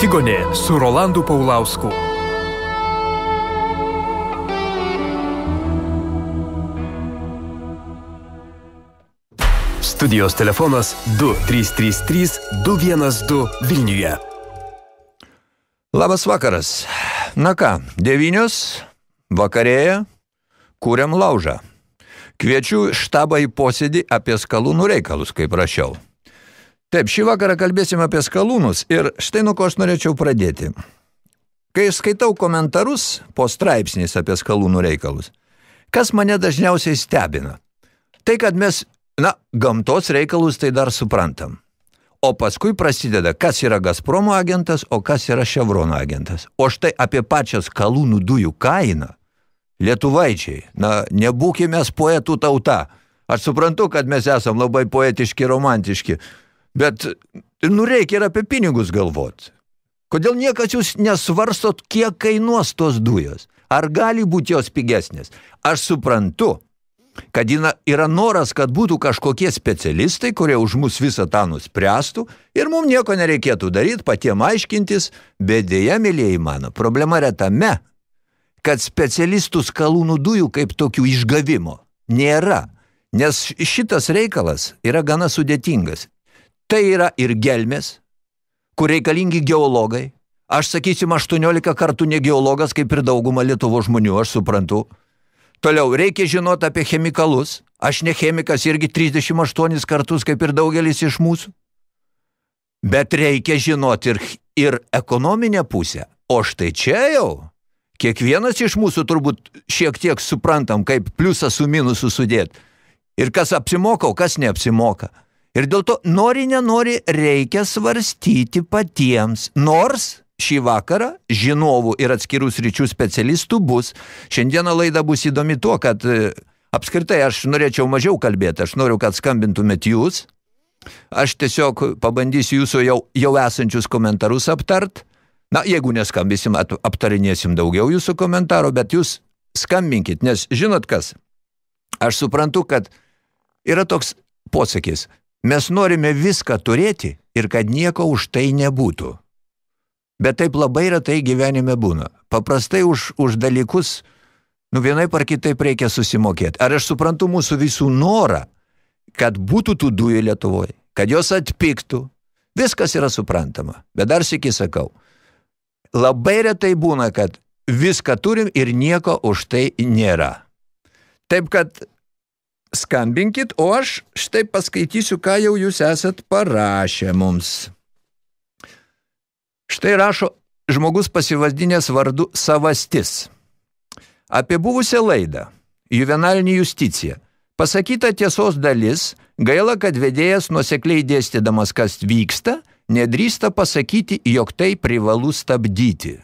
Antigonė su Rolandu Paulausku. Studijos telefonas 2333 212 Vilniuje. Labas vakaras. Na ką, devynios, vakarėja, kūriam laužą. Kviečiu štabą į posėdį apie skalūnų reikalus, kaip rašiau. Taip, šį vakarą kalbėsim apie skalūnus ir štai nuo ko aš norėčiau pradėti. Kai skaitau komentarus po straipsniais apie skalūnų reikalus, kas mane dažniausiai stebina? Tai, kad mes, na, gamtos reikalus tai dar suprantam. O paskui prasideda, kas yra Gazpromo agentas, o kas yra Chevrono agentas. O štai apie pačią skalūnų dujų kainą, lietuvaičiai, na, nebūkime poetų tauta. Aš suprantu, kad mes esam labai poetiški, romantiški, Bet, nu, reikia ir apie pinigus galvoti. Kodėl niekas jūs nesvarstot, kiek kainuos tos dujos? Ar gali būti jos pigesnės? Aš suprantu, kad yra noras, kad būtų kažkokie specialistai, kurie už mus visą tą nuspręstų ir mums nieko nereikėtų daryti, patiem aiškintis, bet dėja, mėlyjei mano, problema yra tame, kad specialistų skalūnų dujų kaip tokių išgavimo nėra, nes šitas reikalas yra gana sudėtingas Tai yra ir gelmės, kur reikalingi geologai. Aš sakysim 18 kartų ne geologas, kaip ir dauguma Lietuvo žmonių, aš suprantu. Toliau, reikia žinoti apie chemikalus. Aš ne chemikas irgi 38 kartus, kaip ir daugelis iš mūsų. Bet reikia žinoti ir, ir ekonominę pusę. O štai čia jau kiekvienas iš mūsų turbūt šiek tiek suprantam, kaip pliusą su minusu sudėti. Ir kas apsimoka, o kas neapsimoka. Ir dėl to nori, nenori, reikia svarstyti patiems. Nors šį vakarą žinovų ir atskirų sričių specialistų bus. Šiandieną laida bus įdomi tuo, kad e, apskritai aš norėčiau mažiau kalbėti, aš noriu, kad skambintumėt jūs. Aš tiesiog pabandysiu jūsų jau, jau esančius komentarus aptart. Na, jeigu neskambysim, aptarinėsim daugiau jūsų komentaro, bet jūs skambinkit, nes žinot kas, aš suprantu, kad yra toks posakis, Mes norime viską turėti ir kad nieko už tai nebūtų. Bet taip labai retai gyvenime būna. Paprastai už, už dalykus, nu vienai par kitaip reikia susimokėti. Ar aš suprantu mūsų visų norą, kad būtų tų dujų Lietuvoje, kad jos atpiktų. Viskas yra suprantama. Bet dar sėki sakau, labai retai būna, kad viską turim ir nieko už tai nėra. Taip kad skambinkit, o aš štai paskaitysiu, ką jau jūs esat parašę mums. Štai rašo žmogus pasivadinęs vardu Savastis. Apie buvusią laidą, juvenalinį justiciją, pasakyta tiesos dalis, gaila, kad vedėjas nusekliai dėstydamas, kas vyksta, nedrįsta pasakyti, jog tai privalu stabdyti.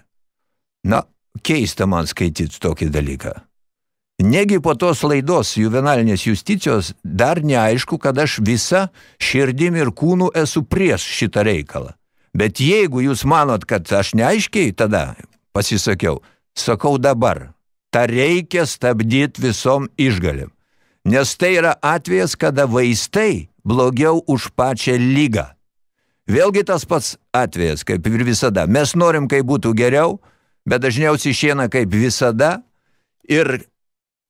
Na, keista man skaityti tokį dalyką. Negi po tos laidos juvenalinės justicijos dar neaišku, kad aš visa širdim ir kūnu esu prieš šitą reikalą. Bet jeigu jūs manot, kad aš neaiškiai tada pasisakiau, sakau dabar, tą reikia stabdyti visom išgalim. Nes tai yra atvejas, kada vaistai blogiau už pačią lygą. Vėlgi tas pats atvejas, kaip ir visada. Mes norim, kai būtų geriau, bet dažniausiai išėna kaip visada ir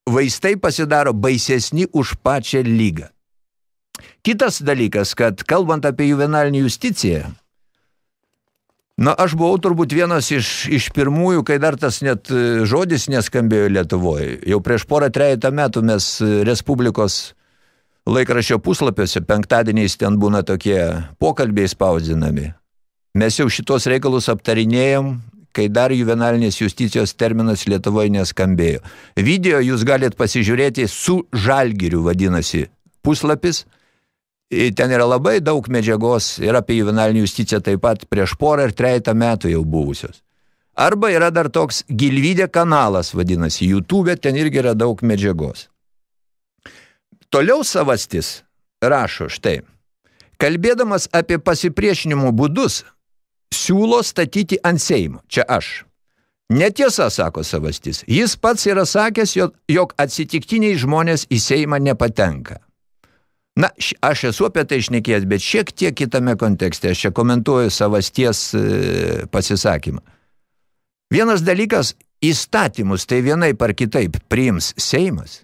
vaistai pasidaro baisesni už pačią lygą. Kitas dalykas, kad kalbant apie juvenalinį justiciją, na, aš buvau turbūt vienas iš, iš pirmųjų, kai dar tas net e, žodis neskambėjo Lietuvoje. Jau prieš porą trejata metų mes e, Respublikos laikraščio puslapiuose, penktadieniais ten būna tokie pokalbiai spausdinami. Mes jau šitos reikalus aptarinėjom, kai dar juvenalinės justicijos terminas Lietuvoje neskambėjo. Video jūs galit pasižiūrėti su žalgiriu vadinasi puslapis. Ten yra labai daug medžiagos ir apie juvenalinį justiciją taip pat prieš porą ir trejata metų jau buvusios. Arba yra dar toks Gilvydė kanalas vadinasi YouTube, ten irgi yra daug medžiagos. Toliau savastis rašo štai. Kalbėdamas apie pasipriešinimo būdus, siūlo statyti ant Seimo. Čia aš. Netiesa, sako savastis. Jis pats yra sakęs, jog atsitiktiniai žmonės į Seimą nepatenka. Na, aš esu apie tai išnekėjęs, bet šiek tiek kitame kontekste. Aš čia komentuoju savasties e, pasisakymą. Vienas dalykas, įstatymus tai vienai par kitaip priims Seimas.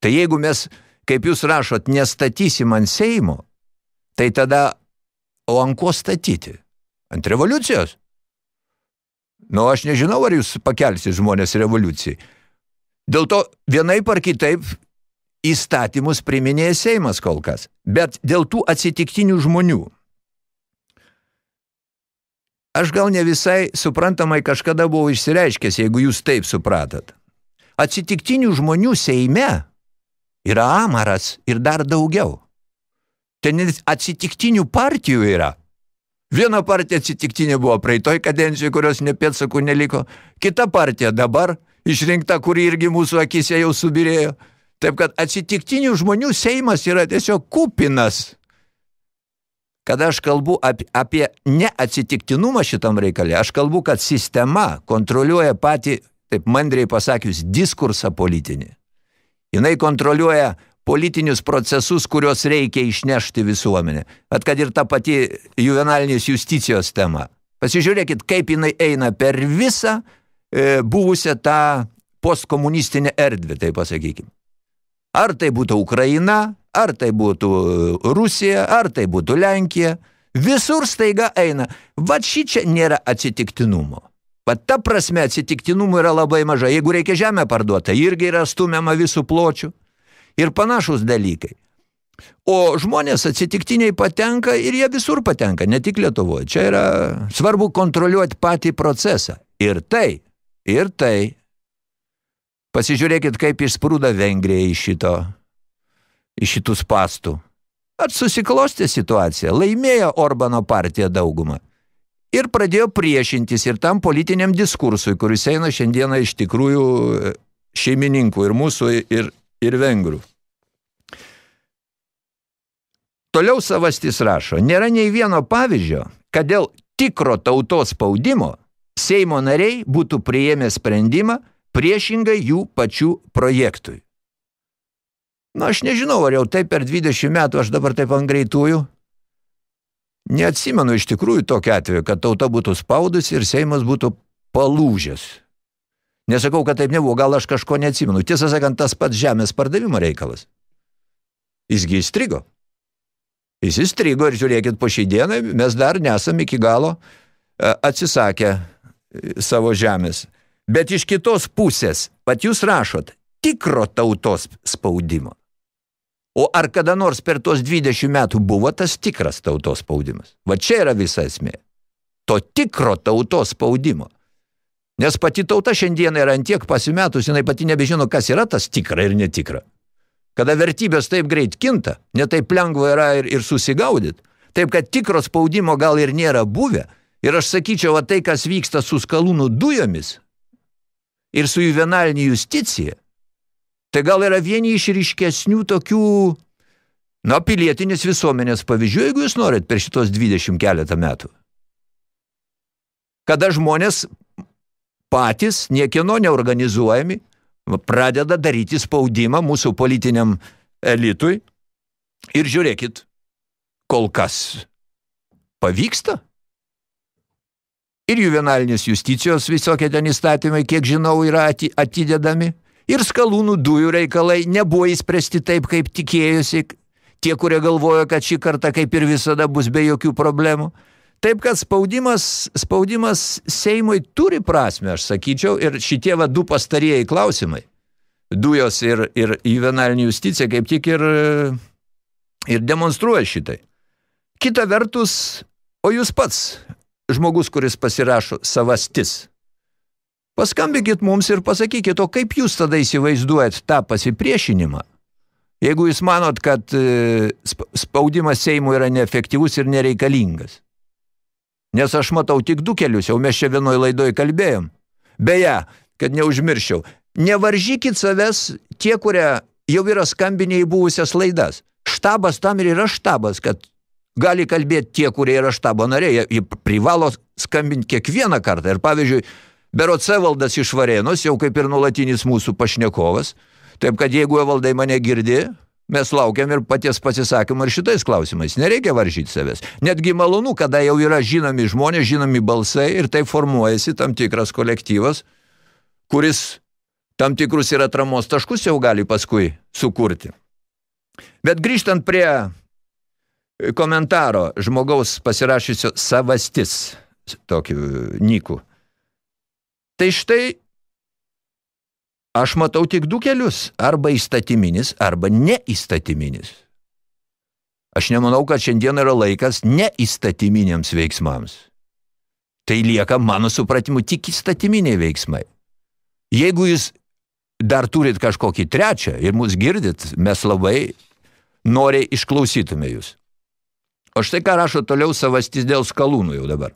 Tai jeigu mes, kaip jūs rašot, nestatysim ant Seimo, tai tada, o ant ko statyti? Ant revoliucijos? Nu, aš nežinau, ar jūs pakelsi žmonės revoliucijai. Dėl to vienai par kitaip įstatymus priminėja Seimas kol kas. Bet dėl tų atsitiktinių žmonių. Aš gal ne visai suprantamai kažkada buvau išsireiškęs, jeigu jūs taip supratat. Atsitiktinių žmonių Seime yra amaras ir dar daugiau. Ten atsitiktinių partijų yra. Viena partija atsitiktinė buvo praeitoj kadencijoje, kurios nepėtsakų neliko. Kita partija dabar išrinkta, kuri irgi mūsų akise jau subirėjo. Taip kad atsitiktinių žmonių Seimas yra tiesiog kupinas. Kada aš kalbu apie, apie neatsitiktinumą šitam reikalė, aš kalbu, kad sistema kontroliuoja patį, taip mandriai pasakius, diskursą politinį. Jinai kontroliuoja politinius procesus, kuriuos reikia išnešti visuomenę. At kad ir ta pati juvenalinės justicijos tema. Pasižiūrėkit, kaip jinai eina per visą e, buvusią tą postkomunistinę erdvę, tai pasakykim. Ar tai būtų Ukraina, ar tai būtų Rusija, ar tai būtų Lenkija, visur staiga eina. Vat šį čia nėra atsitiktinumo. Vat ta prasme atsitiktinumų yra labai mažai. Jeigu reikia žemę parduoti, tai irgi yra stumiama visų pločių. Ir panašus dalykai. O žmonės atsitiktiniai patenka ir jie visur patenka, ne tik Lietuvoje. Čia yra svarbu kontroliuoti patį procesą. Ir tai, ir tai Pasižiūrėkit, kaip išsprūda Vengrija iš šito, iš šitų spastų. Ar susiklostė situacija, laimėjo Orbano partija daugumą. Ir pradėjo priešintis ir tam politiniam diskursui, kuris eina šiandieną iš tikrųjų šeimininkų ir mūsų, ir, ir vengrų. Toliau savastis rašo, nėra nei vieno pavyzdžio, kad dėl tikro tautos spaudimo Seimo nariai būtų priėmę sprendimą priešingai jų pačių projektui. Na, aš nežinau, ar jau taip per 20 metų aš dabar taip ant greitųjų. Neatsimenu iš tikrųjų tokio atveju, kad tauta būtų spaudus ir Seimas būtų palūžęs. Nesakau, kad taip nebuvo, gal aš kažko neatsimenu. Tiesą sakant, tas pats žemės pardavimo reikalas. Jisgi įstrigo. Jis įstrigo ir žiūrėkit, po šiai dienai mes dar nesam iki galo e, atsisakę e, savo žemės. Bet iš kitos pusės, pat jūs rašot, tikro tautos spaudimo. O ar kada nors per tuos 20 metų buvo tas tikras tautos spaudimas? Va čia yra visa esmė. To tikro tautos spaudimo. Nes pati tauta šiandien yra antiek pasimetus, jinai pati nebežino, kas yra tas tikra ir netikra. Kada vertybės taip greit kinta, netaip lengva yra ir, ir susigaudyt, taip kad tikro spaudimo gal ir nėra buvę, ir aš sakyčiau, va tai, kas vyksta su skalūnų dujomis, ir su juvenalinė justicija, tai gal yra vieni iš ryškesnių tokių, na, pilietinės visuomenės pavyzdžių, jeigu jūs norit per šitos 20 keletą metų. Kada žmonės patys, niekieno neorganizuojami, pradeda daryti spaudimą mūsų politiniam elitui ir žiūrėkit, kol kas pavyksta ir juvenalinės justicijos visokie ten įstatymai, kiek žinau, yra atidedami. Ir skalūnų dujų reikalai nebuvo įspręsti taip, kaip tikėjosi tie, kurie galvojo, kad šį kartą kaip ir visada bus be jokių problemų. Taip, kad spaudimas, spaudimas Seimui turi prasme, aš sakyčiau, ir šitie va du pastarieji klausimai, dujos ir, ir juvenalinė justicija, kaip tik ir, ir demonstruoja šitai. Kita vertus, o jūs pats žmogus, kuris pasirašo savastis. Paskambinkit mums ir pasakykit, o kaip jūs tada įsivaizduojat tą pasipriešinimą? Jeigu jūs manot, kad e, spaudimas Seimų yra neefektyvus ir nereikalingas. Nes aš matau tik du kelius, jau mes čia vienoj laidoj kalbėjom. Beje, kad neužmirščiau, nevaržykit savęs tie, kurie jau yra skambiniai buvusias laidas. Štabas tam ir yra štabas, kad gali kalbėti tie, kurie yra štabo nariai, jie, privalo skambinti kiekvieną kartą. Ir pavyzdžiui, Berots Evaldas iš Varėnos, jau kaip ir nulatinis mūsų pašnekovas, taip kad jeigu Evaldai mane girdi, Mes laukiam ir paties pasisakymą ir šitais klausimais. Nereikia varžyti savęs. Netgi malonu, kada jau yra žinomi žmonės, žinomi balsai ir tai formuojasi tam tikras kolektyvas, kuris tam tikrus ir atramos taškus jau gali paskui sukurti. Bet grįžtant prie komentaro žmogaus pasirašysio savastis, tokį nykų. Tai štai aš matau tik du kelius, arba įstatyminis, arba neįstatyminis. Aš nemanau, kad šiandien yra laikas neįstatyminiams veiksmams. Tai lieka, mano supratimu, tik įstatyminiai veiksmai. Jeigu jūs dar turit kažkokį trečią ir mus girdit, mes labai noriai išklausytume jūs. O štai ką rašo toliau savastis dėl skalūnų jau dabar.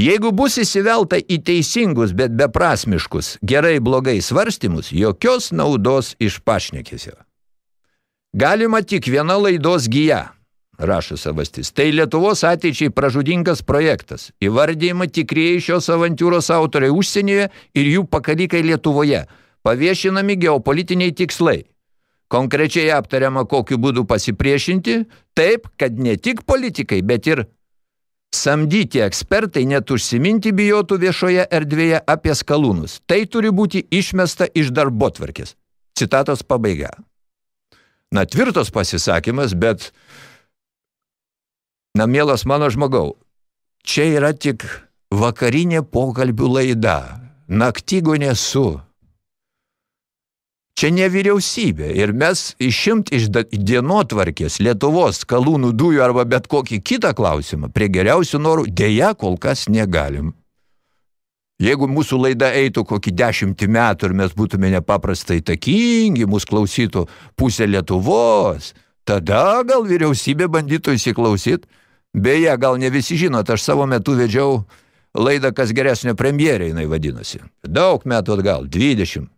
Jeigu bus įsivelta į teisingus, bet beprasmiškus, gerai blogai svarstymus, jokios naudos iš pašnekėsio. Galima tik viena laidos gyja, rašo savastis. Tai Lietuvos ateičiai pražudingas projektas. Įvardyjama tikrieji šios avantūros autoriai užsienyje ir jų pakalikai Lietuvoje. Paviešinami geopolitiniai tikslai. Konkrečiai aptariama, kokiu būdu pasipriešinti, taip, kad ne tik politikai, bet ir Samdyti ekspertai net užsiminti bijotų viešoje erdvėje apie skalūnus. Tai turi būti išmesta iš darbotvarkės. Citatos pabaiga. Na, tvirtos pasisakymas, bet, na, mielas mano žmogau, čia yra tik vakarinė pokalbių laida. Naktygo nesu. Čia ne vyriausybė ir mes išimt iš dienotvarkės Lietuvos kalūnų dujų arba bet kokį kitą klausimą prie geriausių norų dėja kol kas negalim. Jeigu mūsų laida eitų kokį dešimtį metų ir mes būtume nepaprastai takingi, mūsų klausytų pusė Lietuvos, tada gal vyriausybė bandytų įsiklausyti. Beje, gal ne visi žinot, aš savo metu vedžiau laidą, kas geresnio premjerė, jinai vadinosi. Daug metų atgal, 20.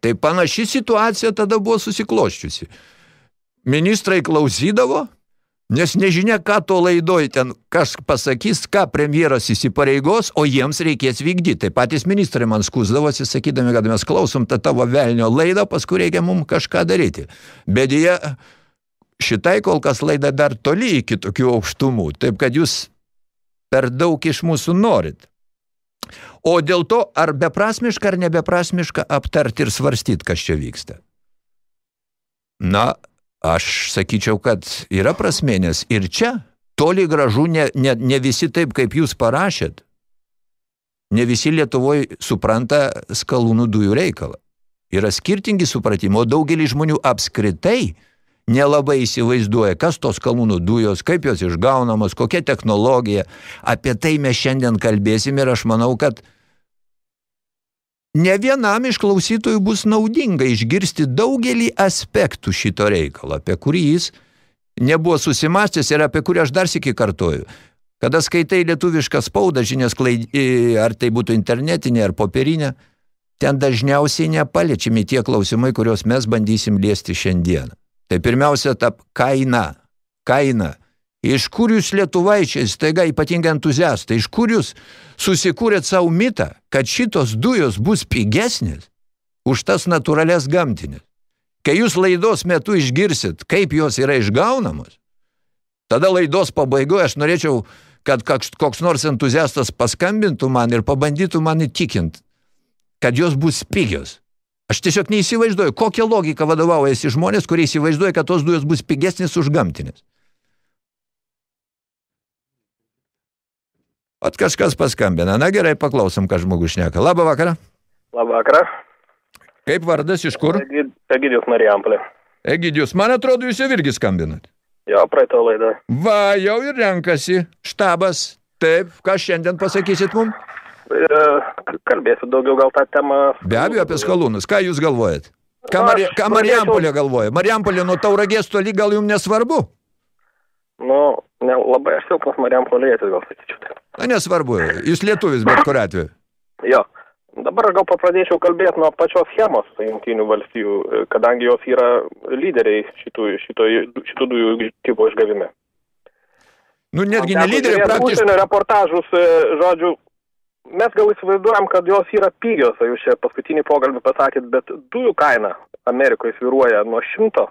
Tai panaši situacija tada buvo susikloščiusi. Ministrai klausydavo, nes nežinia, ką to laidoj ten kas pasakys, ką premjeras įsipareigos, o jiems reikės vykdyti. Tai patys ministrai man skusdavosi, sakydami, kad mes klausom tą tavo velnio laidą, paskui reikia mums kažką daryti. Bet jie šitai kol kas laida dar toli iki tokių aukštumų, taip kad jūs per daug iš mūsų norit. O dėl to, ar beprasmiška ar nebeprasmiška aptarti ir svarstyti, kas čia vyksta. Na, aš sakyčiau, kad yra prasmė, nes ir čia toli gražu ne, ne, ne visi taip, kaip jūs parašėt. Ne visi Lietuvoje supranta skalūnų dujų reikalą. Yra skirtingi supratimo, daugelį žmonių apskritai nelabai įsivaizduoja, kas tos kalūnų dujos, kaip jos išgaunamos, kokia technologija. Apie tai mes šiandien kalbėsim ir aš manau, kad ne vienam iš klausytojų bus naudinga išgirsti daugelį aspektų šito reikalo, apie kurį jis nebuvo susimastęs ir apie kurį aš dar sėki kartoju. Kada skaitai lietuvišką spaudą, žinias, ar tai būtų internetinė ar popierinė, ten dažniausiai nepaliečiami tie klausimai, kuriuos mes bandysim liesti šiandieną. Tai pirmiausia, ta kaina. Kaina. Iš kur jūs lietuvaičiai, staiga ypatingai entuziastai, iš kur jūs susikūrėt savo mitą, kad šitos dujos bus pigesnės už tas natūrales gamtinės. Kai jūs laidos metu išgirsit, kaip jos yra išgaunamos, tada laidos pabaigoje aš norėčiau, kad koks nors entuziastas paskambintų man ir pabandytų man įtikint, kad jos bus pigios. Aš tiesiog neįsivaizduoju, kokią logiką vadovaujasi žmonės, kurie įsivaizduoja, kad tos dujos bus pigesnės už gamtinės. At kažkas paskambina. Na gerai, paklausom, ką žmogus šneka. Labą vakarą. Labą vakarą. Kaip vardas, iš kur? Egidijus Marijampolė. Egidijus, man atrodo, jūs jau irgi skambinat. Jo, praeitą laidą. Va, jau ir renkasi. Štabas. Taip, ką šiandien pasakysit mums? E, kalbėsiu daugiau gal tą temą. Be abejo, apie skalūnus. Ką jūs galvojat? Ką, Mari ką Marijampolė galvoja? Marijampolė nuo Tauragės toli gal jums nesvarbu? Nu, ne, labai aš silpnas Marijampolėtis, gal sakyčiau. Taip. Na, nesvarbu, jūs lietuvis bet kuriuo atveju. Jo. Dabar gal papradėčiau kalbėti nuo pačios schemos jungtinių valstijų, kadangi jos yra lyderiai šitų, šito, šitų dujų tipo išgavime. Nu, netgi ne lyderiai, praktiškai. Reportažus, e, žodžiu, mes gal įsivaizduojam, kad jos yra pigios, jūs čia paskutinį pokalbį pasakėt, bet dujų kaina Amerikoje sviruoja nuo 100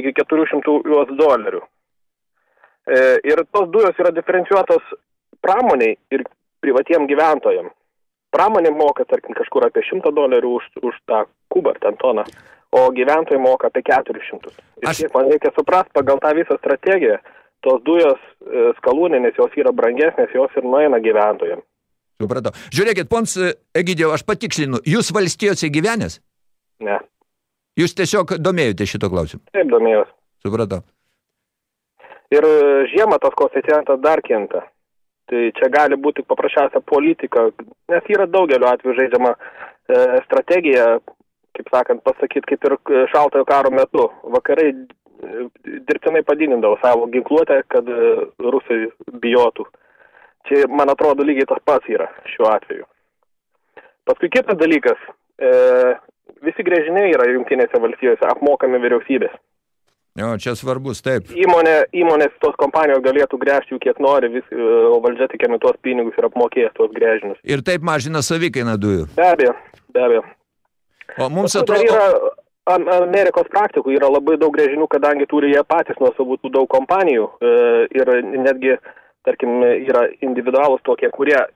iki 400 US dolerių. E, ir tos dujos yra diferencijuotos pramoniai ir privatiem gyventojam. Pramonė moka, tarkim, kažkur apie 100 dolerių už, už tą kubą ar ten toną, o gyventojai moka apie 400. Ir Aš- kiek man reikia suprasti, pagal tą visą strategiją, tos dujos e, skalūninės, jos yra brangesnės, jos ir nueina gyventojams. Supratau. Žiūrėkit, pons e, Egidijau, aš patikslinu, jūs valstijose gyvenęs? Ne, Jūs tiesiog domėjote šito klausimu. taip domėjos. Supratau. Ir e, žiemą tas koeficientas dar kinta. Tai čia gali būti paprasčiausia politika, nes yra daugeliu atveju žaidžiama e, strategija, kaip sakant, pasakyti, kaip ir e, šaltojo karo metu. Vakarai dirbtinai padidindavo savo ginkluotę, kad rusai bijotų. Čia, man atrodo, lygiai tas pats yra šiuo atveju. Paskui kitas dalykas. E, visi grėžiniai yra jungtinėse valstijose apmokami vyriausybės Jo, čia svarbus, taip. įmonė, įmonės tos kompanijos galėtų gręžti jų kiek nori, vis, e, o valdžia tik tuos pinigus ir apmokės tuos grėžinius. Ir taip mažina savikainą dujų. Be abejo, be abejo. O mums atrodo... Yra, Am- Amerikos praktikų yra labai daug grėžinių, kadangi turi jie patys nuo savų tų daug kompanijų e, ir netgi, tarkim, yra individualus tokie, kurie e,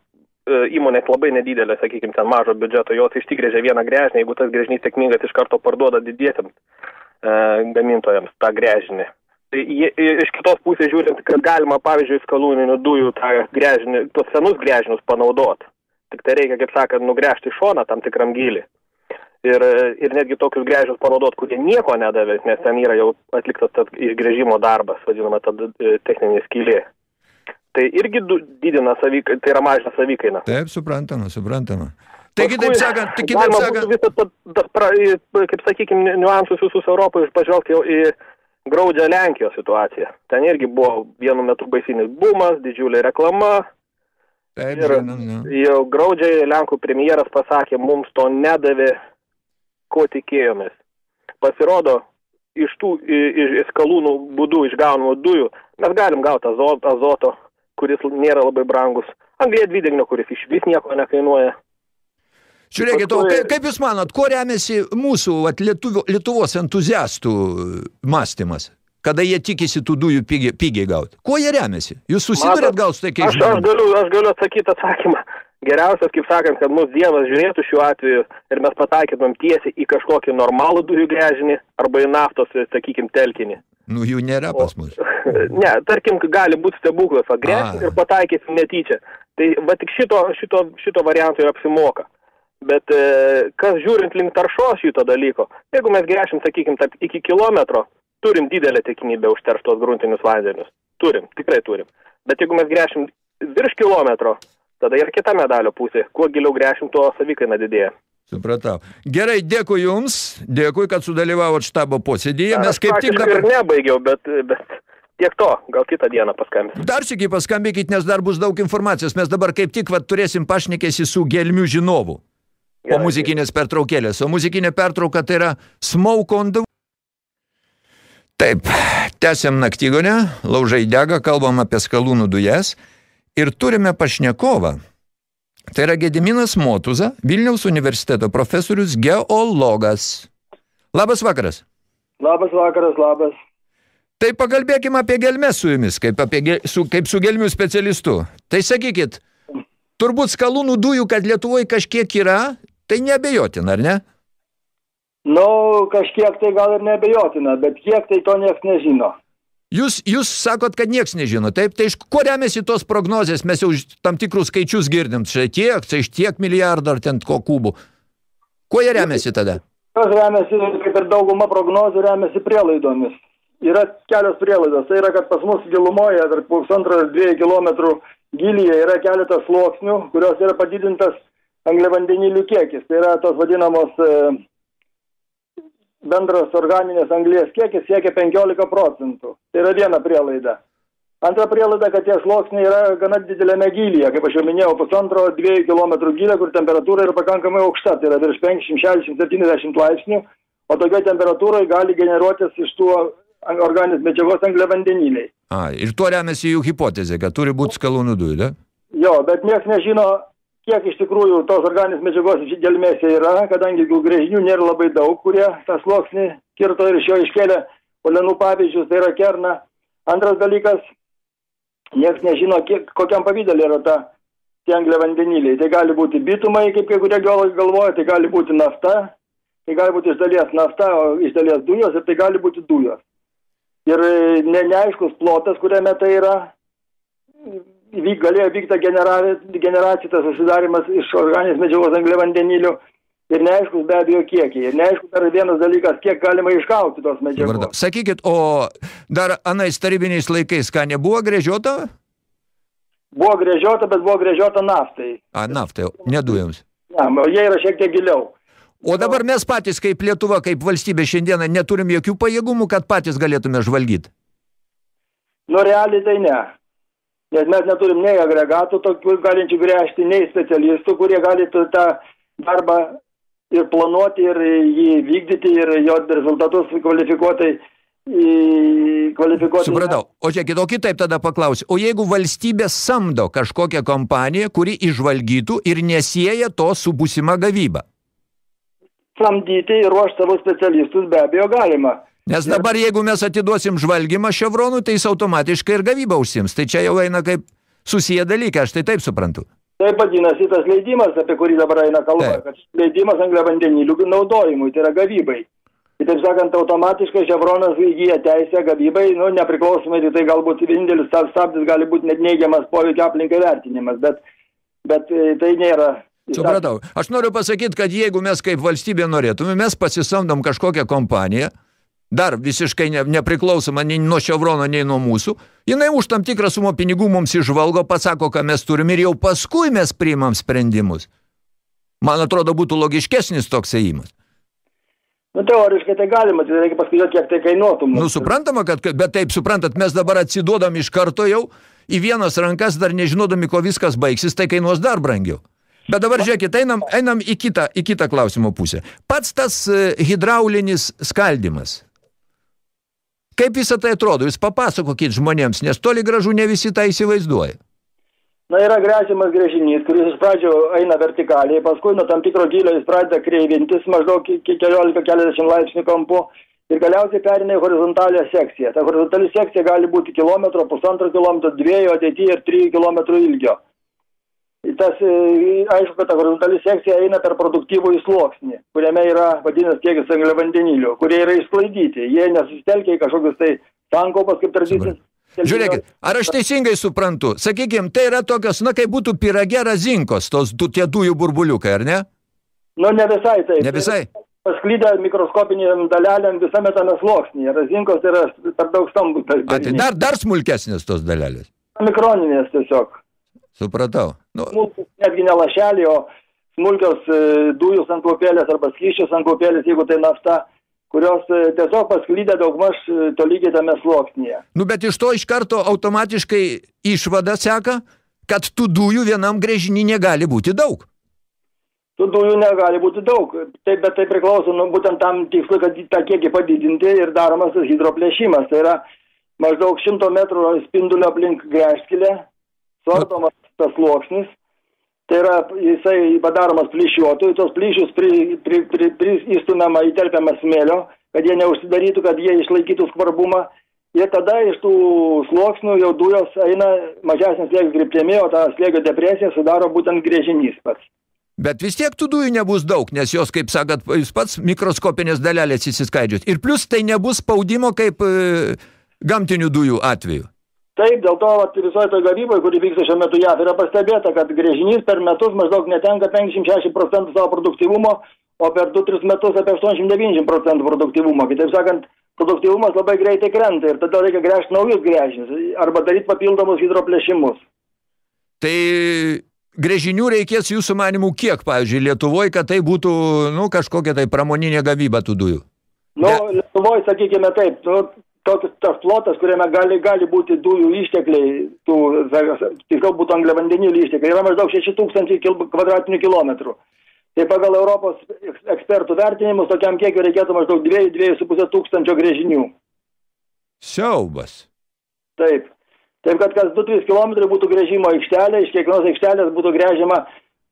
įmonės labai nedidelė, sakykime, ten mažo biudžeto, jos ištigrėžia vieną grėžinį, jeigu tas grėžinys sėkmingas iš karto parduoda didiesiams e, gamintojams tą grėžinį. Tai jie, iš kitos pusės žiūrint, kad galima, pavyzdžiui, skalūninių dujų tą grėžinį, tuos senus grėžinius panaudoti. Tik tai reikia, kaip sakant, nugręžti šoną tam tikram gilį. Ir, ir netgi tokius grėžius panaudot, kurie nieko nedavė, nes ten yra jau atliktas tas išgrėžimo darbas, vadinama ta e, techninė skylė. Tai irgi didina savikainą, tai yra mažina savikainą. Taip, suprantama, suprantama. Taigi, taip sakant, tai kitaip sakant, visą kaip sakykime, niuansus visus Europoje pažvelgti jau į graudžią Lenkijos situaciją. Ten irgi buvo vienu metu baisinis bumas, didžiulė reklama. taip, Ir žinom, jo. jau graudžiai Lenkų premjeras pasakė, mums to nedavė, ko tikėjomės. Pasirodo, iš tų iš skalūnų būdų išgaunamų dujų mes galim gauti azoto, azoto, kuris nėra labai brangus, anglija dvideginio, kuris iš vis nieko nekainuoja. Žiūrėkit, o kaip, kaip jūs manot, kuo remiasi mūsų vat, Lietuvių, Lietuvos entuziastų mąstymas, kada jie tikisi tų dujų pigiai, pigiai gauti? Kuo jie remiasi? Jūs susidurėt gal su tokiais Aš, aš, galiu, aš galiu atsakyti atsakymą. Geriausias, kaip sakant, kad mūsų Dievas žiūrėtų šiuo atveju ir mes pataikytumėm tiesiai į kažkokį normalų dujų grėžinį arba į naftos, sakykime, telkinį. Nu, jų nėra pas mus. Ne, tarkim, gali būti stebuklas, A. agresinis ir pataikysim netyčia. Tai va tik šito, šito, šito varianto ir apsimoka. Bet e, kas žiūrint link taršos šito dalyko, jeigu mes gręšim, sakykime, tarp, iki kilometro, turim didelę tikimybę užteršti tuos gruntinius vandenius. Turim, tikrai turim. Bet jeigu mes gręšim virš kilometro, tada ir kita medalio pusė. Kuo giliau gręšim, tuo savikaina didėja. Supratau. Gerai, dėkui Jums, dėkui, kad sudalyvavot štabo posėdyje. Mes kaip tik dabar... ir nebaigiau, bet, bet tiek to, gal kitą dieną paskambinsiu. Dar sėkiai paskambinkit, nes dar bus daug informacijos. Mes dabar kaip tik vat, turėsim pašnekėsi su gelmių žinovu. Po muzikinės pertraukėlės. O muzikinė pertrauka tai yra Smoke on the... Taip, tęsiam naktygonę, laužai dega, kalbam apie skalūnų dujas ir turime pašnekovą. Tai yra Gediminas Motuza, Vilniaus universiteto profesorius geologas. Labas vakaras. Labas vakaras, labas. Tai pakalbėkime apie gelmes su jumis, kaip, apie, gel- su, kaip su gelmių specialistu. Tai sakykit, turbūt skalūnų dujų, kad Lietuvoje kažkiek yra, tai nebejotina, ar ne? Nu, kažkiek tai gal ir nebejotina, bet kiek tai to niekas nežino. Jūs, jūs sakot, kad nieks nežino, taip? Tai iš ko remiasi tos prognozės? Mes jau tam tikrus skaičius girdim. Štai tiek, tai iš tiek milijardų ar ten ko kubų. Kuo jie remiasi tada? Kas remiasi, kaip ir dauguma prognozių, remiasi prielaidomis. Yra kelios prielaidos. Tai yra, kad pas mus gilumoje, tarp pusantro ir dviejų kilometrų gilyje yra keletas sluoksnių, kurios yra padidintas angliavandenilių kiekis. Tai yra tos vadinamos e, bendras organinės anglies kiekis siekia 15 procentų. Tai yra viena prielaida. Antra prielaida, kad tie sluoksniai yra gana didelėme gylyje, kaip aš jau minėjau, pusantro dviejų kilometrų gylė, kur temperatūra yra pakankamai aukšta, tai yra virš 50, 60, 70 laipsnių, o tokioje temperatūroje gali generuotis iš tų organinės medžiagos angliavandeniliai. A, ir tuo remiasi jų hipotezė, kad turi būti skalūnų dujų, da? Jo, bet niekas nežino, kiek iš tikrųjų tos organinės medžiagos gelmėse yra, kadangi grėžinių nėra labai daug, kurie tą sluoksnį kirto ir iš jo iškėlė polenų pavyzdžius, tai yra kerna. Antras dalykas, niekas nežino, kiek, kokiam pavydalį yra ta tie anglė vandeniliai. Tai gali būti bitumai, kaip kai kurie geologai galvoja, tai gali būti nafta, tai gali būti iš dalies nafta, iš dalies dujos ir tai gali būti dujos. Ir e, ne, neaiškus plotas, kuriame tai yra, vyk, galėjo vykti generacija, tas susidarimas iš organinės medžiagos anglė vandenilių ir neaiškus be abejo kiekiai. Ir neaišku dar vienas dalykas, kiek galima išgauti tos medžiagos. Varda. Sakykit, o dar anais tarybiniais laikais, ką nebuvo grėžiota? Buvo grėžiota, bet buvo grėžiota naftai. A, naftai, ne dujoms. Ja, jie yra šiek tiek giliau. O dabar mes patys, kaip Lietuva, kaip valstybė šiandieną, neturim jokių pajėgumų, kad patys galėtume žvalgyti. Nu, realiai tai ne. Nes mes neturim nei agregatų tokių galinčių gręžti, nei specialistų, kurie gali tą darbą ir planuoti, ir jį vykdyti, ir jo rezultatus kvalifikuotai kvalifikuoti. Supratau. O žiūrėkit, o kitaip tada paklausiu. O jeigu valstybė samdo kažkokią kompaniją, kuri išvalgytų ir nesieja to su būsima gavyba? Samdyti ir ruošti savo specialistus be abejo galima. Nes dabar, jeigu mes atiduosim žvalgymą Chevronui, tai jis automatiškai ir gavybą užsims. Tai čia jau eina kaip susiję dalykai, aš tai taip suprantu. Tai vadinasi tas leidimas, apie kurį dabar eina kalba, taip. kad leidimas angliavandenilių naudojimui, tai yra gavybai. Kitaip sakant, automatiškai Chevronas įgyja teisę gavybai, nu, nepriklausomai, tai galbūt vienintelis stabdis gali būti net neigiamas poveikio aplinkai vertinimas, bet, bet e, tai nėra Supratau. Aš noriu pasakyti, kad jeigu mes kaip valstybė norėtume, mes pasisamdom kažkokią kompaniją, dar visiškai ne, nepriklausoma nei nuo Chevrono, nei nuo mūsų, jinai už tam tikrą sumą pinigų mums išvalgo, pasako, ką mes turim ir jau paskui mes priimam sprendimus. Man atrodo, būtų logiškesnis toks ėjimas. Nu, teoriškai tai galima, tai reikia paskaičiuoti, kiek tai kainuotų. Nu, suprantama, kad, bet taip suprantat, mes dabar atsiduodam iš karto jau į vienas rankas, dar nežinodami, ko viskas baigsis, tai kainuos dar brangiau. Bet dabar žiūrėkit, einam, einam į, kitą, į kitą klausimo pusę. Pats tas e, hidraulinis skaldimas. Kaip visą tai atrodo? Jūs papasakokit žmonėms, nes toli gražu ne visi tą įsivaizduoja. Na, yra grėžimas grėžinys, kuris iš pradžio eina vertikaliai, paskui nuo tam tikro gylio jis pradeda kreivintis maždaug iki 14-40 laipsnių kampu ir galiausiai perina į horizontalią sekciją. Ta horizontali sekcija gali būti kilometro, pusantro kilometro, dviejų ateityje ir trijų kilometrų ilgio. Tas, e, aišku, kad ta horizontali sekcija eina per produktyvų įsluoksnį, kuriame yra vadinasi kiekis angliavandenilių, kurie yra išsklaidyti. Jie nesusitelkia į kažkokius tai sankaupas kaip tradicinis Žiūrėkit, ar aš teisingai suprantu? Sakykime, tai yra tokios, na, kaip būtų pirage razinkos, tos du, tie dujų burbuliukai, ar ne? Nu, ne visai taip. Ne visai? Pasklydę mikroskopinėm dalelėm visame tame sluoksnyje. Razinkos yra per daug stambus. Tai dar, dar smulkesnės tos dalelės? Mikroninės tiesiog. Supratau. Nu. Smulkus, netgi ne lašelį, o smulkios e, dujų sankopėlės arba skyščios sankopėlės, jeigu tai nafta kurios e, tiesiog pasklydę daugmaž e, tolygiai tame sluoksnyje. Nu, bet iš to iš karto automatiškai išvada seka, kad tų dujų vienam grėžinį negali būti daug. Tų dujų negali būti daug, taip, bet tai priklauso nu, būtent tam tikslui, kad tą kiekį padidinti ir daromas tas hidroplėšimas. Tai yra maždaug 100 metrų spindulio aplink grėžskilę, suartomas tas sluoksnis Tai yra, jisai padaromas plyšiuotojų, tos plyšius pri, pri, pri, pri, įstumiama įterpiama smėlio, kad jie neužsidarytų, kad jie išlaikytų skvarbumą. Ir tada iš tų sluoksnių jau dujos eina mažesnės slėgio kryptimi, o tą slėgio depresiją sudaro būtent grėžinys pats. Bet vis tiek tų dujų nebus daug, nes jos, kaip sakat, jūs pats mikroskopinės dalelės įsiskaidžius. Ir plus tai nebus spaudimo kaip e, gamtinių dujų atveju. Taip, dėl to vat, visoje toje gavyboje, kuri vyksta šiuo metu JAV, yra pastebėta, kad grėžinys per metus maždaug netenka 56 procentų savo produktyvumo, o per 2-3 metus apie 80-90 procentų produktyvumo. Kitaip sakant, produktyvumas labai greitai krenta ir tada reikia gręžti naujus grėžinius arba daryti papildomus hidroplėšimus. Tai grėžinių reikės jūsų manimų kiek, pavyzdžiui, Lietuvoje, kad tai būtų nu, kažkokia tai pramoninė gavyba tų dujų? Nu. Lietuvoje, sakykime taip, nu, toks tas plotas, kuriame gali, gali būti dujų ištekliai, tų, tiksliau būtų angliavandenilių ištekliai, yra maždaug 6000 kvadratinių kilometrų. Tai pagal Europos ekspertų vertinimus tokiam kiekiu reikėtų maždaug 2-2,5 tūkstančio grėžinių. Siaubas. Taip. Taip, kad kas 2-3 km būtų grėžimo aikštelė, iš kiekvienos aikštelės būtų grėžima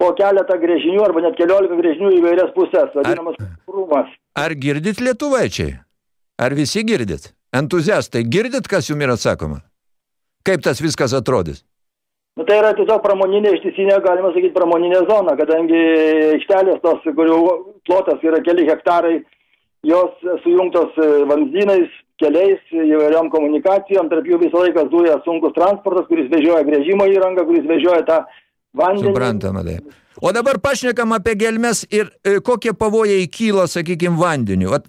po keletą grėžinių arba net keliolika grėžinių į vairias pusės, vadinamas ar, rūmas. Ar girdit lietuvaičiai? Ar visi girdit? Entuziastai, girdit, kas jums yra sakoma? Kaip tas viskas atrodys? Nu, tai yra tiesiog pramoninė ištisinė, galima sakyti, pramoninė zona, kadangi aikštelės tos, kurių plotas yra keli hektarai, jos sujungtos e, vamzdynais, keliais, įvairiom komunikacijom, tarp jų visą laiką zuja sunkus transportas, kuris vežioja grėžimo įrangą, kuris vežioja tą vandenį. Suprantama, taip. O dabar pašnekam apie gelmes ir e, kokie pavojai kyla, sakykime, vandeniu. At,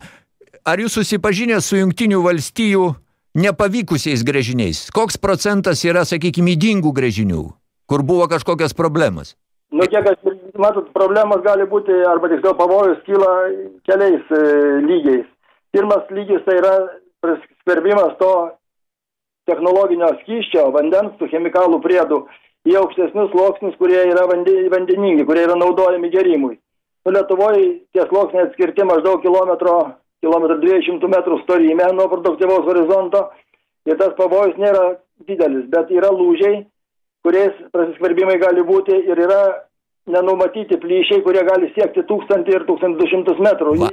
ar jūs susipažinę su jungtinių valstijų nepavykusiais grėžiniais? Koks procentas yra, sakykime, įdingų grėžinių, kur buvo kažkokios problemas? Nu, kiek aš, matot, problemas gali būti, arba tiksliau pavojus kyla keliais e, lygiais. Pirmas lygis tai yra skverbimas to technologinio skyščio, vandens, tų chemikalų priedų į aukštesnius sluoksnius, kurie yra vandeningi, kurie yra naudojami gerimui. Nu, Lietuvoje tie sluoksniai atskirti maždaug kilometro, kilometro 200 metrų storime nuo produktyvaus horizonto ir tas pavojus nėra didelis, bet yra lūžiai, kuriais prasiskverbimai gali būti ir yra nenumatyti plyšiai, kurie gali siekti 1000 ir 1200 metrų. Va.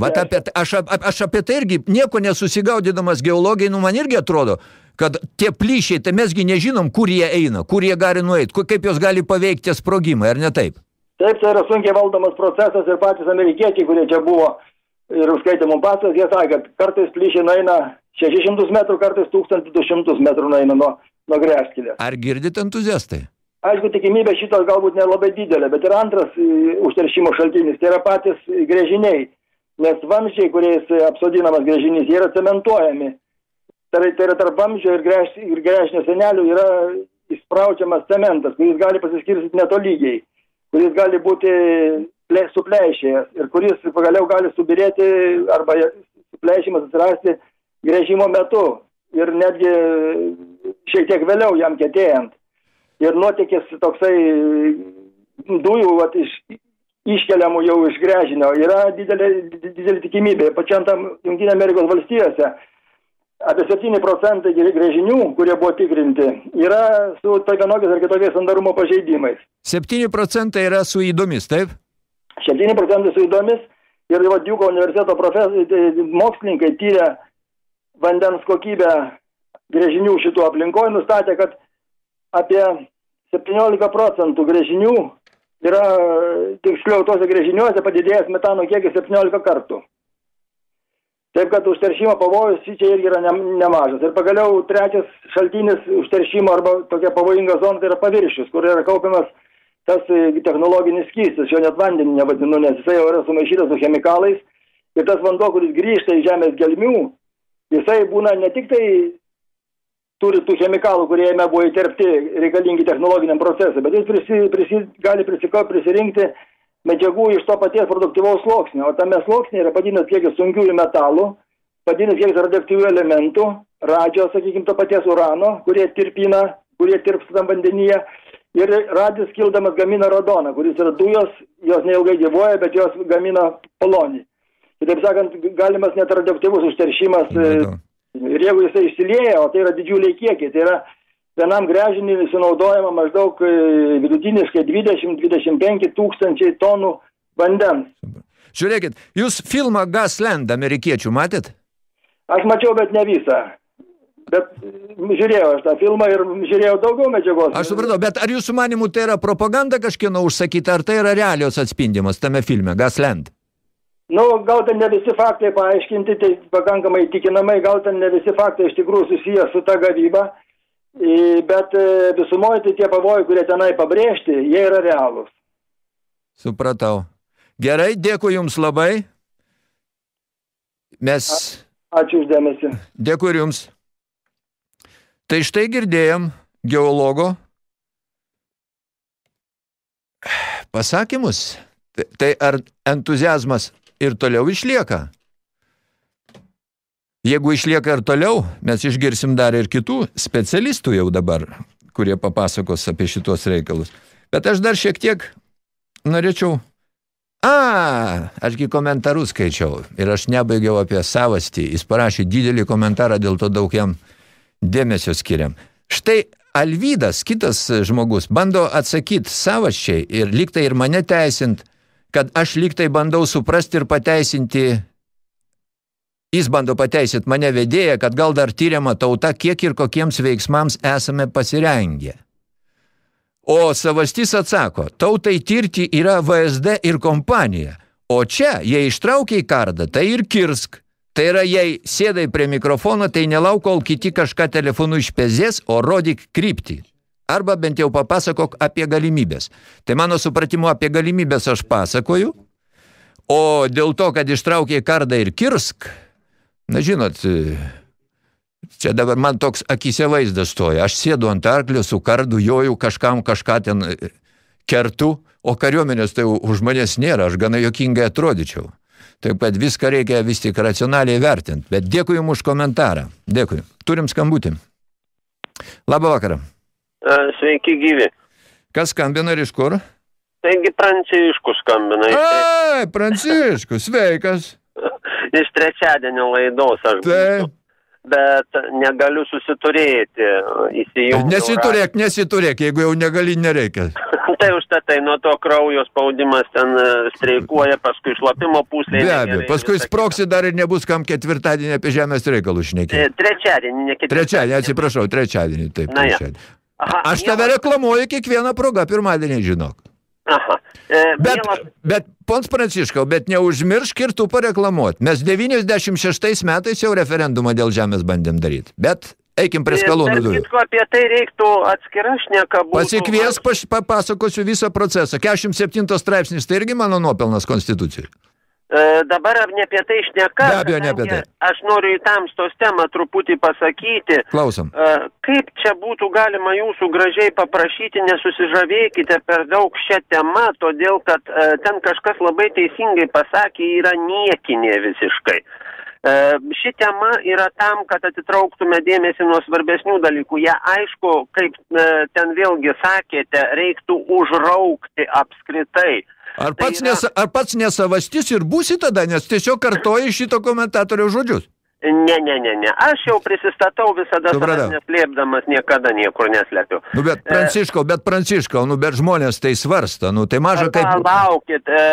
Vat apie, aš, aš apie tai irgi nieko nesusigaudydamas geologai, nu man irgi atrodo, kad tie plyšiai, tai mesgi nežinom, kur jie eina, kur jie gali nueiti, kaip jos gali paveikti sprogimą, ar ne taip? Taip, tai yra sunkiai valdomas procesas ir patys amerikiečiai, kurie čia buvo ir užskaitė mums pasas, jie sakė, kad kartais plyšiai nueina 600 metrų, kartais 1200 metrų nueina nuo, nuo grėžkilės. Ar girdit entuziastai? Aišku, tikimybė šitos galbūt nelabai didelė, bet ir antras užteršimo šaltinis, tai yra patys grėžiniai nes vamzdžiai, kuriais apsodinamas grėžinys, jie yra cementuojami. Tai, tai yra tarp vamzdžio ir, grėž, ir grėžinio senelių yra įspraudžiamas cementas, kuris gali pasiskirstyti netolygiai, kuris gali būti ple, supleišėjęs ir kuris pagaliau gali subirėti arba supleišimas atsirasti grėžimo metu ir netgi šiek tiek vėliau jam ketėjant. Ir nuotėkis toksai dujų vat, iš, iškeliamų jau iš grėžinio yra didelė, didelė tikimybė. Pačiam tam Junktinė Amerikos valstijose apie 7 procentai grėžinių, kurie buvo tikrinti, yra su tai vienokiais ar kitokiais sandarumo pažeidimais. 7 procentai yra su įdomis, taip? 7 procentai su įdomis ir va, Djuko universiteto profes... mokslininkai tyrė vandens kokybę grėžinių šitų aplinkoje, nustatė, kad apie 17 procentų grėžinių yra tiksliau tose grėžiniuose padidėjęs metano kiekis 17 kartų. Taip kad užteršimo pavojus čia irgi yra ne, nemažas. Ir pagaliau trečias šaltinis užteršimo arba tokia pavojinga zona tai yra paviršius, kur yra kaupiamas tas technologinis skystis, jo net vandenį nevadinu, nes jisai jau yra sumaišytas su chemikalais. Ir tas vanduo, kuris grįžta į žemės gelmių, jisai būna ne tik tai turi tų chemikalų, kurie jame buvo įterpti reikalingi technologiniam procesui, bet jis prisi, prisi, gali prisikau prisirinkti medžiagų iš to paties produktyvaus sluoksnio, o tame sluoksnė yra padidinęs kiekis sunkiųjų metalų, padidinęs kiekis radioaktyvių elementų, radžio, sakykime, to paties urano, kurie tirpina, kurie tirpsta tam vandenyje, ir radis kildamas gamina radoną, kuris yra dujos, jos neilgai gyvoja, bet jos gamina polonį. Kitaip sakant, galimas net radioaktyvus užteršimas. Beto Ir jeigu jisai išsilieja, o tai yra didžiuliai kiekiai, tai yra vienam grežiniui sunaudojama maždaug e, vidutiniškai 20-25 tūkstančiai tonų vandens. Žiūrėkit, jūs filmą Gasland amerikiečių matėt? Aš mačiau, bet ne visą. Bet žiūrėjau aš tą filmą ir žiūrėjau daugiau medžiagos. Aš supratau, bet ar jūsų manimų tai yra propaganda kažkieno užsakyta, ar tai yra realios atspindimas tame filme Gasland? Nu, gal ten ne visi faktai paaiškinti, tai pakankamai tikinamai, gal ten ne visi faktai iš tikrųjų susiję su ta gavyba, bet e, visumoje tai tie pavojai, kurie tenai pabrėžti, jie yra realūs. Supratau. Gerai, dėkui Jums labai. Mes... A, ačiū uždėmesi. Dėkui Jums. Tai štai girdėjom geologo pasakymus. Tai, tai ar entuzijazmas ir toliau išlieka. Jeigu išlieka ir toliau, mes išgirsim dar ir kitų specialistų jau dabar, kurie papasakos apie šitos reikalus. Bet aš dar šiek tiek norėčiau... A, ašgi komentarus skaičiau ir aš nebaigiau apie savastį. Jis parašė didelį komentarą, dėl to daug jam dėmesio skiriam. Štai Alvydas, kitas žmogus, bando atsakyti savasčiai ir liktai ir mane teisint, kad aš lygtai bandau suprasti ir pateisinti Jis bando pateisyti mane vedėją, kad gal dar tyriama tauta, kiek ir kokiems veiksmams esame pasirengę. O savastys atsako, tautai tirti yra VSD ir kompanija, o čia, jei ištraukia į kardą, tai ir kirsk. Tai yra, jei sėdai prie mikrofono, tai nelauk, kol kiti kažką telefonu išpezės, o rodyk kryptį. Arba bent jau papasakok apie galimybės. Tai mano supratimu apie galimybės aš pasakoju, o dėl to, kad ištraukė kardą ir kirsk, Na, žinot, čia dabar man toks akise vaizdas stoja. Aš sėdu ant arklio su kardu, joju kažkam kažką ten kertu, o kariuomenės tai už manęs nėra, aš gana jokingai atrodyčiau. Taip kad viską reikia vis tik racionaliai vertinti. Bet dėkui jums už komentarą. Dėkui. Turim skambutį. Labą vakarą. E, sveiki gyvi. Kas skambina ir iš kur? Taigi Pranciškus skambina. Ai, Pranciškus, sveikas iš trečiadienio laidos aš Taip. būsiu. Bet negaliu susiturėti, įsijungti. Nesiturėk, nesiturėk, jeigu jau negali, nereikia. tai užtatai nuo to kraujo spaudimas ten e, streikuoja, paskui šlapimo puslė. Be abejo, paskui sproksi dar ir nebus kam ketvirtadienį apie žemės reikalus šnekėti. Trečiadienį, ne ketvirtadienį. Trečiadienį, atsiprašau, trečiadienį, taip. Na, trečiadienį. Aha, Aš tave reklamuoju kiekvieną progą, pirmadienį, žinok. Aha. E, Bet, mielas, bet, pons Pranciškau, bet neužmiršk ir tu pareklamuot. Mes 96 metais jau referendumą dėl žemės bandėm daryti. Bet eikim prie skalūnų dujų. apie tai reiktų atskira šneka būtų. Pasikviesk, paš, papasakosiu visą procesą. 47 straipsnis, tai irgi mano nuopelnas konstitucijai. E, dabar ne apie tai šneka. Be abejo, ne apie tai. Aš noriu į tamstos temą truputį pasakyti. Klausom. E, Kaip čia būtų galima jūsų gražiai paprašyti, nesusižavėkite per daug šią temą, todėl kad e, ten kažkas labai teisingai pasakė, yra niekinė visiškai. Ši tema yra tam, kad atitrauktume dėmesį nuo svarbesnių dalykų. Ja aišku, kaip ten vėlgi sakėte, reiktų užraukti apskritai. Ar Tai pats, yra- nes, ar pats nesavastis ir būsi tada, nes tiesiog kartoji šito komentatorių žodžius? Ne, ne, ne, ne. Aš jau prisistatau visada neslėpdamas, niekada niekur neslepiu. Nu, bet Pranciškau, bet Pranciškau, nu, bet žmonės tai svarsta, nu, tai maža kaip... Palaukit, e,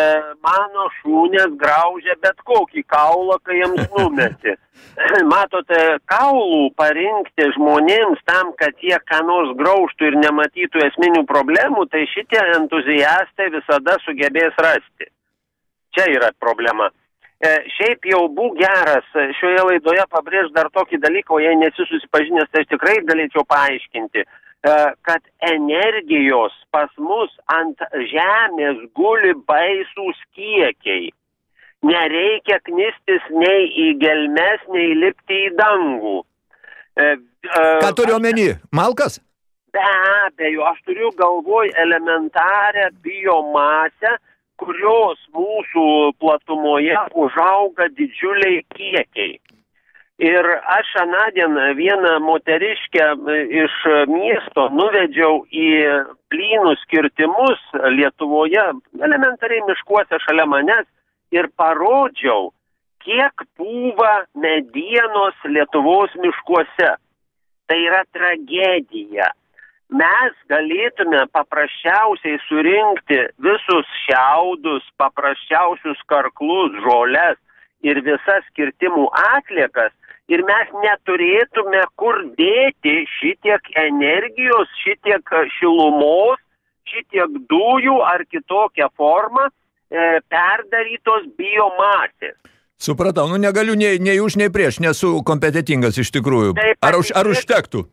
mano šūnės graužia bet kokį kaulą, kai jiems numeti. Matote, kaulų parinkti žmonėms tam, kad jie ką nors graužtų ir nematytų esminių problemų, tai šitie entuziastai visada sugebės rasti. Čia yra problema. E, šiaip jau būk geras, e, šioje laidoje pabrėž dar tokį dalyką, o jei nesi susipažinęs, tai aš tikrai galėčiau paaiškinti, e, kad energijos pas mus ant žemės guli baisūs kiekiai. Nereikia knistis nei į gelmes, nei lipti į dangų. Ką turiu omeny? Malkas? Be abejo, aš turiu galvoj elementarę biomasę, kurios mūsų platumoje užauga didžiuliai kiekiai. Ir aš anadien vieną moteriškę e, iš miesto nuvedžiau į plynus kirtimus Lietuvoje, elementariai miškuose šalia manęs ir parodžiau, kiek pūva medienos Lietuvos miškuose. Tai yra tragedija mes galėtume paprasčiausiai surinkti visus šiaudus, paprasčiausius karklus, žoles ir visas kirtimų atliekas ir mes neturėtume kur dėti šitiek energijos, šitiek šilumos, šitiek dujų ar kitokią formą e, perdarytos biomasės. Supratau, nu negaliu nei, nei už, nei prieš, nesu kompetitingas iš tikrųjų. Tai Ar, už, ar užtektų?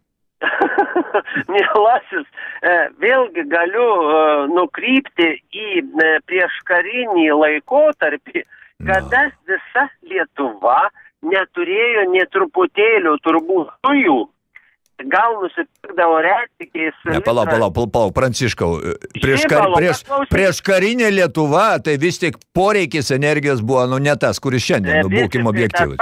Mielasis, e, vėlgi galiu e, nukrypti į e, prieškarinį laikotarpį, kada visa Lietuva neturėjo nie truputėlių turbūt dujų. Gal nusipirkdavo retsykiais. Ne, palauk, palauk, palauk, palauk, Pranciškau. Prieš, kar, prieš, prieš karinę Lietuvą, tai vis tik poreikis energijos buvo, nu, ne tas, kuris šiandien, nu, būkim objektyvus.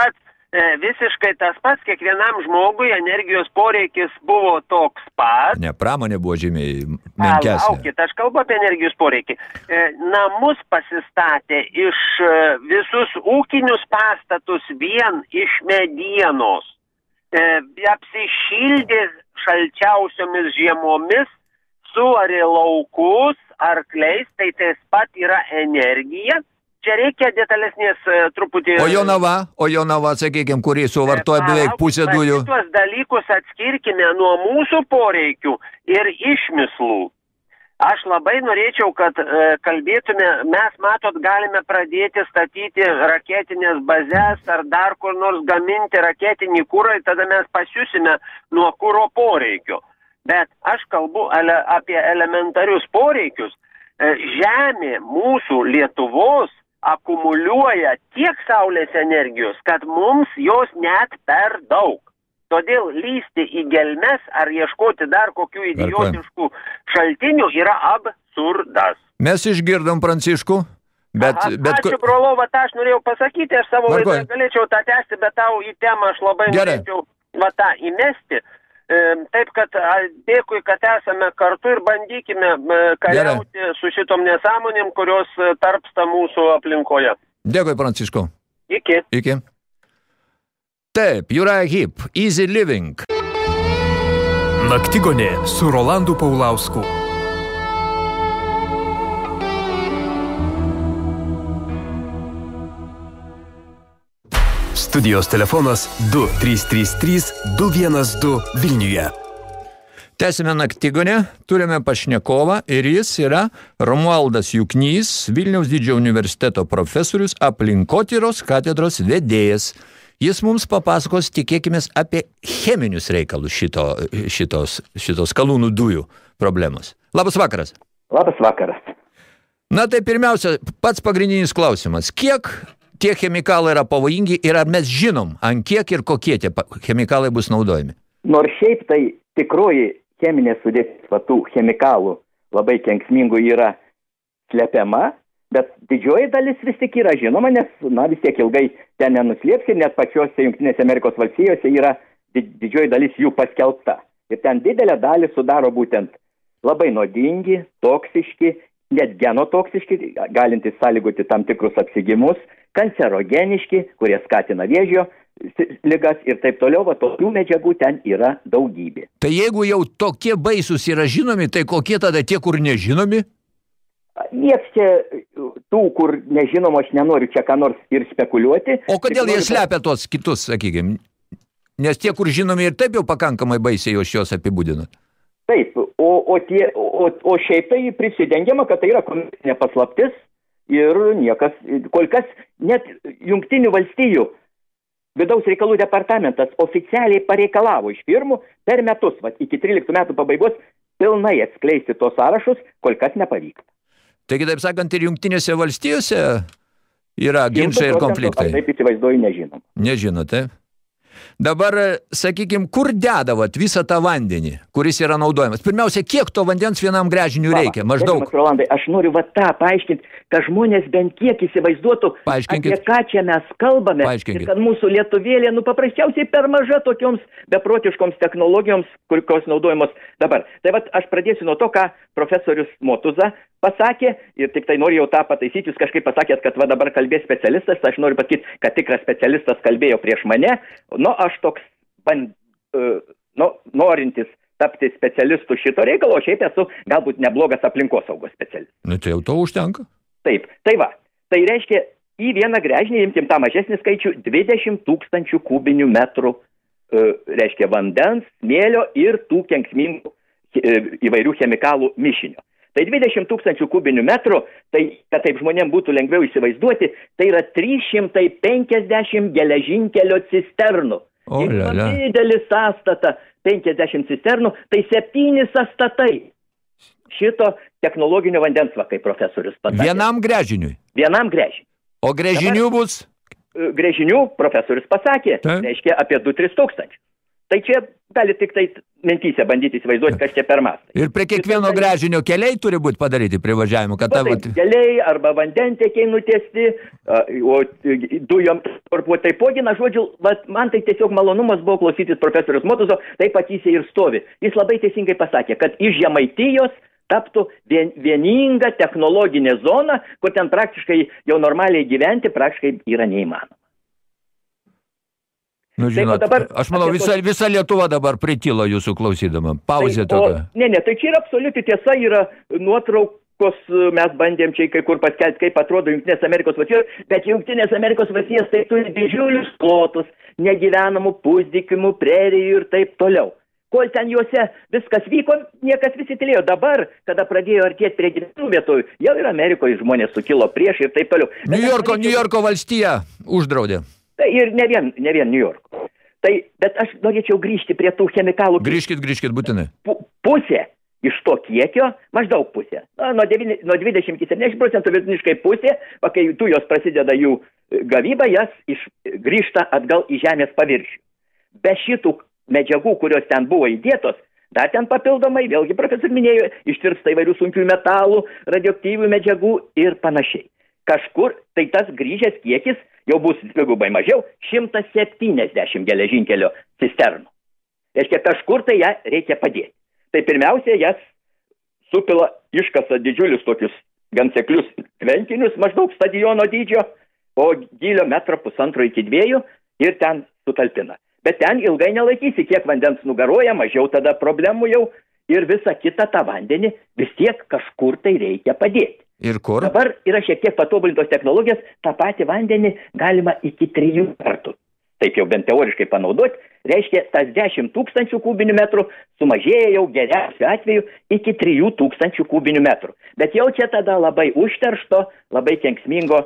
E, visiškai tas pats, kiekvienam žmogui energijos poreikis buvo toks pat. Ne, pramonė buvo žymiai menkesnė. Palaukit, aš kalbu apie energijos poreikį. E, namus pasistatė iš e, visus ūkinius pastatus vien iš medienos. Apsišildė šalčiausiomis žiemomis, suarė laukus arkliais, tai taip pat yra energija. Čia reikia detalesnės e, truputį... O Jonava, o Jonava, sakykime, kurį suvartoja beveik pusę dujų. Tuos dalykus atskirkime nuo mūsų poreikių ir išmislų. Aš labai norėčiau, kad e, kalbėtume, mes matot, galime pradėti statyti raketinės bazės ar dar kur nors gaminti raketinį kūrą ir tada mes pasiusime nuo kūro poreikio. Bet aš kalbu ele, apie elementarius poreikius. E, Žemė mūsų Lietuvos akumuliuoja tiek saulės energijos, kad mums jos net per daug. Todėl lysti į gelmes ar ieškoti dar kokių idiotiškų šaltinių yra absurdas. Mes išgirdom Pranciškų, bet... Aha, bet Ačiū, brolova, tą aš norėjau pasakyti, aš savo laidą galėčiau tą tęsti, bet tau į temą aš labai Gerai. norėčiau va tą įmesti. E, Taip, kad dėkui, kad esame kartu ir bandykime e, kariauti su šitom nesąmonėm, kurios e, tarpsta mūsų aplinkoje. Dėkui, Pranciškau. Iki. Iki. Taip, Juraj Hip, Easy Living. Naktigonė su Rolandu Paulausku. Studijos telefonas 2333 212 Vilniuje. Tęsime naktigonę, turime pašnekovą ir jis yra Romualdas Juknys, Vilniaus didžiojo universiteto profesorius, aplinkotyros katedros vedėjas. Jis mums papasakos, tikėkime, apie cheminius reikalus šito, šitos, šitos kalūnų dujų problemos. Labas vakaras. Labas vakaras. Na tai pirmiausia, pats pagrindinis klausimas. Kiek tie chemikalai yra pavojingi ir ar mes žinom, ant kiek ir kokie tie chemikalai bus naudojami? Nors šiaip tai tikroji cheminė sudėtis va tų chemikalų labai kenksmingų yra slepiama, bet didžioji dalis vis tik yra žinoma, nes, na, vis tiek ilgai ten nenuslėpsi, net pačiose Junktinėse Amerikos valstijose yra di- didžioji dalis jų paskelbta. Ir ten didelę dalį sudaro būtent labai nuodingi, toksiški, net genotoksiški, galintys sąlygoti tam tikrus apsigimus, kancerogeniški, kurie skatina vėžio ligas ir taip toliau, va tokių medžiagų ten yra daugybė. Tai jeigu jau tokie baisus yra žinomi, tai kokie tada tie, kur nežinomi? Nieks čia tų, kur nežinom, aš nenoriu čia ką nors ir spekuliuoti. O kodėl Tik jie noriu slepia tos kitus, sakykime? Nes tie, kur žinomi ir taip jau pakankamai baisiai jūs juos apibūdina. Taip, o, o, tie, o, o šiaip tai prisidengiama, kad tai yra komercinė paslaptis ir niekas, kol kas net jungtinių valstijų vidaus reikalų departamentas oficialiai pareikalavo iš firmų per metus, va, iki 13 metų pabaigos, pilnai atskleisti tos sąrašus, kol kas nepavyko. Tai kitaip sakant, ir jungtinėse valstijose yra ginčiai ir 100 procentų, konfliktai. Taip įsivaizduoju, nežinom. Nežinote. Dabar, sakykime, kur dedavat visą tą vandenį, kuris yra naudojamas? Pirmiausia, kiek to vandens vienam gręžiniui reikia? Maždaug. Rolandai, aš noriu va tą paaiškinti, kad žmonės bent kiek įsivaizduotų, apie ką čia mes kalbame. Ir kad mūsų lietuvėlė, nu paprasčiausiai per maža tokioms beprotiškoms technologijoms, kur- kurios naudojamos dabar. Tai va aš pradėsiu nuo to, ką profesorius Motuza pasakė ir tik tai noriu jau tą pataisyti, jūs kažkaip pasakėt, kad va dabar kalbės specialistas, aš noriu pasakyti, kad tikras specialistas kalbėjo prieš mane, nu aš toks, ban, uh, nu, norintis tapti specialistu šito reikalo, o šiaip esu galbūt neblogas aplinkosaugos specialistas. Nu, tai jau to užtenka. Taip, tai va, tai reiškia į vieną grežinį imtim tą mažesnį skaičių 20 tūkstančių kubinių metrų, e, reiškia vandens, smėlio ir tų kenksmingų e, įvairių chemikalų mišinio. Tai 20 tūkstančių kubinių metrų, tai kad taip žmonėms būtų lengviau įsivaizduoti, tai yra 350 geležinkelio cisternų. O, lia. Didelį sąstatą, 50 cisternų, tai septyni sąstatai šito technologinio vandens, va, kaip profesorius pasakė. Vienam gręžiniui. Vienam grežiniui. O gręžinių bus? Grežinių profesorius pasakė, Taip. reiškia apie 2-3 tūkstančius. Tai čia gali tik tai mintyse bandyti įsivaizduoti, kas čia per mastai. Ir prie kiekvieno Visą- gręžinio keliai turi būti padaryti privažiavimo, kad ta... Na, vat- taip, keliai arba vandentiekiai nutiesti, o dujom transportuoti taipogi, na, žodžiu, man tai tiesiog malonumas buvo klausytis profesorius Motuzo, taip pat jis ir stovi. Jis labai teisingai pasakė, kad iš Žemaitijos taptų vien, vieninga technologinė zona, kur ten praktiškai jau normaliai gyventi praktiškai yra neįmanoma. Nu, o žinot, dabar aš manau, visa, visa Lietuva dabar pritilo jūsų klausydama. Pauzė Tai, tokia. ne, ne, tai čia yra absoliuti tiesa, yra nuotrauk, Amerikos, mes bandėm čia kai kur paskelbti, kaip atrodo Junktinės Amerikos valstijos, bet Junktinės Amerikos valstijos tai turi didžiulius plotus, negyvenamų pusdykimų, prerijų ir taip toliau. Kol ten juose viskas vyko, niekas visi tylėjo. Dabar, kada pradėjo artėti prie gyvenų vietųjų, jau ir Amerikoje žmonės sukilo prieš ir taip toliau. New Yorko valstija uždraudė. Tai ir ne vien, ne vien New Yorko. Tai, bet aš norėčiau grįžti prie tų chemikalų. Grįžkit, grįžkit būtinai. Pu pusė iš to kiekio, maždaug pusė, na, nuo, 9, nuo 20 iki 70 procentų vidutiniškai pusė, o kai dujos prasideda jų gavyba, jas iš, grįžta atgal į žemės paviršių. Be šitų medžiagų, kurios ten buvo įdėtos, dar ten papildomai, vėlgi profesor minėjo, ištirpsta įvairių sunkių metalų, radioaktyvių medžiagų ir panašiai. Kažkur tai tas grįžęs kiekis jau bus dvigubai mažiau 170 geležinkelio cisternų. Reiškia, kažkur tai ją reikia padėti. Tai pirmiausia, jas supila iškasa didžiulius tokius gan seklius tvenkinius maždaug stadiono dydžio, o gylio metro pusantro iki dviejų ir ten sutalpina. Bet ten ilgai nelaikysi, kiek vandens nugaroja, mažiau tada problemų jau ir visą kitą tą vandenį vis tiek kažkur tai reikia padėti. Ir kur? Dabar yra šiek tiek patobulintos technologijos, tą patį vandenį galima iki trijų kartų. Taip jau bent teoriškai panaudoti, reiškia, tas 10 tūkstančių kubinių metrų sumažėja jau geriausiu atveju iki 3 tūkstančių kubinių metrų. Bet jau čia tada labai užteršto, labai kenksmingo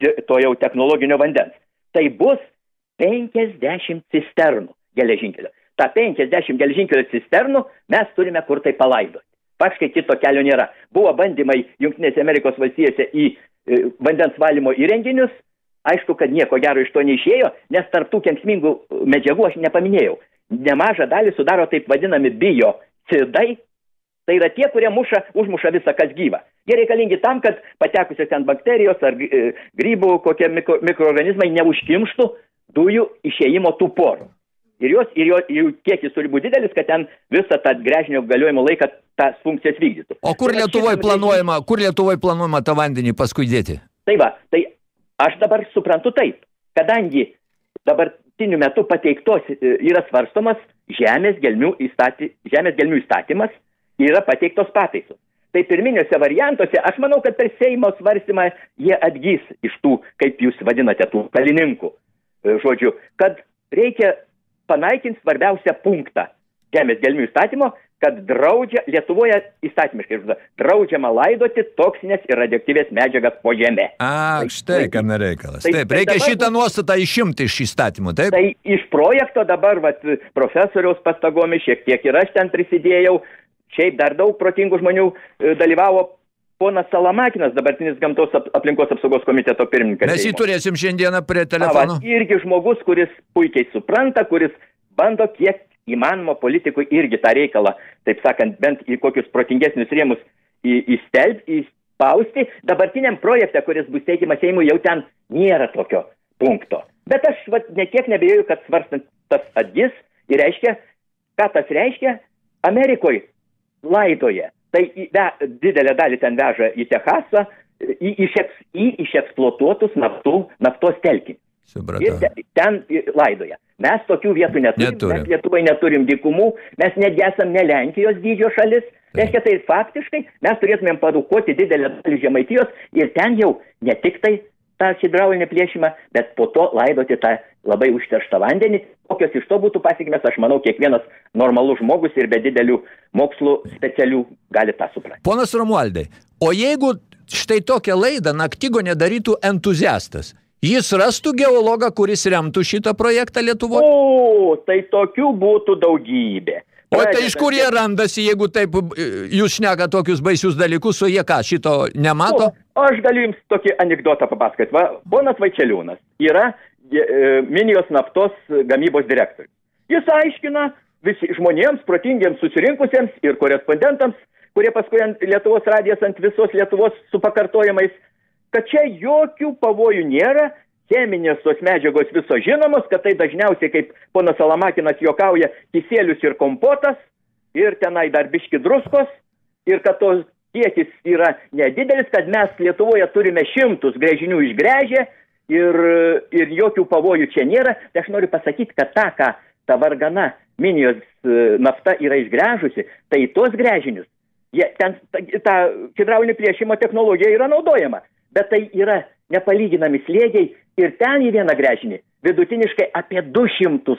to jau technologinio vandens. Tai bus 50 cisternų geležinkelio. Ta 50 geležinkelio cisternų mes turime kur tai palaidoti. Paškai kito kelio nėra. Buvo bandymai Junktinėse Amerikos valstijose į e, vandens valymo įrenginius. Aišku, kad nieko gero iš to neišėjo, nes tarp tų kenksmingų medžiagų aš nepaminėjau. Nemažą dalį sudaro taip vadinami biocidai. Tai yra tie, kurie muša, užmuša visą kas gyvą. Jie reikalingi tam, kad patekusios ten bakterijos ar e, grybų kokie mikro, mikroorganizmai neužkimštų dujų išėjimo tų porų. Ir, jos, ir jo, jų kiekis turi būti didelis, kad ten visą tą grėžinio galiojimo laiką tas funkcijas vykdytų. O kur Tai Lietuvoje planuojama, kur Lietuvoje planuojama tą vandenį paskui dėti? Tai va, tai aš dabar suprantu taip, kadangi dabartiniu metu pateiktos e, yra svarstomas žemės gelmių, įstaty, žemės gelmių įstatymas, yra pateiktos pataisos. Tai pirminiuose variantuose, aš manau, kad per Seimo svarstymą jie atgys iš tų, kaip jūs vadinate, tų kalininkų, e, žodžiu, kad reikia panaikinti svarbiausią punktą žemės gelmių įstatymo, kad draudžia, Lietuvoje įstatymiškai draudžiama laidoti toksinės ir radioaktyvės medžiagas po žemę. A, Tai- štai tai- kame reikalas. tai- Taip, tai reikia dabar šitą nuostatą išimti iš įstatymų, taip? Tai iš projekto dabar, vat, profesoriaus pastagomis šiek tiek ir aš ten prisidėjau, šiaip dar daug protingų žmonių e, dalyvavo. Ponas Salamakinas, dabartinis gamtos ap aplinkos apsaugos komiteto pirmininkas. Mes jį turėsim šiandieną prie telefono. va, irgi žmogus, kuris puikiai supranta, kuris bando kiek įmanoma politikui irgi tą reikalą, taip sakant, bent į kokius protingesnius rėmus į- įstelb, įspausti. Dabartiniam projekte, kuris bus teikiamas Seimui, jau ten nėra tokio punkto. Bet aš vat, nekiek nebejau, kad svarstant tas atgis ir reiškia, ką tas reiškia, Amerikoje laidoje. Tai į, ve, didelę dalį ten veža į Techasą, į, eks- į išeksploatuotus naftų, naftos telkinius. Ir te- ten laidoja. Mes tokių vietų neturim, Neturim. mes Lietuvai neturim dykumų, mes netgi esam ne Lenkijos dydžio šalis. Reiškia, tai faktiškai mes turėtumėm padukoti didelę dalį žemaitijos ir ten jau ne tik tai tą hidraulinį plėšimą, bet po to laidoti tą labai užterštą vandenį. Kokios iš to būtų pasiekmes, aš manau, kiekvienas normalus žmogus ir be didelių mokslų specialių gali tą suprasti. Ponas Romualdai, o jeigu štai tokią laidą naktigo nedarytų entuziastas, jis rastų geologą, kuris remtų šitą projektą Lietuvoje? O, tai tokių būtų daugybė. O tai iš kur jie randasi, jeigu taip e, jūs šneka tokius baisius dalykus, o jie ką, šito nemato? O, aš galiu jums tokį anegdotą papasakoti. Va, ponas Vaičeliūnas yra e, Minijos naftos gamybos direktorius. Jis aiškina visi žmonėms, protingiems susirinkusiems ir korespondentams, kurie paskui ant Lietuvos radijas ant visos Lietuvos su pakartojimais, kad čia jokių pavojų nėra, cheminės tos medžiagos viso žinomos, kad tai dažniausiai, kaip ponas Salamakinas juokauja, kisėlius ir kompotas, ir tenai dar biški druskos, ir kad tos kiekis yra nedidelis, kad mes Lietuvoje turime šimtus grėžinių išgręžę ir, ir jokių pavojų čia nėra. Tai aš noriu pasakyti, kad tą, ką ta vargana minijos e, nafta yra išgręžusi, tai tuos grėžinius Jie, ten ta, ta hidraulinė plėšimo technologija yra naudojama, bet tai yra nepalyginami slėgiai ir ten į vieną grėžinį vidutiniškai apie 200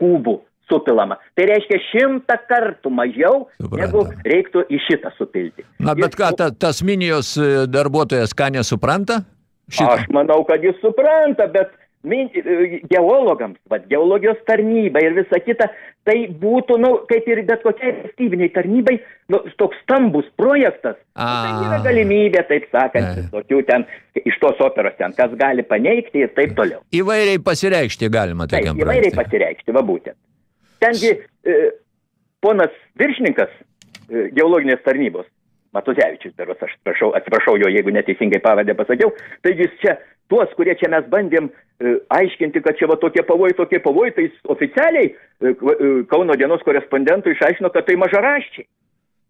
kubų supilama. Tai reiškia šimtą kartų mažiau, Supratau. negu reiktų į šitą supilti. Na, bet Ir- ką, ta, tas minijos e, darbuotojas ką nesupranta? Šitą. Aš manau, kad jis supranta, bet geologams, va, geologijos tarnyba ir visa kita, tai būtų, nu, kaip ir bet kokiai valstybiniai tarnybai, nu, toks stambus projektas. Nu, Tai A. yra galimybė, taip sakant, tokių ten, iš tos operos ten, kas gali paneigti ir taip toliau. Įvairiai pasireikšti galima Taip, tokiam įvairiai projektui. pasireikšti, va būtent. Tengi e, ponas viršininkas e, geologinės tarnybos, Matuzevičius, aš atsiprašau, atsiprašau jo, jeigu neteisingai pavadę pasakiau, tai jis čia, tuos, kurie čia mes bandėm e, aiškinti, kad čia va tokie pavojai, tokie pavojai, tai oficialiai e, e, Kauno dienos korespondentų išaiškino, kad tai mažaraščiai,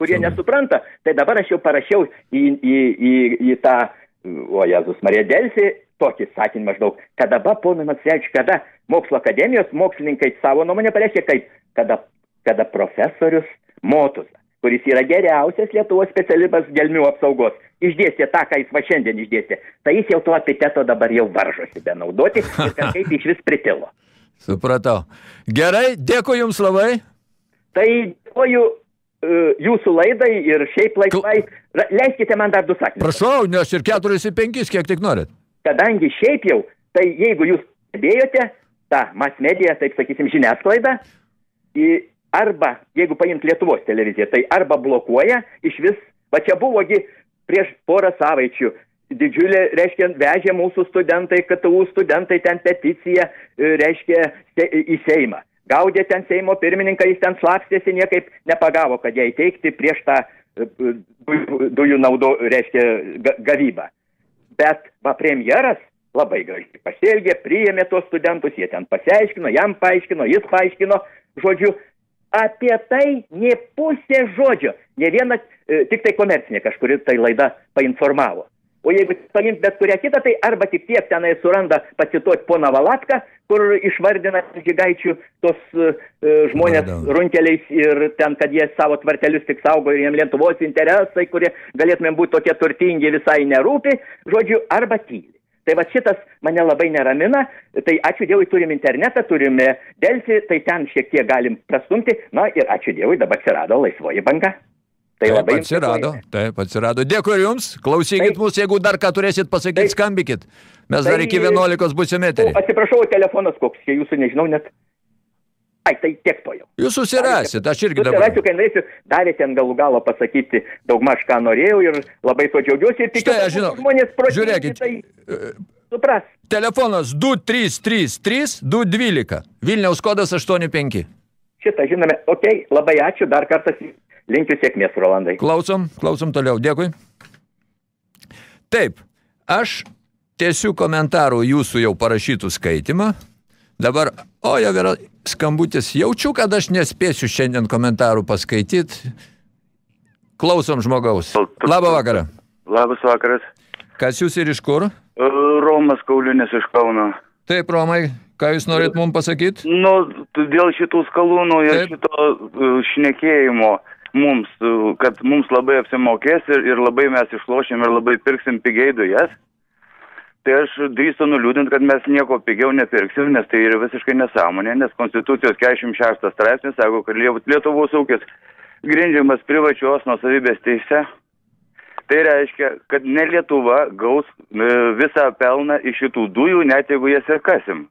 kurie nesupranta. Tai dabar aš jau parašiau į, į, į, į tą, o Jėzus Marija Delsi, tokį sakinį maždaug, kad dabar, ponai Matsievičius, kada mokslo akademijos mokslininkai savo nuomonę pareiškė, kaip kada, kada profesorius Motus, kuris yra geriausias Lietuvos specialistas gelmių apsaugos, išdėstė tą, ką jis va šiandien išdėstė, tai jis jau to epiteto dabar jau varžosi benaudoti ir kažkaip iš vis pritilo. Supratau. Gerai, dėkui Jums labai. Tai dėkoju e, jūsų laidai ir šiaip laisvai. Leiskite man dar du sakinius. Prašau, nes ir 4 ir 5, kiek tik norit. Kadangi šiaip jau, tai jeigu jūs stebėjote tą mass media, taip sakysim, žiniasklaidą, arba, jeigu paimt Lietuvos televiziją, tai arba blokuoja iš vis, va čia buvogi prieš porą savaičių. Didžiulė, reiškia, vežė mūsų studentai, KTU studentai ten peticiją, e, reiškia, į Seimą. Gaudė ten Seimo pirmininką, jis ten slapstėsi, niekaip nepagavo, kad ją įteikti prieš tą e, dujų, dujų naudo, reiškia, ga- gavybą. Bet va premjeras labai gražiai pasielgė, priėmė tuos studentus, jie ten pasiaiškino, jam paaiškino, jis paaiškino, žodžiu, apie tai nie pusė žodžio, ne viena, e, tik tai komercinė kažkuri tai laida painformavo. O jeigu paimt bet kurią kitą, tai arba tik tiek tenai suranda pacituoti poną Valatką, kur išvardina žygaičių tos e, žmonės Vardau. runkeliais ir ten, kad jie savo tvartelius tik saugo ir jiems Lietuvos interesai, kurie galėtumėm būti tokie turtingi, visai nerūpi, žodžiu, arba tyli. Tai va šitas mane labai neramina, tai ačiū Dievui turim internetą, turime Delfi, tai ten šiek tiek galim prastumti, na ir ačiū Dievui dabar atsirado laisvoji banga. Tai Taip, labai atsirado, taip, atsirado. Dėkui Jums, klausykit Taip. mūsų, jeigu dar ką turėsit pasakyti, Taip. skambykit. Mes dar Tai- iki 11 būsime eterį. Atsiprašau, telefonas koks, jūsų nežinau net. Ai, tai tiek to jau. Jūs susirasit, aš irgi dabar. Susirasiu, kai norėsiu, davė ten galų galo pasakyti daugmaž, ką norėjau ir labai to džiaugiuosi ir tikiu, Štai, žinau. žmonės protingi, Žiūrėkit. Tai supras. Telefonas 2333 212. Vilniaus kodas 85. Šitą žinome. Ok, labai ačiū, dar kartą linkiu sėkmės, Rolandai. Klausom, klausom toliau. Dėkui. Taip, aš tiesiu komentarų jūsų jau parašytų skaitimą. Dabar, o jau yra skambutis. Jaučiu, kad aš nespėsiu šiandien komentarų paskaityti. Klausom žmogaus. Labą vakarą. Labas vakaras. Kas jūs ir iš kur? E, Romas Kaulinis iš Kauno. Taip, Romai, ką jūs norit mums pasakyti? Nu, dėl šitų skalūnų ir Taip. šito e, šnekėjimo mums, e, kad mums labai apsimokės ir, ir labai mes išlošim ir labai pirksim pigiai dujas. Tai aš drįstu nuliūdinti, kad mes nieko pigiau nepirksim, nes tai yra visiškai nesąmonė, nes Konstitucijos 46 straipsnis sako, kad Lie- Lietuvos ūkis grindžiamas privačios nusavybės teise. Tai reiškia, kad ne Lietuva gaus e, visą pelną iš šitų dujų, net jeigu jas ir kasim.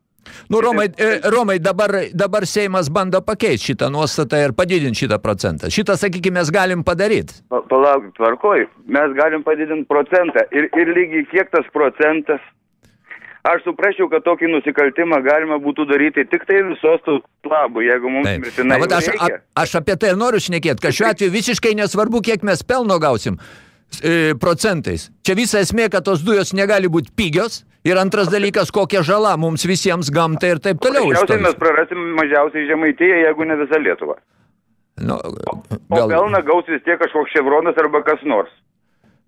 Nu, Romai, e, Romai dabar, dabar Seimas bando pakeisti šitą nuostatą ir padidinti šitą procentą. Šitą, sakykime, mes galim padaryti. Pa- Palauk, tvarkoj, mes galim padidinti procentą. Ir, ir lygiai kiek tas procentas. Aš suprasčiau, kad tokį nusikaltimą galima būtų daryti tik tai visos tautos labų, jeigu mums Taip. mirtinai Na, aš, a, aš apie tai noriu šnekėti, kad šiuo atveju visiškai nesvarbu, kiek mes pelno gausim e, procentais. Čia visa esmė, kad tos dujos negali būti pigios. Ir antras dalykas, kokia žala mums visiems gamtai ir taip toliau. Paprasčiausiai mes prarasim mažiausiai žemaitėje, jeigu ne visą Lietuvą. Nu, O gal, pelną gaus vis tiek kažkoks ševronas arba kas nors.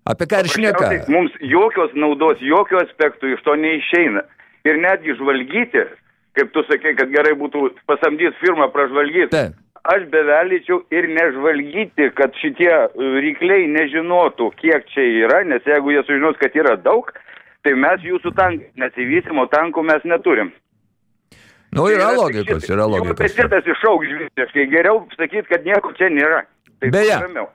apie ką ir šneka? Mums jokios naudos, jokių aspektų iš to neišeina. Ir netgi žvalgyti, kaip tu sakei, kad gerai būtų pasamdyti firmą pražvalgyti. Taip. aš bevelyčiau ir nežvalgyti, kad šitie rykliai nežinotų, kiek čia yra, nes jeigu jie sužinos, kad yra daug, tai mes jūsų tankų nesivysim, o tankų mes neturim. Nu, yra Tai logikos, tik šit- yra logikos. apetitas išaugs žvilgsniškai, geriau sakyti, kad nieko čia nėra. Tai Beje. ramiau.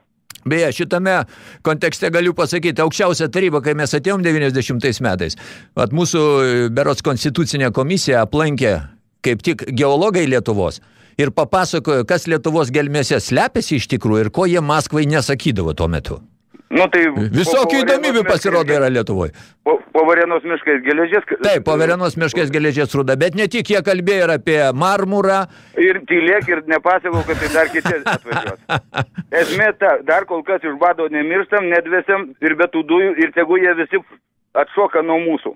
Beje, šitame kontekste galiu pasakyti, aukščiausia taryba, kai mes atėjom 90 metais, vat mūsų e, berots konstitucinė komisija aplankė kaip tik geologai Lietuvos ir papasakojo, kas Lietuvos gelmėse slepiasi iš tikrųjų ir ko jie Maskvai nesakydavo tuo metu. Nu, tai Visokių įdomybių Varėnos pasirodo miškais- yra Lietuvoje. Po, po Varėnos miškais geležės. Taip, po Verenos miškės geležies rūda, bet ne tik jie kalbėjo ir apie marmurą, Ir tylėk ir nepasakau, kad tai dar kiti atvažiuos. Esmė ta, dar kol kas iš bado nemirstam, nedvėsiam ir be tų dujų ir tegu jie visi atšoka nuo mūsų.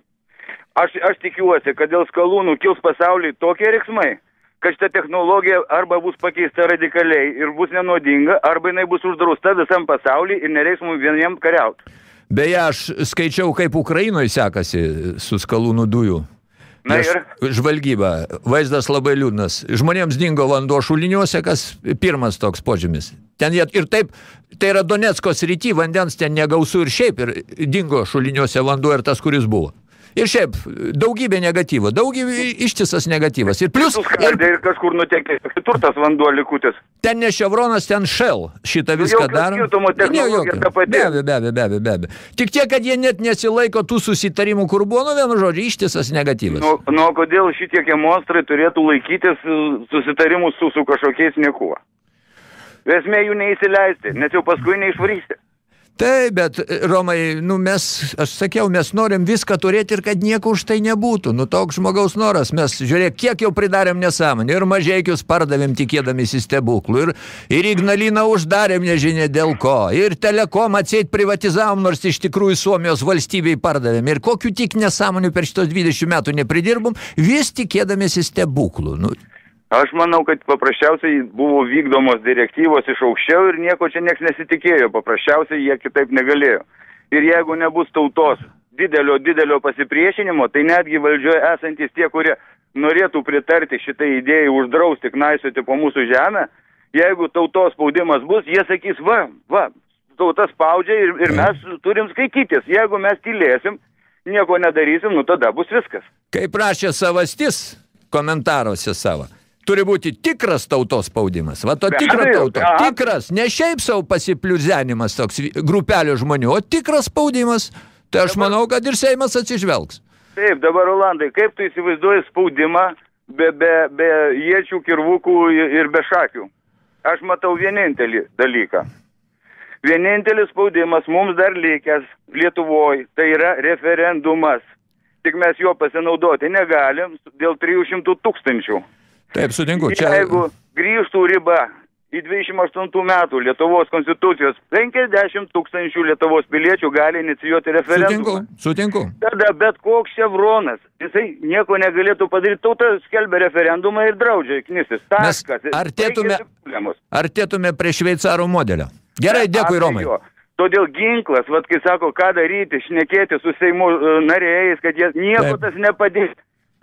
Aš, aš tikiuosi, kad dėl skalūnų kils pasaulyje tokie riksmai, kad šita technologija arba bus pakeista radikaliai ir bus nenuodinga, arba jinai bus uždrausta visam pasaulyje ir nereiks mums vieniem kariauti. Beje, aš skaičiau, kaip Ukrainoje sekasi su skalūnų dujų. Na ir Žvalgyba. Vaizdas labai liūdnas. Žmonėms dingo vanduo šuliniuose, kas pirmas toks požymis. Ten jie ir taip, tai yra Donetsko srity, vandens ten negausų ir šiaip, ir dingo šuliniuose vanduo ir tas, kuris buvo. Ir šiaip, daugybė negatyvo, daugybė ištisas negatyvas. Ir plus, ir ir kažkur nutekė kitur tas vanduo likutis. ten ne Chevronas, ten Shell šitą Nu, viską daro. Ne, jokio. Be abejo, be abejo, be abejo, be abejo. Tik tiek, kad jie net nesilaiko tų susitarimų, kur buvo, nu vienu žodžiu, ištisas negatyvas. Nu, nu, kodėl šitiek monstrai turėtų laikytis e, susitarimų su, su kažkokiais niekuo? Esmė jų neįsileisti, nes jau paskui neišvarysi. Taip, bet e, Romai, nu mes, aš sakiau, mes norim viską turėti ir kad nieko už tai nebūtų. Nu toks žmogaus noras. Mes, žiūrėk, kiek jau pridarėm nesąmonę. Ir mažiekius pardavėm tikėdamėsi stebuklų. Ir, ir Ignaliną uždarėm nežinia dėl ko. Ir telekom atseit privatizavom, nors iš tikrųjų Suomijos valstybei pardavėm. Ir kokiu tik nesąmonių per šitos 20 metų nepridirbom, vis tikėdamėsi stebuklų. Nu, Aš manau, kad paprasčiausiai buvo vykdomos direktyvos iš aukščiau ir nieko čia nieks nesitikėjo. Paprasčiausiai jie kitaip negalėjo. Ir jeigu nebus tautos didelio, didelio pasipriešinimo, tai netgi valdžioje esantis tie, kurie norėtų pritarti šitai idėjai uždrausti knaisioti po mūsų žemę, jeigu tautos spaudimas bus, jie sakys, va, va, tauta spaudžia ir, ir mes turim skaitytis. Jeigu mes tylėsim, nieko nedarysim, nu tada bus viskas. Kaip rašė savastis komentaruose savo. Turi būti tikras tautos spaudimas. Va to tikra tauta. Tikras, ne šiaip savo pasipliuzenimas toks grupelė žmonių, o tikras spaudimas. Tai aš manau, kad ir Seimas atsižvelgs. Taip, dabar Rolandai, kaip tu įsivaizduoji spaudimą be, be, be iečių, kirvukų ir be šakių? Aš matau vienintelį dalyką. Vienintelis spaudimas mums dar likęs Lietuvoje, tai yra referendumas. Tik mes juo pasinaudoti negalim dėl 300 tūkstančių. Taip, sutinku. Čia... Jeigu grįžtų riba į 28 metų Lietuvos konstitucijos 50 tūkstančių Lietuvos piliečių gali inicijuoti Sutinku, referendumą. sutinku. Tada bet koks ševronas, jisai nieko negalėtų padaryti, tauta skelbia referendumą ir draudžia knistis. Taškas. artėtume-. Artėtume prie šveicarų modelio. Gerai, dėkui, Romai. jo. Todėl ginklas, vad kai sako, ką daryti, šnekėti su Seimo e, narėjais, kad jie nieko Taip. tas nepadės.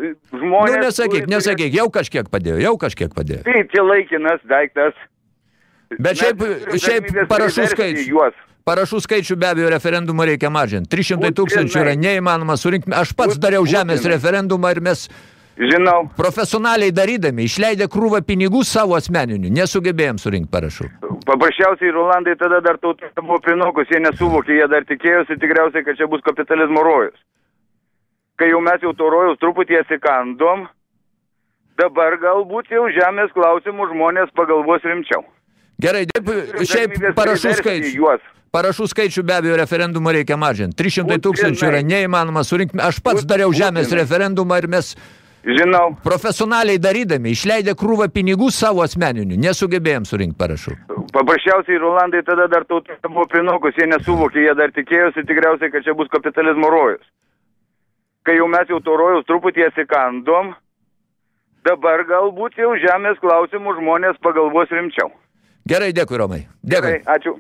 Nu, Žmonės... nesakyk, turi nesakyk, jau kažkiek padėjo, jau kažkiek padėjo. Taip, čia laikinas daiktas. Bet Mes šiaip, turim šiaip parašų. Juos. Parašų skaičių be abejo referendumą reikia mažinti. 300 Būtinai. tūkstančių yra neįmanoma surinkti. Aš pats dariau žemės Būtinai. referendumą ir mes Žinau. profesionaliai darydami, išleidę krūvą pinigų savo asmeninių, nesugebėjom surinkti parašų. Paprasčiausiai Rolandai tada dar tauta buvo prinokus, jie nesuvokė, jie dar tikėjosi tikriausiai, kad čia bus kapitalizmo rojus. Kai jau mes jau to rojus truputį atsikandom, dabar galbūt jau žemės klausimų žmonės pagalvos rimčiau. Gerai, dėkui, šiaip parašų. Juos. Parašų skaičių be abejo referendumą reikia mažinti. 300 Būtinai. tūkstančių yra neįmanoma surinkti. Aš pats dariau žemės referendumą ir mes Žinau. profesionaliai darydami, išleidę krūvą pinigų savo asmeninių, nesugebėjom surinkti parašų. Paprasčiausiai Rolandai tada dar tauta buvo prinokus, jie nesuvokė, jie dar tikėjosi tikriausiai, kad čia bus kapitalizmo rojus. Kai jau mes jau to rojus truputį atsikandom, dabar galbūt jau žemės klausimų žmonės pagalvos rimčiau. Gerai, dėkui, Romai. Dėkui. Gerai, ačiū.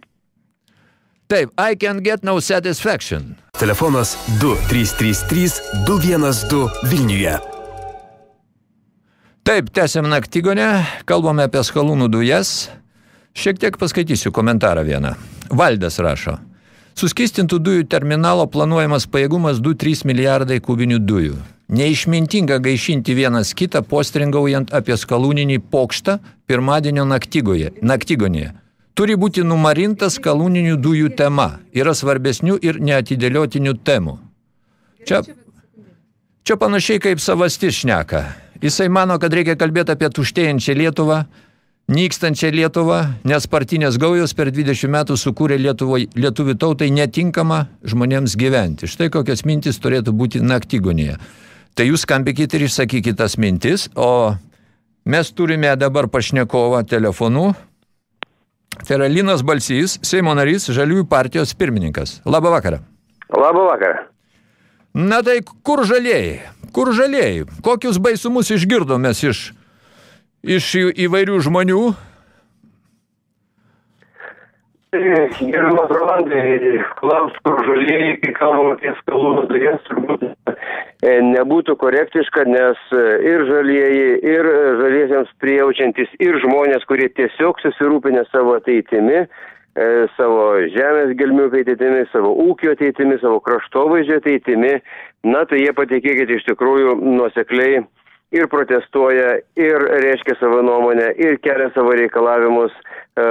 Taip, I can get no satisfaction. Telefonas 2333 212 Vilniuje. Taip, tęsiam naktigonę, kalbame apie skalūnų dujas. Šiek tiek paskaitysiu komentarą vieną. Valdas rašo. Suskistintų dujų terminalo planuojamas pajėgumas 2-3 milijardai kubinių dujų. Neišmintinga gaišinti vienas kitą postringaujant apie skalūninį pokštą pirmadienio naktigoje, naktigonėje. Turi būti numarinta skalūninių dujų tema. Yra svarbesnių ir neatidėliotinių temų. Čia, čia panašiai kaip savastis šneka. Jisai mano, kad reikia kalbėti apie tuštėjančią Lietuvą, nykstančią Lietuvą, nes partinės gaujos per 20 metų sukūrė Lietuvo, lietuvių tautai netinkamą žmonėms gyventi. Štai kokios mintis turėtų būti naktigonėje. Tai jūs skambikite ir išsakykite tas mintis, o mes turime dabar pašnekovą telefonu. Tai yra Linas Balsys, Seimo narys, Žaliųjų partijos pirmininkas. Labą vakarą. Labą vakarą. Na tai kur žalieji? Kur žalieji? Kokius baisumus išgirdome iš, iš įvairių žmonių? Gerbiamas Rolandai, klaus, kur žalieji, kai kalbam apie skalūnų dujas, turbūt e, nebūtų korektiška, nes e, ir žalieji, ir žaliesiams prijaučiantis, ir žmonės, kurie tiesiog susirūpinę savo ateitimi, e, savo žemės gelmių ateitimi, savo ūkio ateitimi, savo kraštovaizdžio ateitimi, na tai jie patikėkit iš tikrųjų nuosekliai ir protestuoja, ir reiškia savo nuomonę, ir kelia savo reikalavimus, e,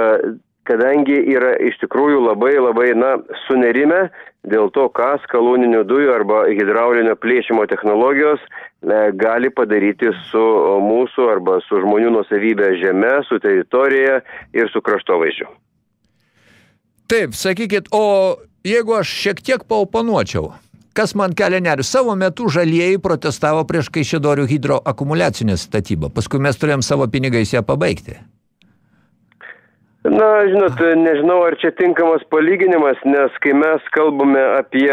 kadangi yra iš tikrųjų labai labai, na, sunerime dėl to, ką skalūninių dujų arba hidraulinio plėšimo technologijos e, gali padaryti su mūsų arba su žmonių nusavybė žeme, su teritorija ir su kraštovaizdžiu. Taip, sakykit, o jeigu aš šiek tiek paupanuočiau, Kas man kelia nerį? Savo metu žalieji protestavo prieš Kaišėdorių hidroakumuliacinę statybą. Paskui mes turėjom savo pinigais ją pabaigti. Na, žinot, nežinau, ar čia tinkamas palyginimas, nes kai mes kalbame apie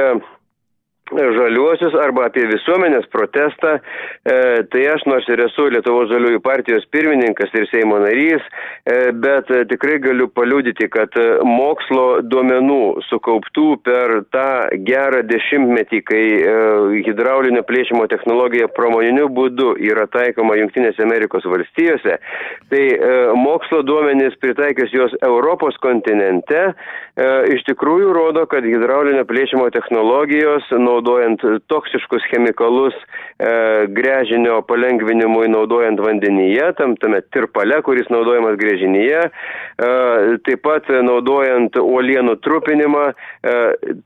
žaliuosius arba apie visuomenės protestą, e, tai aš nors ir esu Lietuvos žaliųjų partijos pirmininkas ir Seimo narys, e, bet e, tikrai galiu paliūdyti, kad e, mokslo duomenų sukauptų per tą gerą dešimtmetį, kai e, hidraulinio plėšimo technologija pramoniniu būdu yra taikoma Junktinėse Amerikos valstijose, tai e, mokslo duomenys pritaikius jos Europos kontinente e, iš tikrųjų rodo, kad hidraulinio plėšimo technologijos nuo naudojant toksiškus chemikalus e, grežinio palengvinimui naudojant vandenyje, tam tame tirpale, kuris naudojamas grėžinyje, e, taip pat naudojant uolienų trupinimą, e,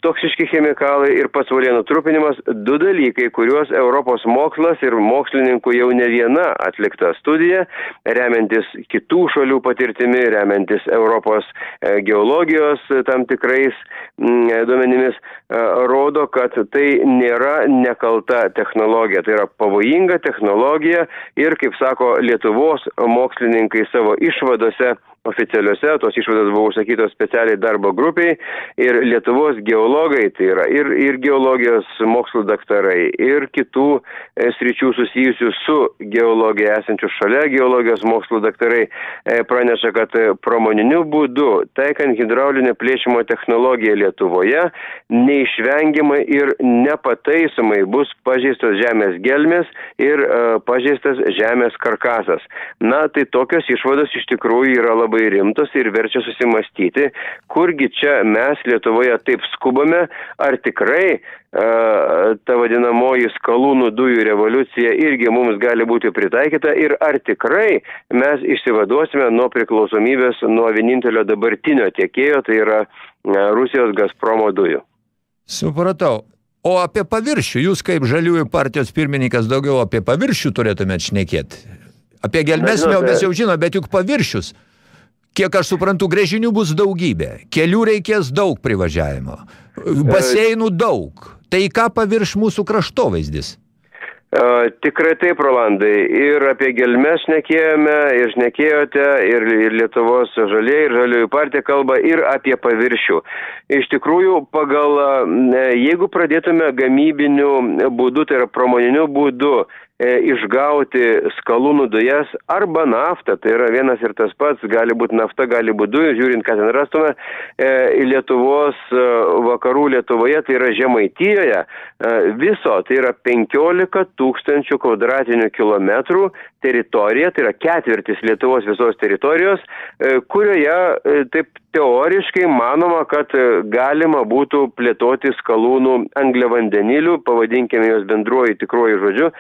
toksiški chemikalai ir pats uolienų trupinimas, du dalykai, kuriuos Europos mokslas ir mokslininkų jau ne viena atlikta studija, remiantis kitų šalių patirtimi, remiantis Europos e, geologijos tam tikrais duomenimis, e, rodo, kad tai tai nėra nekalta technologija, tai yra pavojinga technologija ir, kaip sako Lietuvos mokslininkai savo išvadose, oficialiuose, tos išvados buvo užsakytos specialiai darbo grupiai ir Lietuvos geologai, tai yra ir, ir geologijos mokslo daktarai, ir kitų e, sričių susijusių su geologija esančių šalia geologijos mokslo daktarai e, praneša, kad pramoniniu būdu, taikant hidraulinio plėšimo technologiją Lietuvoje, neišvengiamai ir nepataisomai bus pažeistos žemės gelmės ir e, pažeistas žemės karkasas. Na, tai tokios išvados iš tikrųjų yra labai labai rimtos ir verčia susimastyti, kurgi čia mes Lietuvoje taip skubame, ar tikrai ta vadinamoji skalūnų dujų revoliucija irgi mums gali būti pritaikyta ir ar tikrai mes išsivaduosime nuo priklausomybės nuo vienintelio dabartinio tiekėjo, tai yra Rusijos Gazpromo dujų. Supratau. O apie paviršių, jūs kaip žaliųjų partijos pirmininkas daugiau apie paviršių turėtumėt šnekėti. Apie gelmes mes jau žinome, bet juk paviršius. Kiek aš suprantu, grėžinių bus daugybė, kelių reikės daug privažiavimo, baseinų daug. Tai ką pavirš mūsų kraštovaizdis? Tikrai taip, Rolandai. Ir apie gelmes šnekėjome, ir šnekėjote, ir, ir Lietuvos žaliai, ir žaliųjų partija kalba, ir apie paviršių. Iš tikrųjų, pagal, jeigu pradėtume gamybiniu būdu, tai yra pramoniniu būdu, išgauti skalūnų dujas arba naftą, tai yra vienas ir tas pats, gali būti nafta, gali būti dujų, žiūrint, ką ten rastume, e, Lietuvos vakarų Lietuvoje, tai yra Žemaitijoje, e, viso, tai yra 15 tūkstančių kvadratinių kilometrų teritorija, tai yra ketvirtis Lietuvos visos teritorijos, e, kurioje e, taip teoriškai manoma, kad e, galima būtų plėtoti skalūnų angliavandenilių, pavadinkime jos bendruoju tikruoju žodžiu,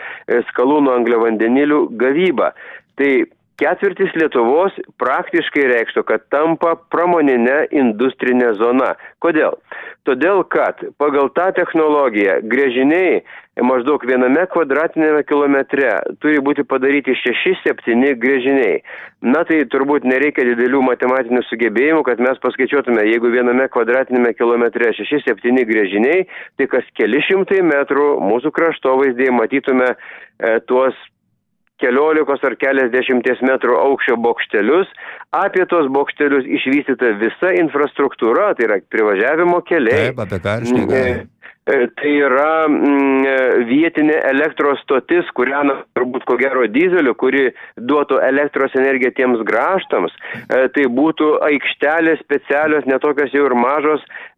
skalūnų angliavandenilių gavybą. Tai Ketvirtis Lietuvos praktiškai reikštų, kad tampa pramoninė industrinė zona. Kodėl? Todėl, kad pagal tą technologiją grėžiniai maždaug viename kvadratinėme kilometre turi būti padaryti 6-7 grėžiniai. Na tai turbūt nereikia didelių matematinių sugebėjimų, kad mes paskaičiuotume, jeigu viename kvadratinėme kilometre 6-7 grėžiniai, tai kas keli šimtai metrų mūsų kraštovaizdėje matytume e, tuos keliolikos ar keliasdešimties metrų aukščio bokštelius, apie tos bokštelius išvystyta visa infrastruktūra, tai yra privažiavimo keliai. Taip, apie ką aš negalėjau. E, tai yra mm, e, vietinė elektros stotis, kurią turbūt ko gero dizeliu, kuri duotų elektros energiją tiems graštams. E, tai būtų aikštelės specialios, netokios jau ir mažos, mm,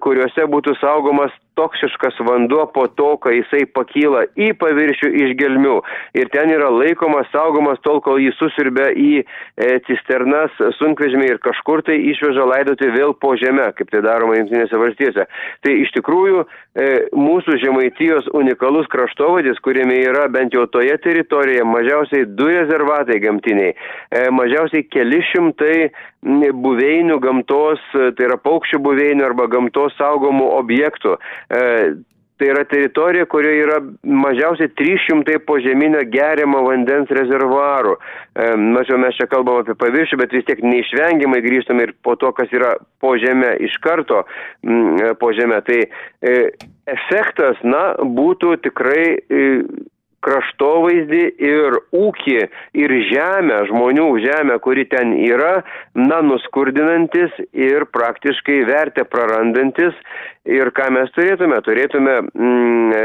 kuriuose būtų saugomas toksiškas vanduo po to, kai jisai pakyla į paviršių iš gelmių. Ir ten yra laikomas, saugomas tol, kol jį susirbė į e, cisternas sunkvežimį ir kažkur tai išveža laidoti vėl po žemę, kaip tai daroma Junktinėse valstijose. Tai iš tikrųjų e, mūsų Žemaitijos unikalus kraštovadis, kuriame yra bent jau toje teritorijoje mažiausiai du rezervatai gamtiniai, e, mažiausiai keli šimtai buveinių gamtos, tai yra paukščių buveinių arba gamtos saugomų objektų. E, tai yra teritorija, kurioje yra mažiausiai 300 požeminio geriamo vandens rezervuarų. E, Mačiau, mes čia kalbam apie paviršių, bet vis tiek neišvengiamai grįžtame ir po to, kas yra po žemė, iš karto m, po žemė. Tai e, efektas, na, būtų tikrai e, kraštovaizdį ir ūkį ir žemę, žmonių žemę, kuri ten yra, na, nuskurdinantis ir praktiškai vertę prarandantis. Ir ką mes turėtume? Turėtume mm, e,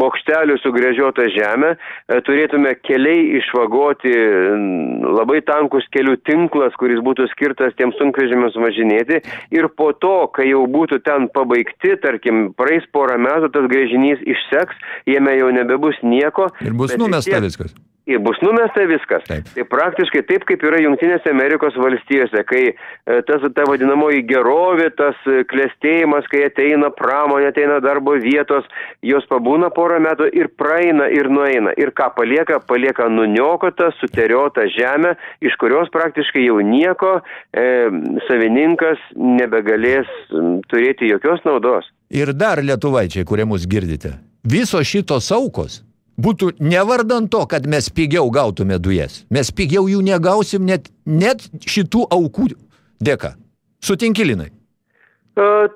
bokštelių sugrėžiotą žemę, e, turėtume keliai išvagoti, mm, labai tankus kelių tinklas, kuris būtų skirtas tiems sunkvežimiams važinėti. Ir po to, kai jau būtų ten pabaigti, tarkim, praeis porą metų, tas grėžinys išseks, jame jau nebebus nieko nieko. Ir bus numesta tiek, viskas. Ir bus numesta viskas. Taip. Tai praktiškai taip, kaip yra Junktinėse Amerikos valstijose, kai e, tas ta vadinamoji gerovė, tas e, klėstėjimas, kai ateina pramonė, ateina darbo vietos, jos pabūna porą metų ir praeina ir nueina. Ir ką palieka? Palieka nuniokotą, suteriotą žemę, iš kurios praktiškai jau nieko e, savininkas nebegalės turėti jokios naudos. Ir dar lietuvaičiai, kurie mus girdite, visos šitos aukos būtų nevardant to, kad mes pigiau gautume dujas. Mes pigiau jų negausim net, net šitų aukų dėka. Sutinkilinai.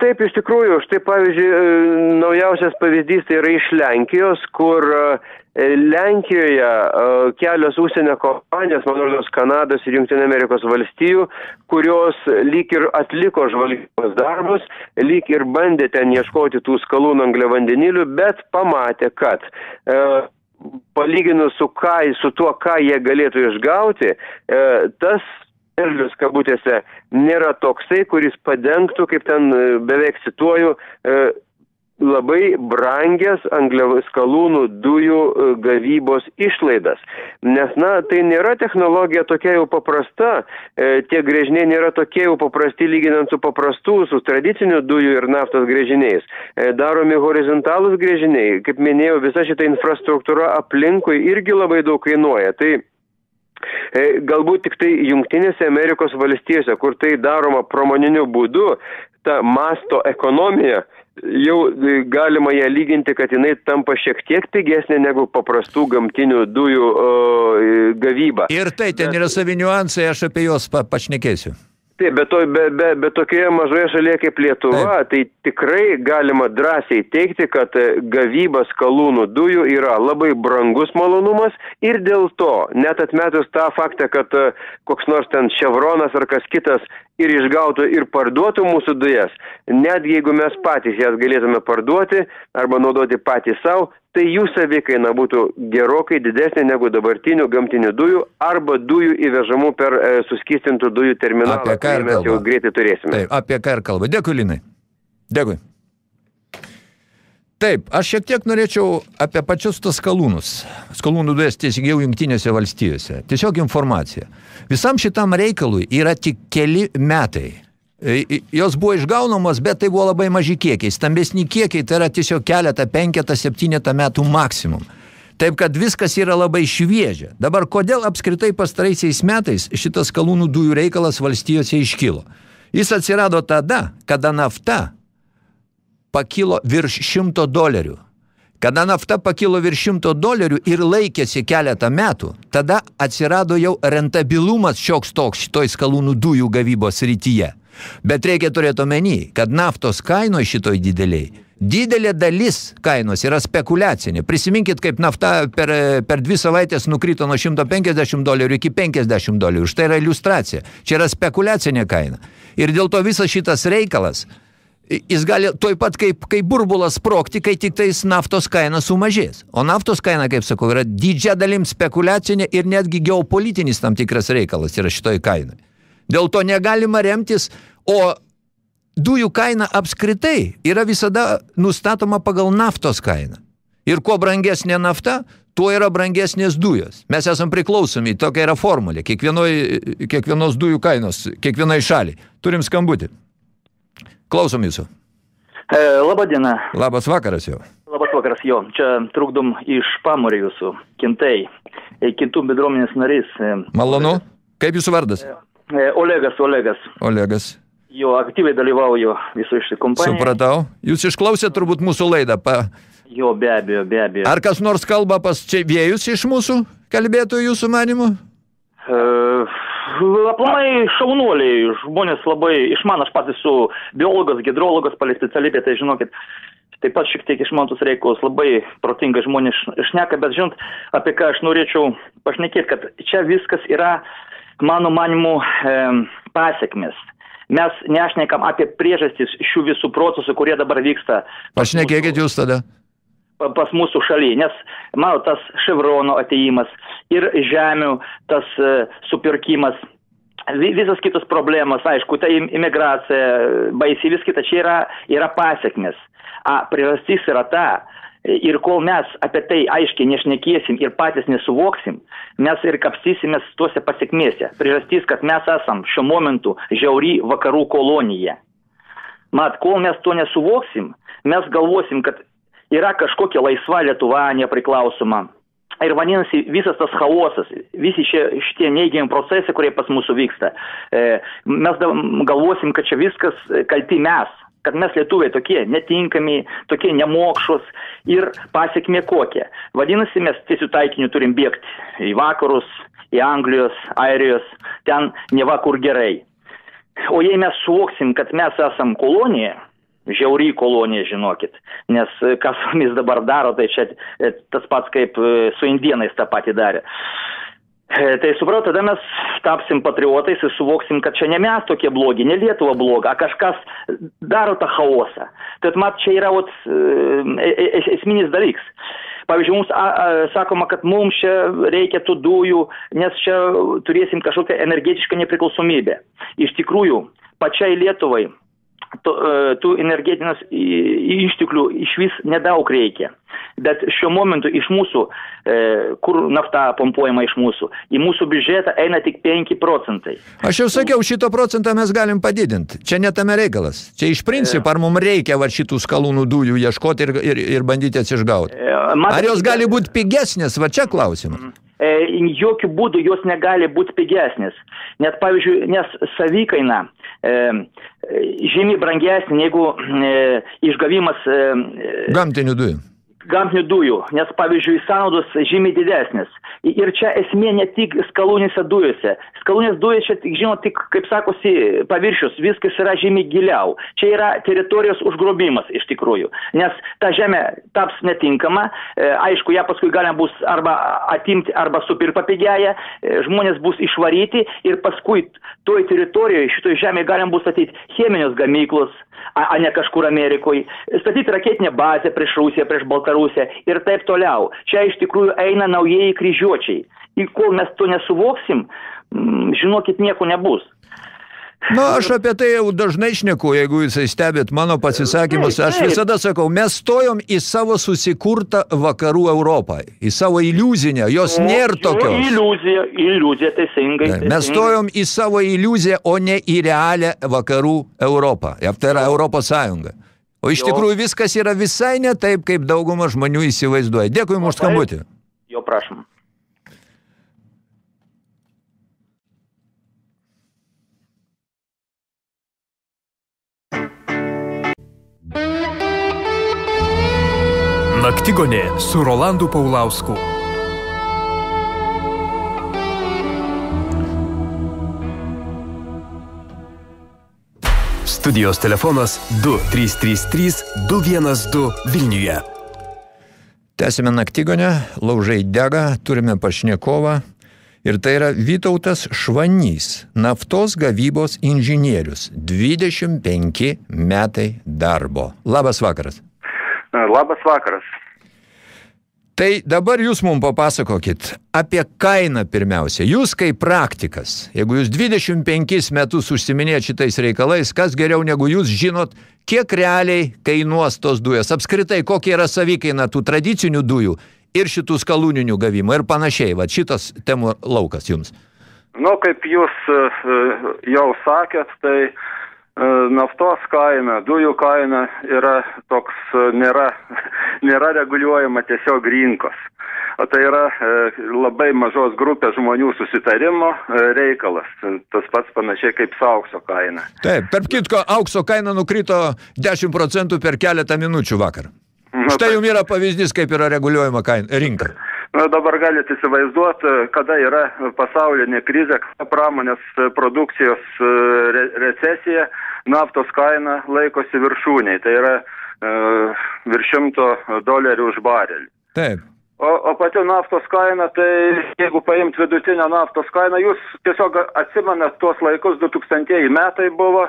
Taip, iš tikrųjų, štai pavyzdžiui, e, naujausias pavyzdys tai yra iš Lenkijos, kur e, Lenkijoje kelios užsienio kompanijos, man rodos, Kanados ir Junktinė Amerikos valstijų, kurios lyg ir atliko žvalgybos darbus, lyg ir bandė ten ieškoti tų skalūnų angliavandenilių, bet pamatė, kad e, palyginus su, ką, su tuo, ką jie galėtų išgauti, e, tas derlius kabutėse nėra toksai, kuris padengtų, kaip ten e, beveik cituoju, e, labai brangias angliavaskalūnų dujų e, gavybos išlaidas. Nes, na, tai nėra technologija tokia jau paprasta, e, tie grėžiniai nėra tokie jau paprasti lyginant su paprastų, su tradiciniu dujų ir naftos grėžiniais. E, daromi horizontalūs grėžiniai, kaip minėjau, visa šita infrastruktūra aplinkui irgi labai daug kainuoja. Tai e, Galbūt tik tai Junktinėse Amerikos valstijose, kur tai daroma pramoniniu būdu, ta masto ekonomija jau e, galima ją lyginti, kad jinai tampa šiek tiek pigesnė negu paprastų gamtinių dujų o, e, gavyba. Ir tai ten Bet... yra savi niuansai, aš apie juos pa, pašnekėsiu. Taip, bet, to, be, be, bet tokioje mažoje šalyje kaip Lietuva, Taip. tai tikrai galima drąsiai teikti, kad e, gavyba skalūnų dujų yra labai brangus malonumas ir dėl to, net atmetus tą faktą, kad koks nors ten Chevronas ar kas kitas ir išgautų ir parduotų mūsų dujas, net jeigu mes patys jas galėtume parduoti arba naudoti patys savo, tai jų savikaina būtų gerokai didesnė negu dabartinių gamtinių dujų arba dujų įvežamų per e, suskistintų dujų terminalą, apie ką mes jau greitai turėsime. Taip, apie ką ir kalba. Dėkui, Linai. Dėkui. Taip, aš šiek tiek norėčiau apie pačius tos skalūnus. Skalūnų dujas tiesiogiau jungtinėse valstijose. Tiesiog informacija. Visam šitam reikalui yra tik keli metai. Jos buvo išgaunamos, bet tai buvo labai maži kiekiai. Stambesni kiekiai tai yra tiesiog keletą, penketą, septynetą metų maksimum. Taip, kad viskas yra labai šviežia. Dabar, kodėl apskritai pastaraisiais metais šitas skalūnų dujų reikalas valstijose iškilo? Jis atsirado tada, kada nafta pakilo virš šimto dolerių. Kada nafta pakilo virš šimto dolerių ir laikėsi keletą metų, tada atsirado jau rentabilumas šioks toks šitoj skalūnų dujų gavybos rytyje. Bet reikia turėti omeny, kad naftos kainoje šitoj dideliai, didelė dalis kainos yra spekulacinė. Prisiminkit, kaip nafta per, per dvi savaitės nukrito nuo 150 dolerių iki 50 dolerių. Štai yra iliustracija. Čia yra spekulacinė kaina. Ir dėl to visas šitas reikalas jis gali toj pat kaip, kaip burbulas sprokti, kai tik tais naftos kaina sumažės. O naftos kaina, kaip sakau, yra didžia dalim spekulacinė ir netgi geopolitinis tam tikras reikalas yra šitoj kainai. Dėl to negalima remtis, o dujų kaina apskritai yra visada nustatoma pagal naftos kainą. Ir kuo brangesnė nafta, tuo yra brangesnės dujos. Mes esam priklausomi, tokia yra formulė, kiekvienoj, kiekvienos dujų kainos, kiekvienai šaliai. Turim skambutį. Klausom jūsų. E, Labą dieną. Labas vakaras jau. Labas vakaras, jo. Čia trukdom iš pamorį jūsų, kintai, e, kintų bendruomenės narys. e, Malonu. Kaip jūsų vardas? e, Olegas, Olegas. Olegas. Jo, aktyviai dalyvauju viso iš kompanijos. Supratau. Jūs išklausėt turbūt mūsų laidą. Pa... Jo, be abejo, be abejo. Ar kas nors kalba pas čia vėjus iš mūsų kalbėtojų jūsų manimu? E, aplamai šaunuoliai, žmonės labai išman, aš pats esu biologas, hidrologas, palei specialybė, tai žinokit, taip pat šiek tiek išman tus reikalus, labai protingai žmonės šneka, bet žinot, apie ką aš norėčiau pašnekėti, kad čia viskas yra, mano manimu, e, pasiekmes. Mes nešnekam apie priežastis šių visų procesų, kurie dabar vyksta Pašnekėkit jūs tada. Pa- pas mūsų šaly, nes, mano, tas Ševrono ateimas ir žemių tas e, supirkimas, vi- visas kitos problemos, aišku, tai im- imigracija, baisiai vis kita, čia yra, yra pasiekmes. A, priežastis yra ta, ir kol mes apie tai aiškiai nešnekėsim ir patys nesuvoksim, mes ir kapstysimės tuose pasiekmėse. Priežastis, kad mes esam šiuo momentu žiauri vakarų kolonija. Mat, kol mes to nesuvoksim, mes galvosim, kad yra kažkokia laisva Lietuva nepriklausoma. Ir vadinasi, visas tas chaosas, visi šie, šitie neigiami procesai, kurie pas mūsų vyksta, e, mes galvosim, kad čia viskas kalti mes, kad mes lietuviai tokie netinkami, tokie nemokšus ir pasiekmė kokia. Vadinasi, mes tiesių taikinių turim bėgti į vakarus, į Anglijos, Airijos, ten neva kur gerai. O jei mes suvoksim, kad mes esam kolonija, žiauri kolonija, žinokit, nes e, kas su mumis dabar daro, tai čia e, tas pats kaip e, su indienais tą patį darė. Tai supratau, tada mes tapsim patriotais ir suvoksim, kad čia ne mes tokie blogi, ne Lietuva bloga, a kažkas daro tą chaosą. Tad mat, čia yra ot, esminis dalykas. Pavyzdžiui, mums a, a, sakoma, kad mums čia reikia tų dujų, nes čia turėsim kažkokią energetišką nepriklausomybę. Iš tikrųjų, pačiai Lietuvai to, e, tų energetinius i- išteklių iš vis nedaug reikia. Bet šiuo momentu iš mūsų, e, kur nafta pompuojama iš mūsų, į mūsų biudžetą eina tik 5 procentai. Aš jau sakiau, šito procentą mes galim padidinti. Čia ne tame reikalas. Čia iš principo, ar mums reikia va šitų skalūnų dujų ieškoti ir, ir, ir bandyti atsižgauti. E, Ar jos gali būti pigesnės? Va čia klausimas. E, jokių būdų jos negali būti pigesnės. Net pavyzdžiui, nes savikaina e, e, žymiai brangesnė negu e, išgavimas e, Gamtinių dujų. Gamtinių dujų, nes pavyzdžiui sąnaudos žymiai didesnės. Ir čia esmė ne tik skalūnėse dujose. Skalūnės dujos čia, žinot, tik, kaip sakosi, paviršius, viskas yra žymiai giliau. Čia yra teritorijos užgrobimas iš tikrųjų, nes ta žemė taps netinkama, e, aišku, ją paskui galima bus arba atimti, arba supirkti papigiają, e, žmonės bus išvaryti ir paskui toj teritorijoje, šitoj žemėje galima bus statyti cheminius gamyklos, a, ne kažkur Amerikoje, statyti raketinę bazę prieš Rusiją, prieš Baltarusiją ir taip toliau. Čia iš tikrųjų eina naujieji kryžiuočiai. Ir kol mes to nesuvoksim, mm, žinokit, nieko nebus. Nu, aš apie tai jau dažnai šneku, jeigu jūs stebėt mano pasisakymus. Aš visada sakau, mes stojom į savo susikurtą vakarų Europą, į savo iliuzinę, jos nėra tokios. Iliuzija, iliuzija, teisingai. Ne, Mes stojom į savo iliuziją, o ne į realią vakarų Europą. Tai yra Europos Sąjunga. O iš tikrųjų viskas yra visai ne taip, kaip dauguma žmonių įsivaizduoja. Dėkui jums už skambutį. Jo, prašom. Naktigonė su Rolandu Paulausku. Studijos telefonas 2333 212 Vilniuje. Tęsime naktigonę, laužai dega, turime pašnekovą. Ir tai yra Vytautas Švanys, naftos gavybos inžinierius, 25 metai darbo. Labas vakaras. Labas vakaras. Tai dabar jūs mums papasakokit apie kainą pirmiausia. Jūs kaip praktikas, jeigu jūs 25 metus užsiminėt šitais reikalais, kas geriau negu jūs žinot, kiek realiai kainuos tos dujos, apskritai kokia yra savikaina tų tradicinių dujų ir šitų skalūninių gavimo ir panašiai. Va šitas temų laukas jums. Nu, kaip jūs e, e, jau sakėt, tai e, naftos kaina, dujų kaina yra toks, nėra, nėra reguliuojama tiesiog rinkos. O tai yra labai mažos grupės žmonių susitarimo reikalas. Tas pats panašiai kaip su aukso kaina. Taip, tarp kitko, aukso kaina nukrito 10 procentų per keletą minučių vakar. Nu, Štai jums yra pavyzdys, kaip yra reguliuojama kaina, rinka. Na, dabar galite įsivaizduoti, kada yra pasaulinė krizė, pramonės produkcijos e, re recesija, naftos kaina laikosi viršūniai, tai yra e, virš šimto dolerių už barelį. Taip. O, o pati naftos kaina, tai jeigu paimt vidutinę naftos kainą, jūs tiesiog atsimenat tuos laikus, 2000 metai buvo,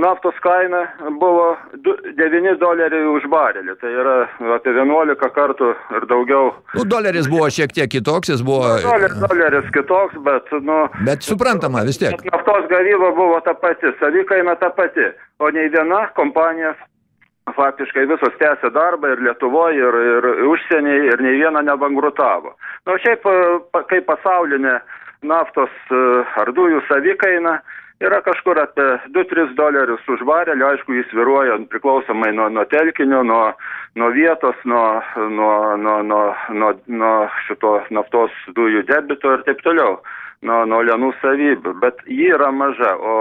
naftos kaina buvo du- 9 doleriai už barelį, tai yra apie 11 kartų ir daugiau. Nu, doleris buvo šiek tiek kitoks, jis buvo... Doleris, doleris kitoks, bet, nu, Bet suprantama vis tiek. naftos gavyba buvo ta pati, savikaina ta pati, o nei viena kompanija faktiškai visos tęsė darbą ir Lietuvoje, ir, ir užsienyje, ir nei viena nebankrutavo. Na, o šiaip, kaip pasaulinė naftos e, ar dujų savikaina yra kažkur apie 2-3 dolerius už barelį, aišku, jis viruoja priklausomai nuo, nuo telkinio, nuo, nuo vietos, nuo, nuo, nuo, nuo, nuo, nuo šito naftos dujų debito ir taip toliau, nuo, nuo lenų savybių, bet ji yra maža, o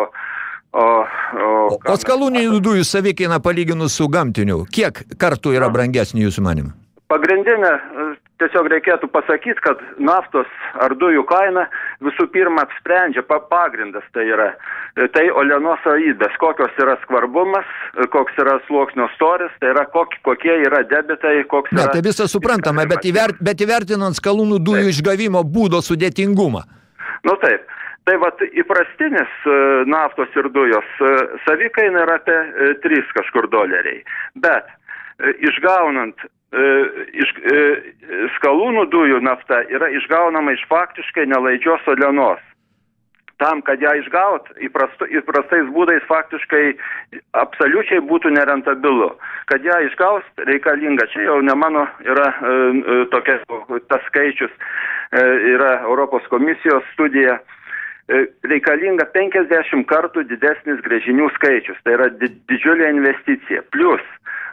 O, o, O skalūninių dujų savikaina palyginus su gamtiniu, kiek kartų yra brangesnė jūsų manimo? Pagrindinė, e, tiesiog reikėtų pasakyti, kad naftos ar dujų kaina visų pirma apsprendžia, pa, pagrindas tai yra, e, tai olienos savybės, kokios yra skvarbumas, e, koks yra sluoksnio storis, tai yra kok, kokie yra debitai, koks Ne, yra... tai visą suprantama, bet, įvert, bet įvertinant skalūnų dujų išgavimo būdo sudėtingumą. Nu taip. Tai vat įprastinis naftos ir dujos savikaina yra apie e, 3 kažkur doleriai. Bet išgaunant iš, e, skalūnų dujų nafta yra išgaunama iš faktiškai nelaidžios olenos. Tam, kad ją išgaut, įprastu, įprastais būdais faktiškai absoliučiai būtų nerentabilu. Kad ją išgaus, reikalinga, čia jau ne mano yra e, e, tokia, tas skaičius, e, yra Europos komisijos studija, e, reikalinga 50 kartų didesnis grėžinių skaičius. Tai yra di didžiulė investicija. Plus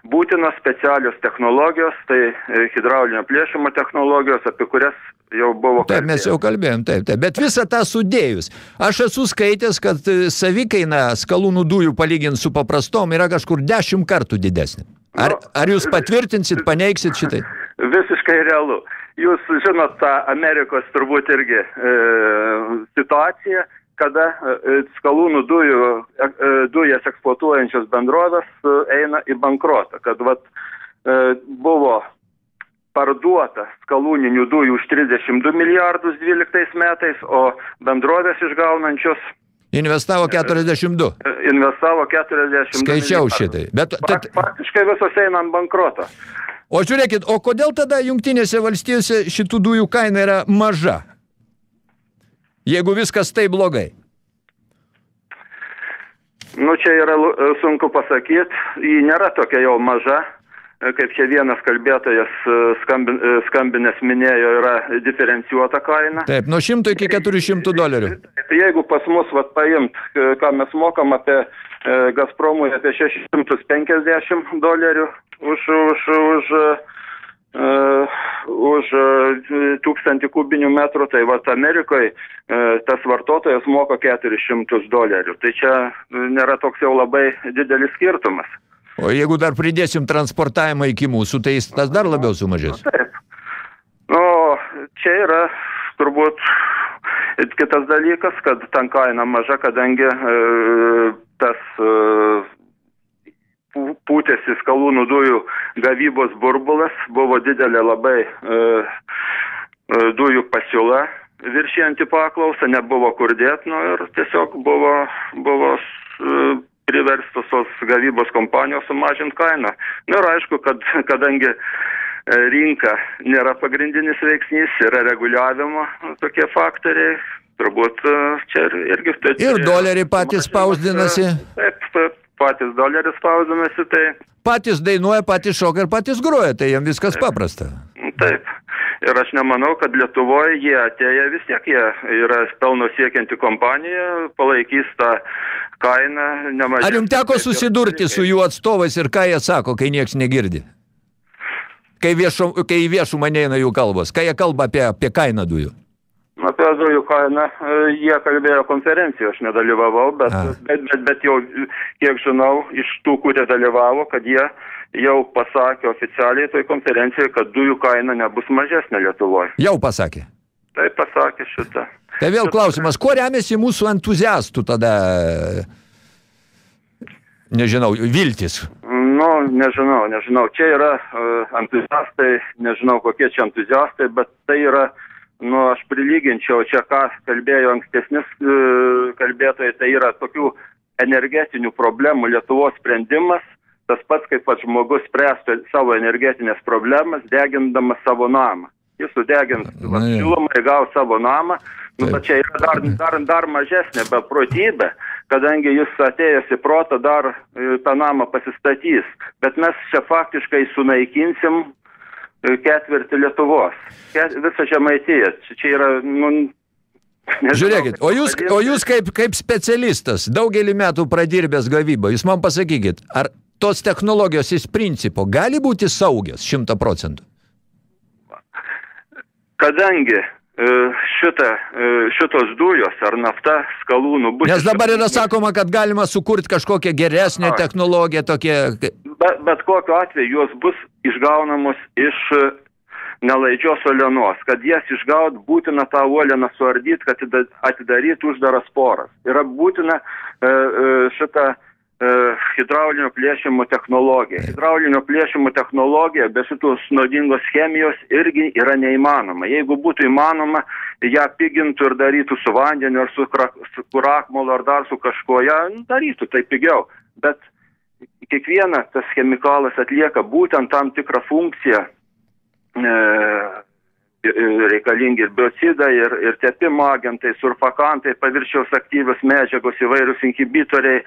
būtinos specialios technologijos, tai e, hidraulinio plėšimo technologijos, apie kurias jau buvo Taip, mes jau kalbėjom, taip, taip. Bet visą tą sudėjus. Aš esu skaitęs, kad e, savikaina skalūnų dujų palyginti su paprastom yra kažkur 10 kartų didesnė. Ar, ar jūs patvirtinsit, paneigsit šitai? Visiškai realu. Jūs žinot tą Amerikos turbūt irgi e, situaciją, kada e, skalūnų dujų, e, e, dujas eksploatuojančios bendrovės e, eina į bankrotą. Kad vat, e, buvo parduota skalūninių dujų už 32 milijardus 12 metais, o bendrovės išgaunančios Investavo 42. e, investavo 40 Skaičiau šitai. Bet, tad, Faktiškai visos eina ant bankroto. o žiūrėkit, o kodėl tada jungtinėse valstijose šitų dujų kaina yra maža? Jeigu viskas taip blogai. Nu, čia yra e, sunku pasakyti, ji nėra tokia jau maža, E, kaip čia vienas kalbėtojas e, skambin, skambinės minėjo, yra diferencijuota kaina. Taip, nuo 100 iki 400 dolerių. Tai jeigu pas mus vat, paimt, ką mes mokam apie Gazpromui apie 650 dolerių už, už, už, e, už e, tūkstantį kubinių metrų, tai vat Amerikoje tas vartotojas moka 400 dolerių. Tai čia e, nėra toks jau labai didelis skirtumas. O jeigu dar pridėsim transportavimą iki mūsų, tai tas dar labiau sumažės. Taip. Nu, čia yra turbūt kitas dalykas, kad ten kaina maža, kadangi e, tas pūtėsi skalūnų dujų gavybos burbulas, buvo didelė labai e, e, dujų pasiūla viršijanti paklausą, nebuvo kur dėti, nu, ir tiesiog buvo, buvo e, priverstos tos gavybos kompanijos sumažinti kainą. Na ir aišku, kad kadangi e, rinka nėra pagrindinis veiksnys, yra reguliavimo tokie faktoriai, turbūt e, čia ir- irgi... tai- Ir doleriai patys spausdinasi. Taip, taip, patys doleriai spausdinasi, tai Patys dainuoja, patys šoka ir patys groja, tai jam viskas paprasta. Taip. Ir aš nemanau, kad Lietuvoje jie atėję vis tiek jie yra pelno siekianti kompanija, palaikys tą kainą nemažai. Ar jums teko susidurti su jų atstovais ir ką jie sako, kai nieks negirdi? Kai, viešo, kai į viešumą neina jų kalbos, kai jie kalba apie, apie kainą dujų. Apie dujų kainą jie kalbėjo konferencijoje, aš nedalyvavau, bet, bet, bet, bet jau, kiek žinau, iš tų, kurie dalyvavo, kad jie jau pasakė oficialiai toj konferencijoje, kad dujų kaina nebus mažesnė Lietuvoje. Jau pasakė. Tai pasakė šitą. Tai vėl klausimas, kuo remiasi mūsų entuziastų tada, nežinau, viltis? Nu, nežinau, nežinau. Čia yra uh, entuziastai, nežinau kokie čia entuziastai, bet tai yra, nu, aš prilyginčiau čia, ką kalbėjo ankstesnis uh, kalbėtojai, tai yra tokių energetinių problemų Lietuvos sprendimas, tas pats kaip pats žmogus spręstų savo energetinės problemas, degindamas savo namą. Jis sudegins šilumą ir gaus savo namą, nu, bet čia yra dar, dar, dar mažesnė beprotybė, kadangi jis atėjęs į protą dar e, tą namą pasistatys. Bet mes čia faktiškai sunaikinsim e, ketvirtį Lietuvos, visą žemaitiją. Čia, yra, nu, nežinau, Žiūrėkit, o jūs, o jūs kaip, kaip specialistas, daugelį metų pradirbęs gavybą, jūs man pasakykit, ar tos technologijos iš principo gali būti saugios šimta procentų? Kadangi šita, e, šitos dujos ar nafta skalūnų bus... Nes dabar yra sakoma, kad galima sukurti kažkokią geresnę technologiją, tokie... Bet, bet kokiu atveju jos bus išgaunamos iš e, nelaidžios olenos. Kad jas išgaut, būtina tą uolieną suardyti, kad atida- atidarytų uždaras poras. Yra būtina e, e, šitą e, hidraulinio plėšimo technologija. Hidraulinio plėšimo technologija be šitos nuodingos chemijos irgi yra neįmanoma. Jeigu būtų įmanoma, ją pigintų ir darytų su vandeniu ar su, kra- su kurakmolu ar dar su kažkuo, ją darytų tai pigiau. Bet kiekvienas tas chemikalas atlieka būtent tam tikrą funkciją. E, e, reikalingi ir biocidai, ir, ir tepimo agentai, surfakantai, paviršiaus aktyvios medžiagos, įvairūs inhibitoriai.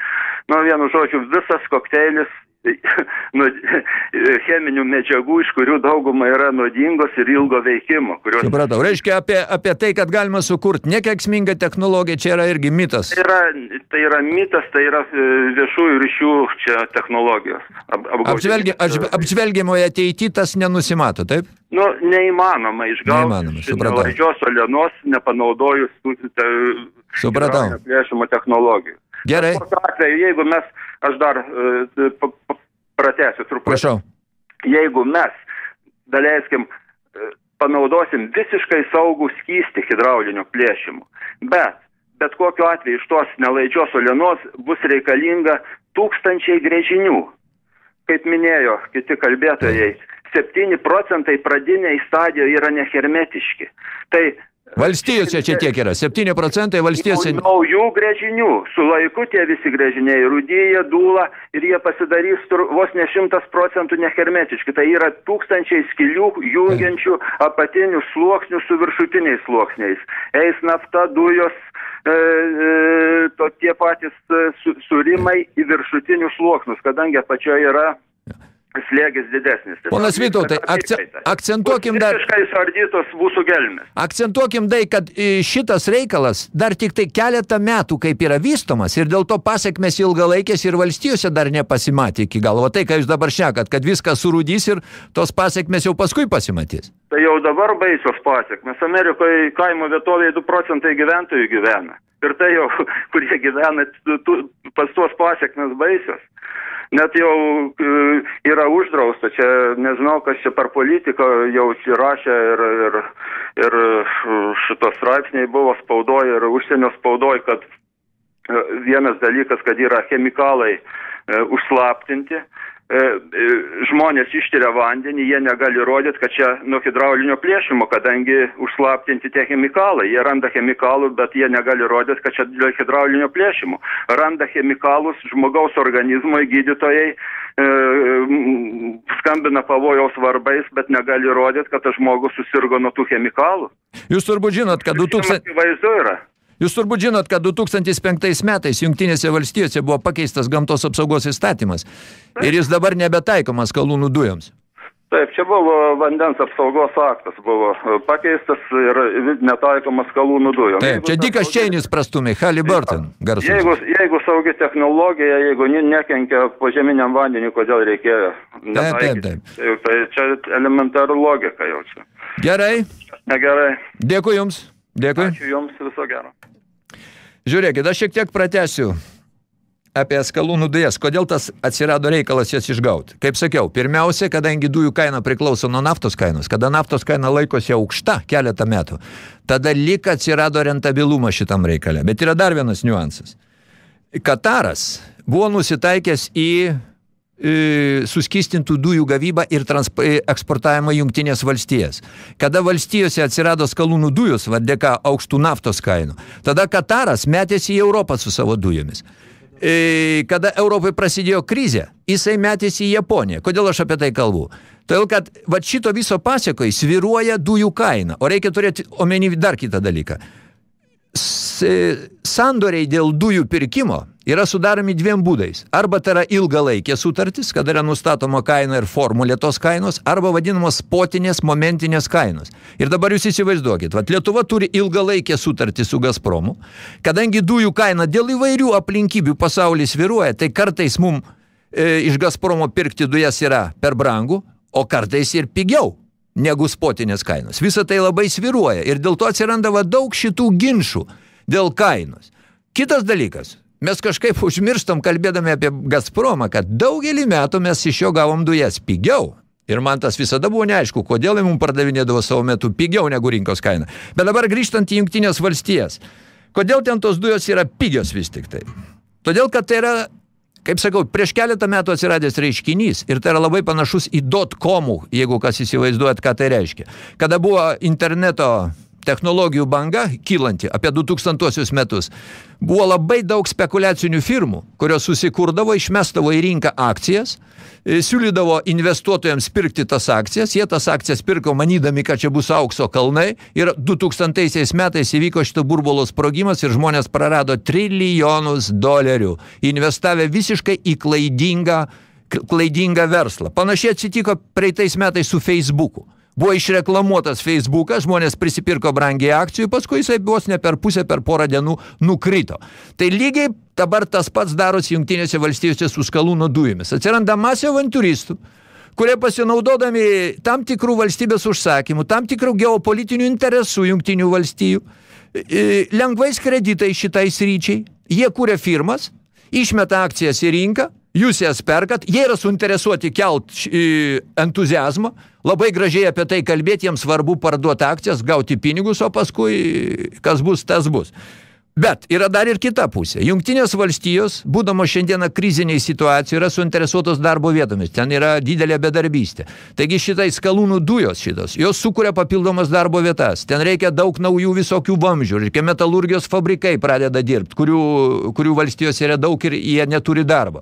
Nu, vienu žodžiu, visas kokteilis nu, cheminių medžiagų, iš kurių dauguma yra nuodingos ir ilgo veikimo. Kurios Supratau, reiškia apie, apie tai, kad galima sukurti nekeksmingą technologiją, čia yra irgi mitas. Tai yra, tai yra mitas, tai yra e, viešųjų ryšių čia technologijos. Ap, Apžvelgi, aš, apžvelgiamoje ateityje tas nenusimato, taip? Nu, neįmanoma Neįmanoma, išgauti supratau. valdžios olenos, nepanaudojus tų te, Supratau. technologijų. Gerai, atveju, jeigu mes, aš dar e, pratęsiu truputį. prašau. Jeigu mes, daleiskim, e, panaudosim visiškai saugų skystį hidraulinio plėšimo, bet bet kokiu atveju iš tos nelaidžios olenos bus reikalinga tūkstančiai grėžinių. Kaip minėjo kiti kalbėtojai, 7 procentai pradiniai stadijoje yra nehermetiški. Tai Valstijose čia tiek yra, 7 procentai valstijose... Nau- Naujų grėžinių. Su laiku tie visi grėžiniai rūdyja, dūla ir jie pasidarys tur, vos ne šimtas procentų nehermetiški. Tai yra tūkstančiai skilių jungiančių apatinių sluoksnių su viršutiniais sluoksniais. Eis nafta, dujos, e, to tie patys e, su, surimai į viršutinius sluoksnius, kadangi apačioje yra slėgis didesnis. Ponas Vytautai, akce, apykaita. akcentuokim dar... Visiškai suardytos mūsų gelmės. Akcentuokim tai, kad e, šitas reikalas dar tik tai keletą metų kaip yra vystomas ir dėl to pasiekmes ilgalaikės ir valstijose dar nepasimatė iki galo. O tai, ką jūs dabar šnekat, kad viskas surūdys ir tos pasiekmes jau paskui pasimatys. Tai jau dabar baisios pasiekmes. Amerikoje kaimo vietovėje 2 procentai gyventojų gyvena. Ir tai jau, kurie gyvena, tu, tu, pas tuos pasiekmes baisios. Net jau e, yra uždrausta, čia nežinau, kas čia per politiką jau čia rašė ir, ir, ir šitos straipsniai buvo spaudoje ir užsienio spaudoje, kad e, vienas dalykas, kad yra chemikalai e, užslaptinti, žmonės ištiria vandenį, jie negali rodyti, kad čia nuo hidraulinio plėšimo, kadangi užslaptinti tie chemikalai. Jie randa chemikalų, bet jie negali rodyti, kad čia dėl hidraulinio plėšimo. Randa chemikalus žmogaus organizmui gydytojai, e, skambina pavojaus varbais, bet negali rodyti, kad tas žmogus susirgo nuo tų chemikalų. Jūs turbūt žinot, kad 2000... Akivaizdu yra. Jūs turbūt žinot, kad 2005 metais Jungtinėse valstijose buvo pakeistas gamtos apsaugos įstatymas ir jis dabar nebetaikomas kalūnų dujoms. Taip, čia buvo vandens apsaugos aktas, buvo pakeistas ir netaikomas kalūnų dujom. Taip, Jeigu čia Dikas saugi- Čeinis prastumi, Halliburton garsus. Jeigu, jeigu saugi technologija, jeigu ne- nekenkia požeminiam vandeniu, kodėl reikėjo netaikyti? taip. Tai, tai čia elementaru logika jau čia. Gerai, Negerai. dėkui Jums. Dėkui. Ačiū Jums viso gero. Žiūrėkit, aš šiek tiek pratesiu apie skalūnų dujas. Kodėl tas atsirado reikalas jas išgauti? Kaip sakiau, pirmiausia, kadangi dujų kaina priklauso nuo naftos kainos, kada naftos kaina laikosi aukšta keletą metų, tada lik atsirado rentabilumas šitam reikale. Bet yra dar vienas niuansas. Kataras buvo nusitaikęs į suskistintų dujų gavybą ir e, eksportavimą jungtinės valstijas. Kada valstijose atsirado skalūnų dujos, va dėka aukštų naftos kainų, tada Kataras metėsi į Europą su savo dujomis. E, Kada Europai prasidėjo krizė, jisai metėsi į Japoniją. Kodėl aš apie tai kalbu? Todėl, kad va šito viso pasiekoje sviruoja dujų kaina. O reikia turėti omeny dar kitą dalyką s- sandoriai dėl dujų pirkimo yra sudaromi dviem būdais. Arba tai yra ilgalaikė sutartis, kada yra nustatoma kaina ir formulė tos kainos, arba vadinamos spotinės momentinės kainos. Ir dabar jūs įsivaizduokit, vat Lietuva turi ilgalaikę sutartį su Gazpromu, kadangi dujų kaina dėl įvairių aplinkybių pasaulis sviruoja, tai kartais mum e, iš Gazpromo pirkti dujas yra per brangu, o kartais ir pigiau negu spotinės kainos. Visa tai labai sviruoja ir dėl to atsiranda va daug šitų ginčių dėl kainos. Kitas dalykas, mes kažkaip užmirštam kalbėdami apie Gazpromą, kad daugelį metų mes iš jo gavom dujas pigiau. Ir man tas visada buvo neaišku, kodėl jie mums pardavinėdavo savo metu pigiau negu rinkos kaina. Bet dabar grįžtant į Jungtinės valstijas, kodėl ten tos dujos yra pigios vis tik tai? Todėl, kad tai yra kaip sakau, prieš keletą metų atsiradęs reiškinys ir tai yra labai panašus į dot-comų, jeigu kas įsivaizduojat, ką tai reiškia. Kada buvo interneto technologijų banga kylanti apie 2000 metus, buvo labai daug spekuliacinių firmų, kurios susikurdavo, išmestavo į rinką akcijas, e, siūlydavo investuotojams pirkti tas akcijas, jie tas akcijas pirko manydami, kad čia bus aukso kalnai ir 2000 metais įvyko šito burbulo sprogimas ir žmonės prarado trilijonus dolerių, investavę visiškai į klaidingą, klaidingą verslą. Panašiai atsitiko praeitais metais su Facebooku. Buvo išreklamuotas Facebookas, žmonės prisipirko brangiai akcijų, paskui jisai vos ne per pusę, per porą dienų nukrito. Tai lygiai dabar tas pats darosi jungtinėse valstijose su skalūno dujomis. Atsiranda masė avantūristų, kurie pasinaudodami tam tikrų valstybės užsakymų, tam tikrų geopolitinių interesų jungtinių valstijų, lengvais kreditais šitai sryčiai, jie kūrė firmas, išmeta akcijas į rinką, jūs jas perkat, jie yra suinteresuoti kelt e, entuziazmą, labai gražiai apie tai kalbėti, jiems svarbu parduoti akcijas, gauti pinigus, o paskui kas bus, tas bus. Bet yra dar ir kita pusė. Jungtinės valstijos, būdamos šiandieną kriziniai situacijai, yra suinteresuotos darbo vietomis. Ten yra didelė bedarbystė. Taigi šitai skalūnų dujos šitos, jos sukuria papildomas darbo vietas. Ten reikia daug naujų visokių vamzdžių. Reikia metalurgijos fabrikai pradeda dirbti, kurių, kurių valstijos yra daug ir jie neturi darbo.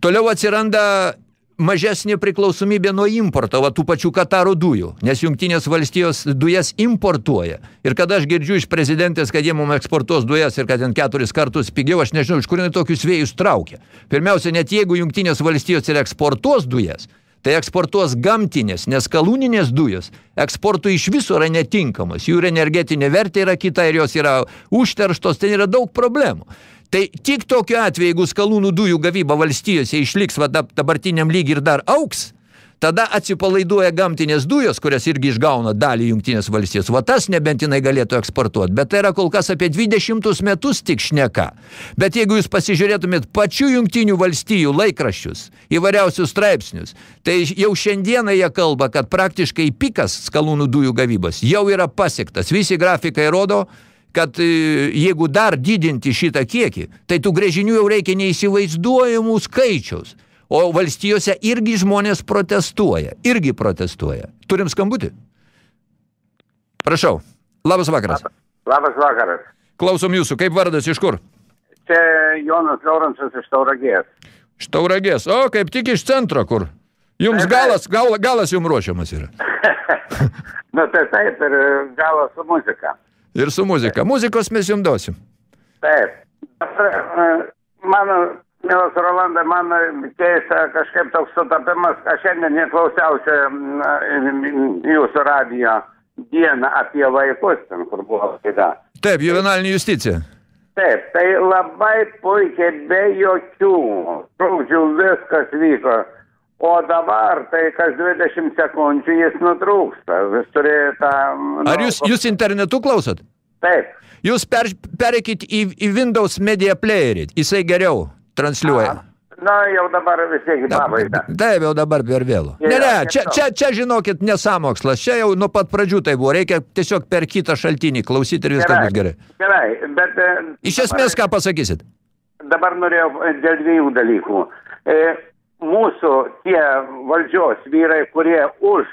Toliau atsiranda mažesnė priklausomybė nuo importo, va, tų pačių Kataro dujų, nes jungtinės valstijos dujas importuoja. Ir kada aš girdžiu iš prezidentės, kad jie mums eksportuos dujas ir kad ten keturis kartus pigiau, aš nežinau, iš kur jinai tokius vėjus traukia. Pirmiausia, net jeigu jungtinės valstijos ir eksportuos dujas, tai eksportuos gamtinės, nes kalūninės dujos eksportui iš viso yra netinkamos. Jų energetinė vertė yra kita ir jos yra užterštos, ten yra daug problemų. Tai tik tokiu atveju, jeigu skalūnų dujų gavyba valstijose išliks va, dabartiniam lygiai ir dar auks, tada atsipalaiduoja gamtinės dujos, kurias irgi išgauna dalį jungtinės valstijos. Va tas nebent jinai galėtų eksportuoti. Bet tai yra kol kas apie 20 metus tik šneka. Bet jeigu jūs pasižiūrėtumėt pačių jungtinių valstijų laikraščius, įvairiausius straipsnius, tai jau šiandieną jie kalba, kad praktiškai pikas skalūnų dujų gavybos jau yra pasiektas. Visi grafikai rodo, kad e, jeigu dar didinti šitą kiekį, tai tų grėžinių jau reikia neįsivaizduojamų skaičiaus. O valstijose irgi žmonės protestuoja. Irgi protestuoja. Turim skambutį? Prašau. Labas vakaras. Labas vakaras. Klausom jūsų. Kaip vardas iš kur? Čia Jonas Laurensas iš Tauragės. Iš Tauragės. O, kaip tik iš centro kur. Jums galas, gal, galas jums ruošiamas yra. nu, tai taip, ir galas su muzika. Ir su muzika. Muzikos mes jums duosim. Taip. Mano, mielas Rolanda, man keista kažkaip toks sutapimas, aš šiandien neklausiausi jūsų radijo dieną apie vaikus, ten kur buvo laida. Taip, juvenalinė justicija. Taip, tai labai puikiai be jokių trukdžių viskas vyko. O dabar tai kas 20 sekundžių jis nutrūksta. Vis turėjo tą... Nu, Ar jūs, jūs internetu klausot? Taip. Jūs per, pereikit į, į Windows Media Playerį. Jisai geriau transliuoja. Na, jau dabar vis tiek į pabaigą. Taip, jau dabar per vėlų. Ne, ne, čia, čia, čia žinokit, nesamokslas. Čia jau nuo pat pradžių tai buvo. Reikia tiesiog per kitą šaltinį klausyti ir viskas bus gerai. Gerai, bet... e, Iš esmės, ką pasakysit? Dabar norėjau dėl dviejų dalykų. E, mūsų tie valdžios vyrai, kurie už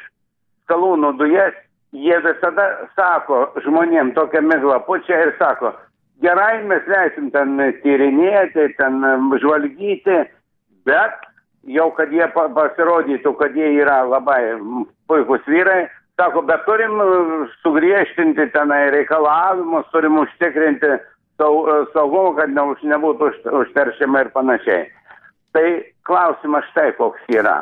skalūnų dujas, jie visada sako žmonėm tokią miglą pučia ir sako, gerai mes leisim ten tyrinėti, ten žvalgyti, bet jau kad jie pa- pasirodytų, kad jie yra labai puikus vyrai, sako, bet turim e, sugriežtinti tenai reikalavimus, turim užtikrinti e, saugumą, kad ne, nebūtų už- užteršiama ir panašiai. Tai klausimas štai koks yra.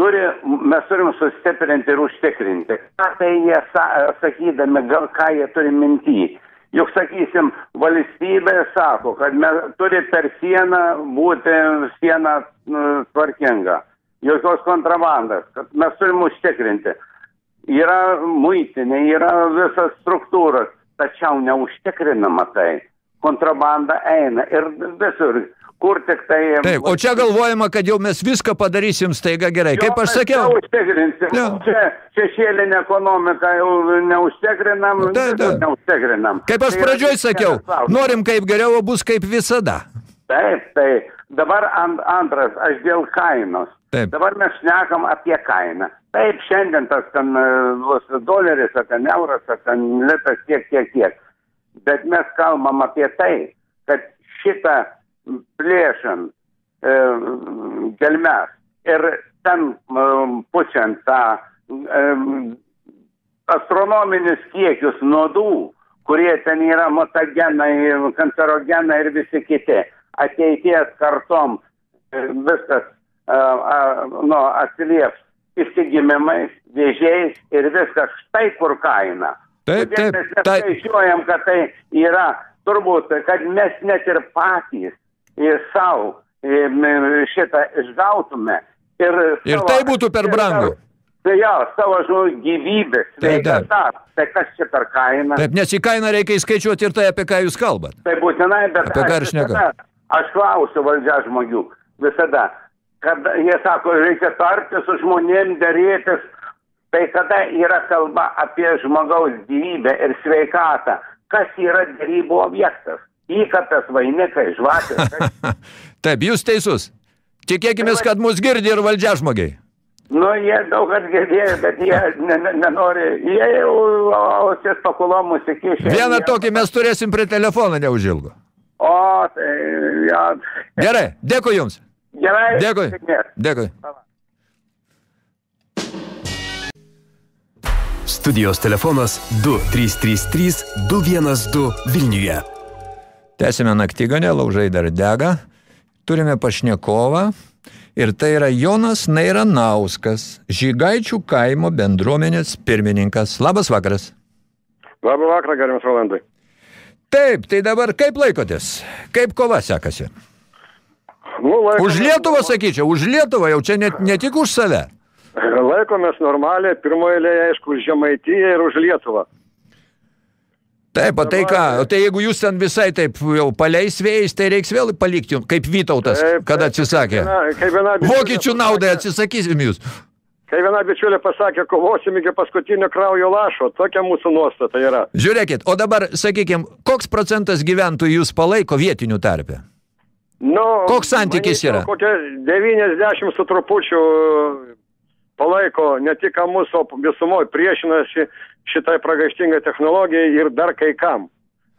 Turi, mes turim sustiprinti ir užtikrinti. Ką tai jie sa, sakydami, gal ką jie turi minty. Juk sakysim, valstybė sako, kad mes turi per sieną būti siena nu, tvarkinga. Jokios kontrabandas, kad mes turim užtikrinti. Yra muitinė, yra visas struktūras, tačiau neužtikrinama tai. Kontrabanda eina ir visur, kur tik tai... Taip, o čia galvojama, kad jau mes viską padarysim staiga gerai. Kaip aš sakiau, Neužtikrinsim. Čia šešėlinė ekonomika jau neužtikrinam, taip, taip. neužtikrinam. kaip aš Tai pradžioj sakiau, norim kaip geriau, bus kaip visada. Taip, tai dabar ant, antras, aš dėl kainos. Taip. Dabar mes šnekam apie kainą. Taip, šiandien tas ten e, doleris, ar ten euras, ar ten litas, tiek, tiek, tiek. Bet mes kalbam apie tai, kad šitą plėšant e, gelmes ir ten e, pučiant tą e, astronominius kiekius nuodų, kurie ten yra mutagenai, kancerogenai ir visi kiti. Ateities kartom e, viskas a, a, nu, atsilieps išsigimimais, vėžiais ir viskas štai kur kaina. Taip, Todėl taip, Mes taip. neskaičiuojam, kad tai yra turbūt, kad mes net ir patys savo šitą išgautume. Ir, Ir savo- tai būtų per brangu. Tai jo, savo žmonių gyvybės, Taip, taip. sveikata, tai kas čia per kainą? Taip, nes į kainą reikia įskaičiuoti ir tai, apie ką jūs kalbat. Tai būtinai, bet Apie ką aš, visada, aš klausiu valdžia žmogių visada, kad jie sako, reikia tarti su žmonėm, dėrėtis, tai kada yra kalba apie žmogaus gyvybę ir sveikatą, kas yra dėrybų objektas? Įkapės, vainikai, žvakės. Taip, jūs teisus. Tikėkime, kad mus girdi ir valdžia žmogiai. Nu, jie daug kas girdėjo, bet jie ne, ne, nenori, jie jau ausis pakulom mūsikišė. Vieną tokį mes turėsim prie telefono neužilgo. O, tai, jo. Gerai, dėkui jums. Gerai. Dėkui. Dėkui. Studijos telefonas 2333 212 Vilniuje. Tęsime naktigonę, laužai dar dega. Turime pašnekovą ir tai yra Jonas Nairanauskas, Žygaičių kaimo bendruomenės pirmininkas. Labas vakaras. Labą vakarą, gerimas Rolandai. Taip, tai dabar kaip laikotės? Kaip kova sekasi? Nu, laikomės, Už Lietuvą, sakyčiau, už Lietuvą, jau čia net, ne tik už save. Laikomės normaliai, pirmoje eilėje, aišku, už Žemaitiją ir už Lietuvą. Taip, o tai ką, o tai jeigu jūs ten visai taip jau paleis vėjais, tai reiks vėl palikti, jum, kaip Vytautas, Taip, kada atsisakė. Viena, kai viena Vokiečių naudai atsisakysim jūs. Kai viena bičiulė pasakė, kovosim iki paskutinio kraujo lašo, tokia mūsų nuostata yra. Žiūrėkit, o dabar, sakykime, koks procentas gyventojų jūs palaiko vietinių tarpę? Nu, Koks santykis manyčiau, yra? Kokia 90 su trupučiu palaiko ne tik mūsų, visumoje priešinasi šitai pragaištingai technologijai ir dar kai kam.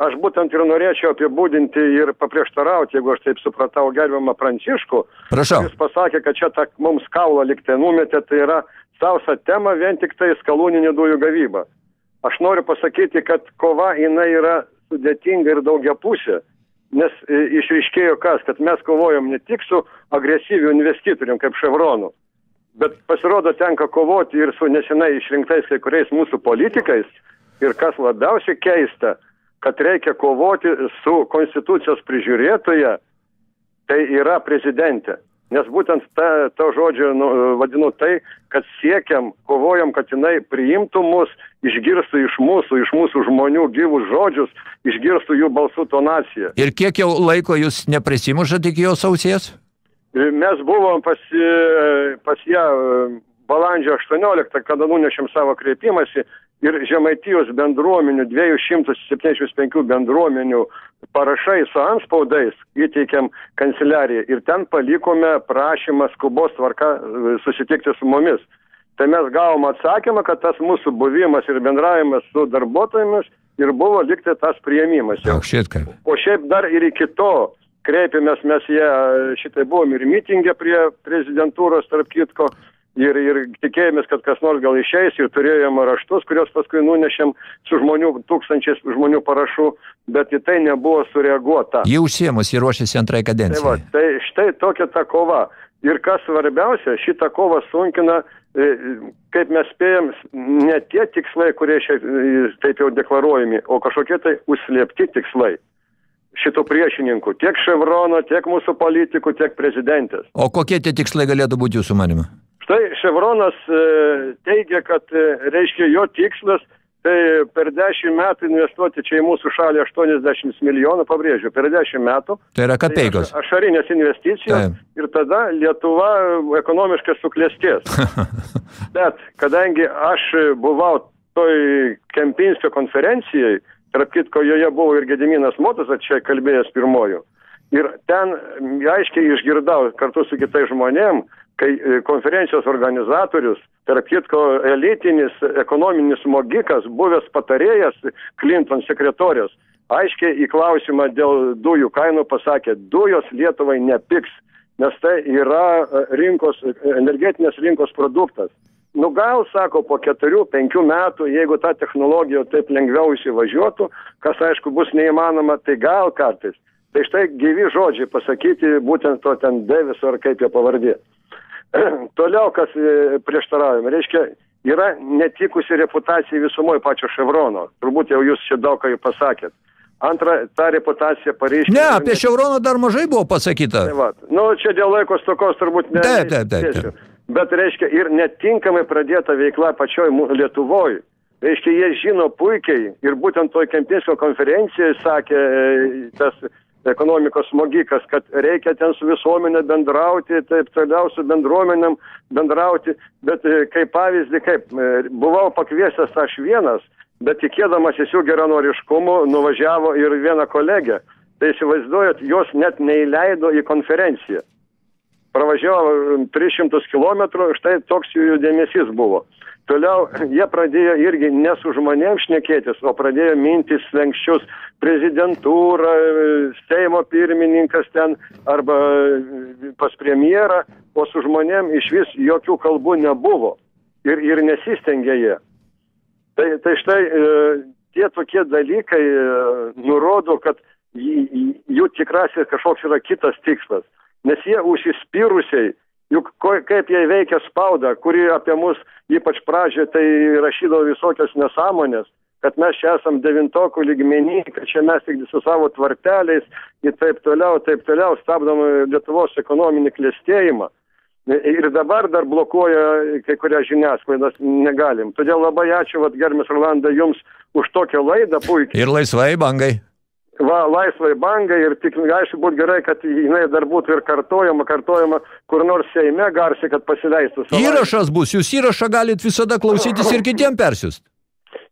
Aš būtent ir norėčiau apibūdinti ir paprieštarauti, jeigu aš taip supratau gerbiamą Pranciškų. Prašau. Jis pasakė, kad čia ta, mums kaulą liktai numetė, tai yra sausa tema vien tik tai skalūninė dujų gavyba. Aš noriu pasakyti, kad kova jinai yra sudėtinga ir daugia pusė. Nes e, išryškėjo kas, kad mes kovojam ne tik su agresyviu investitorium kaip Ševronu, bet pasirodo tenka kovoti ir su nesenai išrinktais kai kuriais mūsų politikais. Ir kas labiausiai keista, kad reikia kovoti su konstitucijos prižiūrėtoje, tai yra prezidentė. Nes būtent ta, to žodžio nu, vadinu tai, kad siekiam, kovojam, kad jinai priimtų mus, išgirstų iš mūsų, iš mūsų žmonių gyvus žodžius, išgirstų jų balsų tonaciją. Ir kiek jau laiko jūs neprisimušat iki jos ausies? Mes buvom pas, e, pas ją e, balandžio 18, kada nunešėm savo kreipimąsi ir Žemaitijos bendruomenių, 275 bendruomenių parašai su anspaudais įteikėm kanceliariją ir ten palikome prašymą skubos tvarka e, susitikti su mumis. Tai mes gavom atsakymą, kad tas mūsų buvimas ir bendravimas su darbuotojomis ir buvo likti tas prieimimas. O šiaip dar ir iki to kreipėmės mes jie, šitai buvom ir mitingė prie prezidentūros, tarp kitko, ir, ir tikėjomės, kad kas nors gal išeis ir turėjom raštus, kuriuos paskui nunešėm su žmonių, tūkstančiais žmonių parašų, bet į tai nebuvo sureaguota. Ji užsiemus ir ruošiasi antrai Tai, va, kadencijai. tai štai tokia ta kova. Ir kas svarbiausia, šitą kovą sunkina, e, kaip mes spėjom, ne tie tikslai, kurie šiaip, e, taip jau deklaruojami, o kažkokie tai užslėpti tikslai šitų priešininkų, tiek Ševrono, tiek mūsų politikų, tiek prezidentės. O kokie tie tikslai galėtų būti jūsų manimi? Štai Ševronas e, teigia, kad e, reiškia jo tikslas tai per 10 metų investuoti čia į mūsų šalį 80 milijonų, pabrėžiu, per 10 metų. Tai yra kapeikos. Tai aš- ašarinės investicijos Taip. ir tada Lietuva ekonomiškai suklestės. Bet kadangi aš buvau toj Kempinskio konferencijai, tarp kitko joje buvo ir Gediminas Motas, čia kalbėjęs pirmoju. Ir ten aiškiai išgirdau kartu su kitais žmonėm, kai e, konferencijos organizatorius, tarp kitko elitinis ekonominis smogikas, buvęs patarėjas Clinton sekretorius, aiškiai į klausimą dėl dujų kainų pasakė, dujos Lietuvai nepiks, nes tai yra e, rinkos, e, energetinės rinkos produktas. Nu gal, sako, po keturių, penkių metų, jeigu ta technologija taip lengviau įsivažiuotų, kas aišku bus neįmanoma, tai gal kartais. Tai štai gyvi žodžiai pasakyti būtent to ten Deviso ar kaip jo pavardė. Toliau, kas e, prieštaravime, reiškia, yra netikusi reputacija visumoje pačio Ševrono. Turbūt jau jūs čia daug ką jau pasakėt. Antra, ta reputacija pareiškia. Ne, apie Ševroną dar mažai buvo pasakyta. Tai va, nu, čia dėl laiko stokos turbūt ne. Taip, taip, taip, neišplėsiu. Bet reiškia ir netinkamai pradėta veikla pačioj mū- Lietuvoj. Reiškia, jie žino puikiai ir būtent toj Kempinskio konferencijoje sakė e, tas ekonomikos smogikas, kad reikia ten su visuomenė bendrauti, taip toliau su bendruomenėm bendrauti, bet e, kaip pavyzdį, kaip e, buvau pakviesęs aš vienas, bet tikėdamasis jų geranoriškumu nuvažiavo ir viena kolegė. Tai įsivaizduojat, jos net neįleido į konferenciją. Pravažiavo 300 km, štai toks jų dėmesys buvo. Toliau jie pradėjo irgi ne su žmonėm šnekėtis, o pradėjo mintis lenkščius prezidentūrą, Seimo pirmininkas ten arba pas premjerą, o su žmonėm iš vis jokių kalbų nebuvo ir, ir nesistengė jie. Tai, tai štai e, tie tokie dalykai e, nurodo, kad jų tikrasis kažkoks yra kitas tikslas. Nes jie užsispyrusiai Juk ko, kaip jie veikia spaudą, kuri apie mus ypač pradžioje tai rašydavo visokias nesąmonės, kad mes čia esam devintokų lygmenį, kad čia mes tik su savo tvarteliais ir taip toliau, taip toliau stabdom Lietuvos ekonominį klėstėjimą. Ir dabar dar blokuoja kai kurias žiniasklaidas, negalim. Todėl labai ačiū, vat, gerbiamas Rolanda, jums už tokią laidą puikiai. Ir laisvai bangai va, laisvai bangai ir tik aišku būtų gerai, kad jinai dar būtų ir kartojama, kartojama kur nors Seime garsiai, kad pasileistų. Savaitę. Įrašas bus, jūs įrašą galit visada klausytis ir kitiem persiųsti.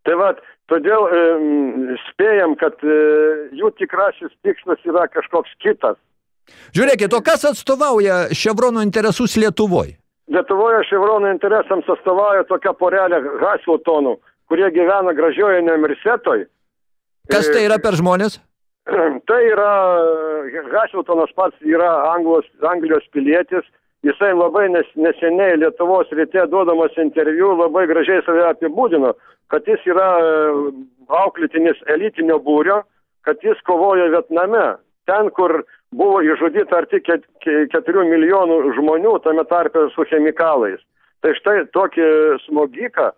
Tai va, todėl e, spėjam, kad e, jų tikrasis tikslas yra kažkoks kitas. Žiūrėkit, o kas atstovauja Ševrono interesus Lietuvoje? Lietuvoje Ševrono interesams atstovauja tokia porelė Hasviltonų, kurie gyvena gražioje Nemirsetoj. Kas tai yra per žmonės? Tai yra, Hašiltonas pats yra Anglos, Anglijos pilietis, jisai labai nes, neseniai Lietuvos ryte duodamas interviu labai gražiai save apibūdino, kad jis yra e, auklėtinis elitinio būrio, kad jis kovojo Vietname, ten, kur buvo išžudyta arti 4 milijonų žmonių, tame tarpe su chemikalais. Tai štai tokį smogiką.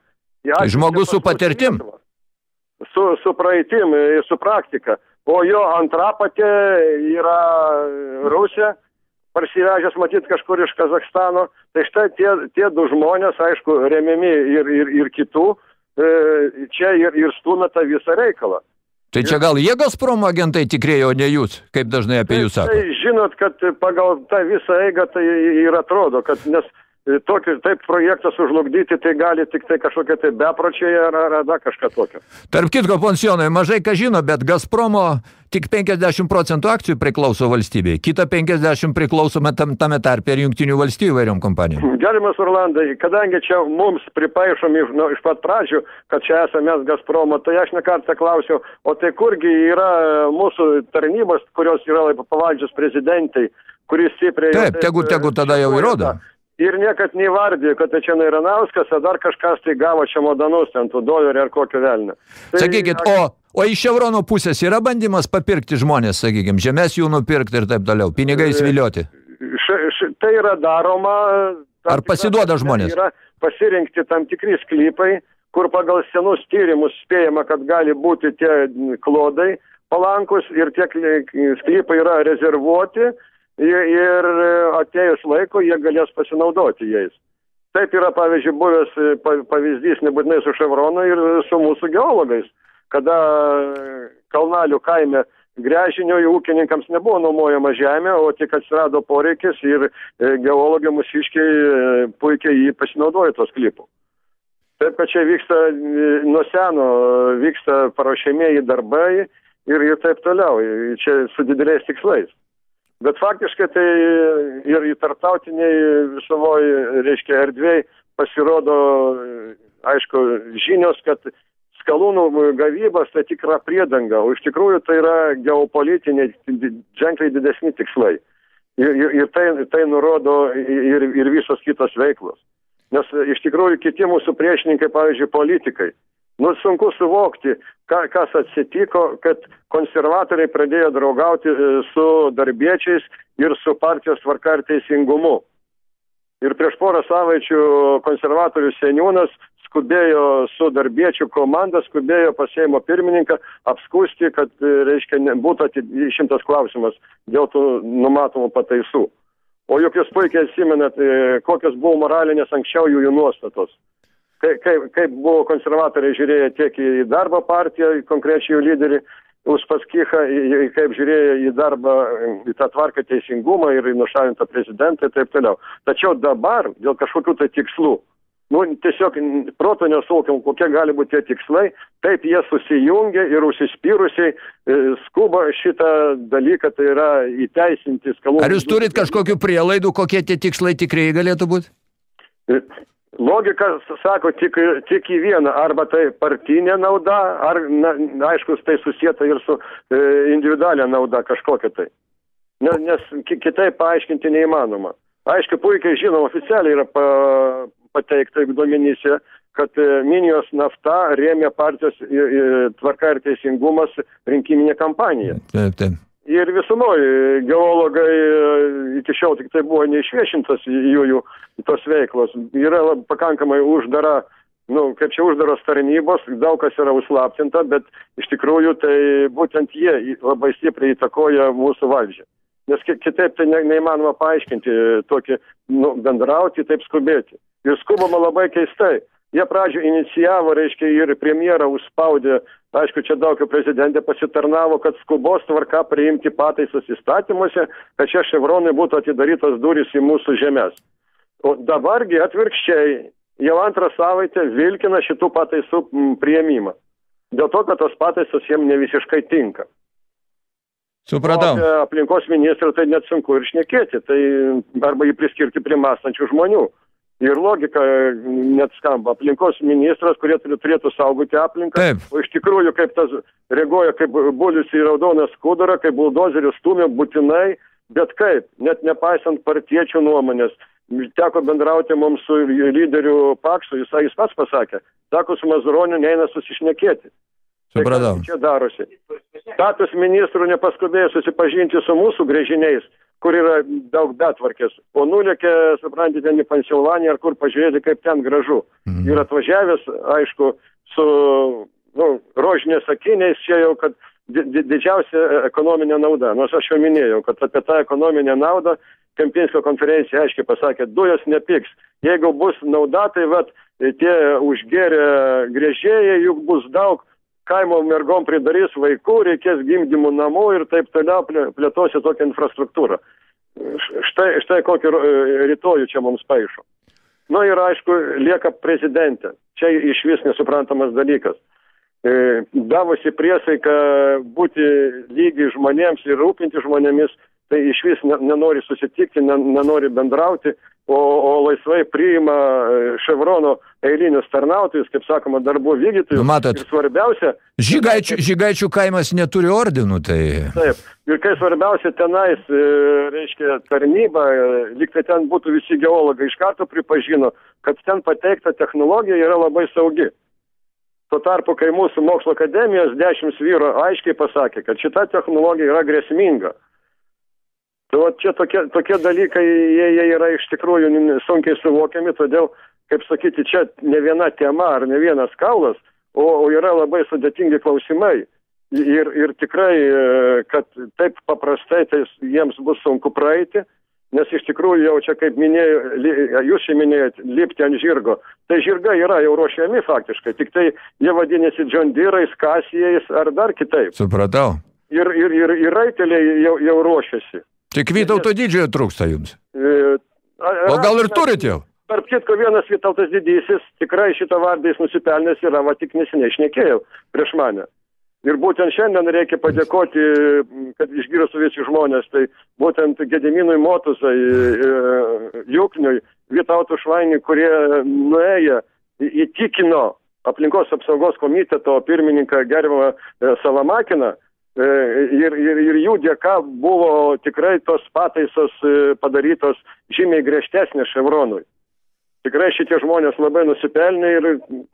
Tai žmogus su patirtim. Su, su praeitim, su praktika o jo antra pati yra Rusija, parsivežęs matyt kažkur iš Kazakstano. Tai štai tie, tie du žmonės, aišku, remiami ir, ir, ir kitų, e, čia ir, ir stumia tą visą reikalą. Tai čia gal jie Gazpromo agentai tikrėjo, ne jūs, kaip dažnai apie jūs sako? Tai žinot, kad pagal tą visą eigą tai ir atrodo, kad nes tokį taip projektą sužlugdyti, tai gali tik tai kažkokie tai bepročiai ar, ar, ar kažką tokio. Tarp kitko, ponsionai, mažai ką žino, bet Gazpromo tik 50 procentų akcijų priklauso valstybei, kita 50 priklausome tam, tame tarpe ir jungtinių valstybių vairiom kompanijom. Gerimas Orlandai, kadangi čia mums pripaišom iš, nu, iš pat pradžių, kad čia esame mes Gazpromo, tai aš nekartą klausiau, o tai kurgi yra mūsų tarnybos, kurios yra pavaldžios prezidentai, kuris stipriai... Taip, tegu, tegu tada jau įrodo ir niekad neįvardė, kad tai čia Nairanauskas, ar dar kažkas tai gavo čemodanus, ten tų dolerių ar kokio velnio. Tai, Sakykit, o, o iš Ševrono pusės yra bandymas papirkti žmonės, sakykime, žemės jų nupirkti ir taip toliau, pinigais vilioti? Š, š, tai yra daroma. Ar pasiduoda žmonės? Yra pasirinkti tam tikri sklypai, kur pagal senus tyrimus spėjama, kad gali būti tie klodai palankus ir tie sklypai yra rezervuoti ir, ir atėjus laiko jie galės pasinaudoti jais. Taip yra, pavyzdžiui, buvęs e, pavyzdys nebūtinai su Ševronu ir su mūsų geologais, kada Kalnalių kaime grežinio ūkininkams nebuvo nuomojama žemė, o tik atsirado poreikis ir e, geologai musiškiai e, puikiai jį pasinaudojo tos klipų. Taip, kad čia vyksta nuo seno, vyksta paruošėmėjai darbai ir, ir taip toliau, čia su dideliais tikslais. Bet faktiškai tai ir į tarptautiniai visumoj, reiškia, erdvėj pasirodo, aišku, žinios, kad skalūnų gavybas tai tikra priedanga, o iš tikrųjų tai yra geopolitiniai, ženkliai didesni tikslai. Ir, ir, ir tai, tai nurodo ir, ir visos kitos veiklos. Nes iš tikrųjų kiti mūsų priešininkai, pavyzdžiui, politikai, Nu, sunku suvokti, ka, kas atsitiko, kad konservatoriai pradėjo draugauti e, su darbiečiais ir su partijos tvarka ir teisingumu. Ir prieš porą savaičių konservatorių seniūnas skubėjo su darbiečių komanda, skubėjo pas Seimo pirmininką apskusti, kad, e, reiškia, būtų išimtas klausimas dėl tų numatomų pataisų. O juk jūs puikiai atsimenat, e, kokios buvo moralinės anksčiau jų nuostatos kaip, kaip, kaip buvo konservatoriai žiūrėję tiek į darbo partiją, į konkrečiai jų lyderį, Uspaskichą, kaip žiūrėjo į darbą, į tą tvarką teisingumą ir į nušalintą prezidentą ir taip toliau. Tačiau dabar dėl kažkokių tai tikslų Nu, tiesiog proto nesuvokiam, kokie gali būti tie tikslai. Taip jie susijungia ir užsispyrusiai e, skuba šitą dalyką, tai yra įteisinti skalūnų. Ar jūs turit kažkokių prielaidų, kokie tie tikslai tikrai galėtų būti? Logika sako tik, tik į vieną, arba tai partinė nauda, ar, na, aišku, tai susijęta ir su e, individualia nauda kažkokia tai. Nes, nes ki- kitaip paaiškinti neįmanoma. Aišku, puikiai žinom, oficialiai yra pa, pateikta duomenyse, kad e, Minijos nafta rėmė partijos e, e, tvarka ir teisingumas rinkiminę kampaniją. Taip, taip. Ir visumoje geologai e, iki šiol tik tai buvo neišviešintas jų, jų tos veiklos. Yra pakankamai uždara, nu, kaip čia uždaros tarnybos, daug kas yra užslaptinta, bet iš tikrųjų tai būtent jie labai stipriai įtakoja mūsų valdžią. Nes ki- kitaip tai ne, neįmanoma paaiškinti tokį, nu, bendrauti, taip skubėti. Ir skubama labai keistai. Jie pradžio inicijavo, reiškia, ir premjerą užspaudė, aišku, čia daug jau prezidentė pasitarnavo, kad skubos tvarka priimti pataisas įstatymuose, kad čia ševronai būtų atidarytos durys į mūsų žemės. O dabargi atvirkščiai, jau antrą savaitę vilkina šitų pataisų prieimimą. Dėl to, kad tos pataisos jiems ne visiškai tinka. Supratau. Apie aplinkos ministrą tai net sunku ir šnekėti, tai arba jį priskirti prie mąstančių žmonių. Ir logika net skamba. Aplinkos ministras, kurie turėtų saugoti aplinką, Taip. o iš tikrųjų kaip tas reaguoja kaip bulius į raudoną skudurą, kaip buldozerius stumia būtinai, bet kaip, net nepaisant partiečių nuomonės. Teko bendrauti mums su lyderiu Paksu, jis, jis pats pasakė, sako, su Mazuroniu neina susišnekėti. Supratau. Tai čia darosi. Status ministrų nepaskubėjo susipažinti su mūsų grėžiniais, kur yra daug betvarkės, o nulėkė, suprantate, į Pensilvaniją ar kur pažiūrėti, kaip ten gražu. Mhm. Ir atvažiavęs, aišku, su nu, rožinės akiniais, čia jau, kad di di didžiausia ekonominė nauda. Nors aš jau minėjau, kad apie tą ekonominę naudą Kempinsko konferencija aiškiai pasakė, dujos nepiks. Jeigu bus nauda, tai vat, tie užgerę grėžėjai, juk bus daug kaimo mergom pridarys vaikų, reikės gimdymų namų ir taip toliau plė- plėtosi tokią infrastruktūrą. Štai, štai kokį e, rytojų čia mums paaišo. Na ir aišku, lieka prezidentė. Čia iš vis nesuprantamas dalykas. E, davusi priesaiką būti lygiai žmonėms ir rūpinti žmonėmis, tai iš vis ne, nenori susitikti, ne, nenori bendrauti, o, o laisvai priima e, Ševrono eilinius tarnautojus, kaip sakoma, darbų vykdytojus. Nu, matot. Ir svarbiausia, Žygaičių, žygaičių kaimas neturi ordinų, tai... Taip. Ir kai svarbiausia tenais, e, reiškia, tarnyba, e, lyg tai ten būtų visi geologai iš karto pripažino, kad ten pateikta technologija yra labai saugi. Tuo tarpu, kai mūsų mokslo akademijos dešimt vyro aiškiai pasakė, kad šita technologija yra grėsminga. Tai va čia tokie, tokie dalykai, jie, jie yra iš tikrųjų sunkiai suvokiami, todėl, kaip sakyti, čia ne viena tema ar ne vienas kaulas, o, o yra labai sudėtingi klausimai. Ir, ir tikrai, e, kad taip paprastai tai jiems bus sunku praeiti, nes iš tikrųjų jau čia, kaip minėjau, li- jūs čia minėjot, lipti ant žirgo. Tai žirgai yra jau ruošiami faktiškai, tik tai jie vadinasi John Deere'ais, Kasijais ar dar kitaip. Supratau. Ir, ir, ir, ir raiteliai jau, jau ruošiasi. Tik Vytauto didžiojo trūksta jums. E, a- O gal ir turit jau? Tarp kitko, vienas Vytautas didysis, tikrai šitą vardą jis nusipelnęs yra, va tik neseniai šnekėjau prieš mane. Ir būtent šiandien reikia padėkoti, kad išgirstų visi žmonės, tai būtent Gediminui Motuzai, e, Jukniui, Vytautų Švainiui, kurie nuėjo, įtikino aplinkos apsaugos komiteto pirmininką Gervą Salamakiną, E, ir, ir, ir jų dėka buvo tikrai tos pataisos e, padarytos žymiai griežtesnės Ševronui. Tikrai šitie žmonės labai nusipelnė ir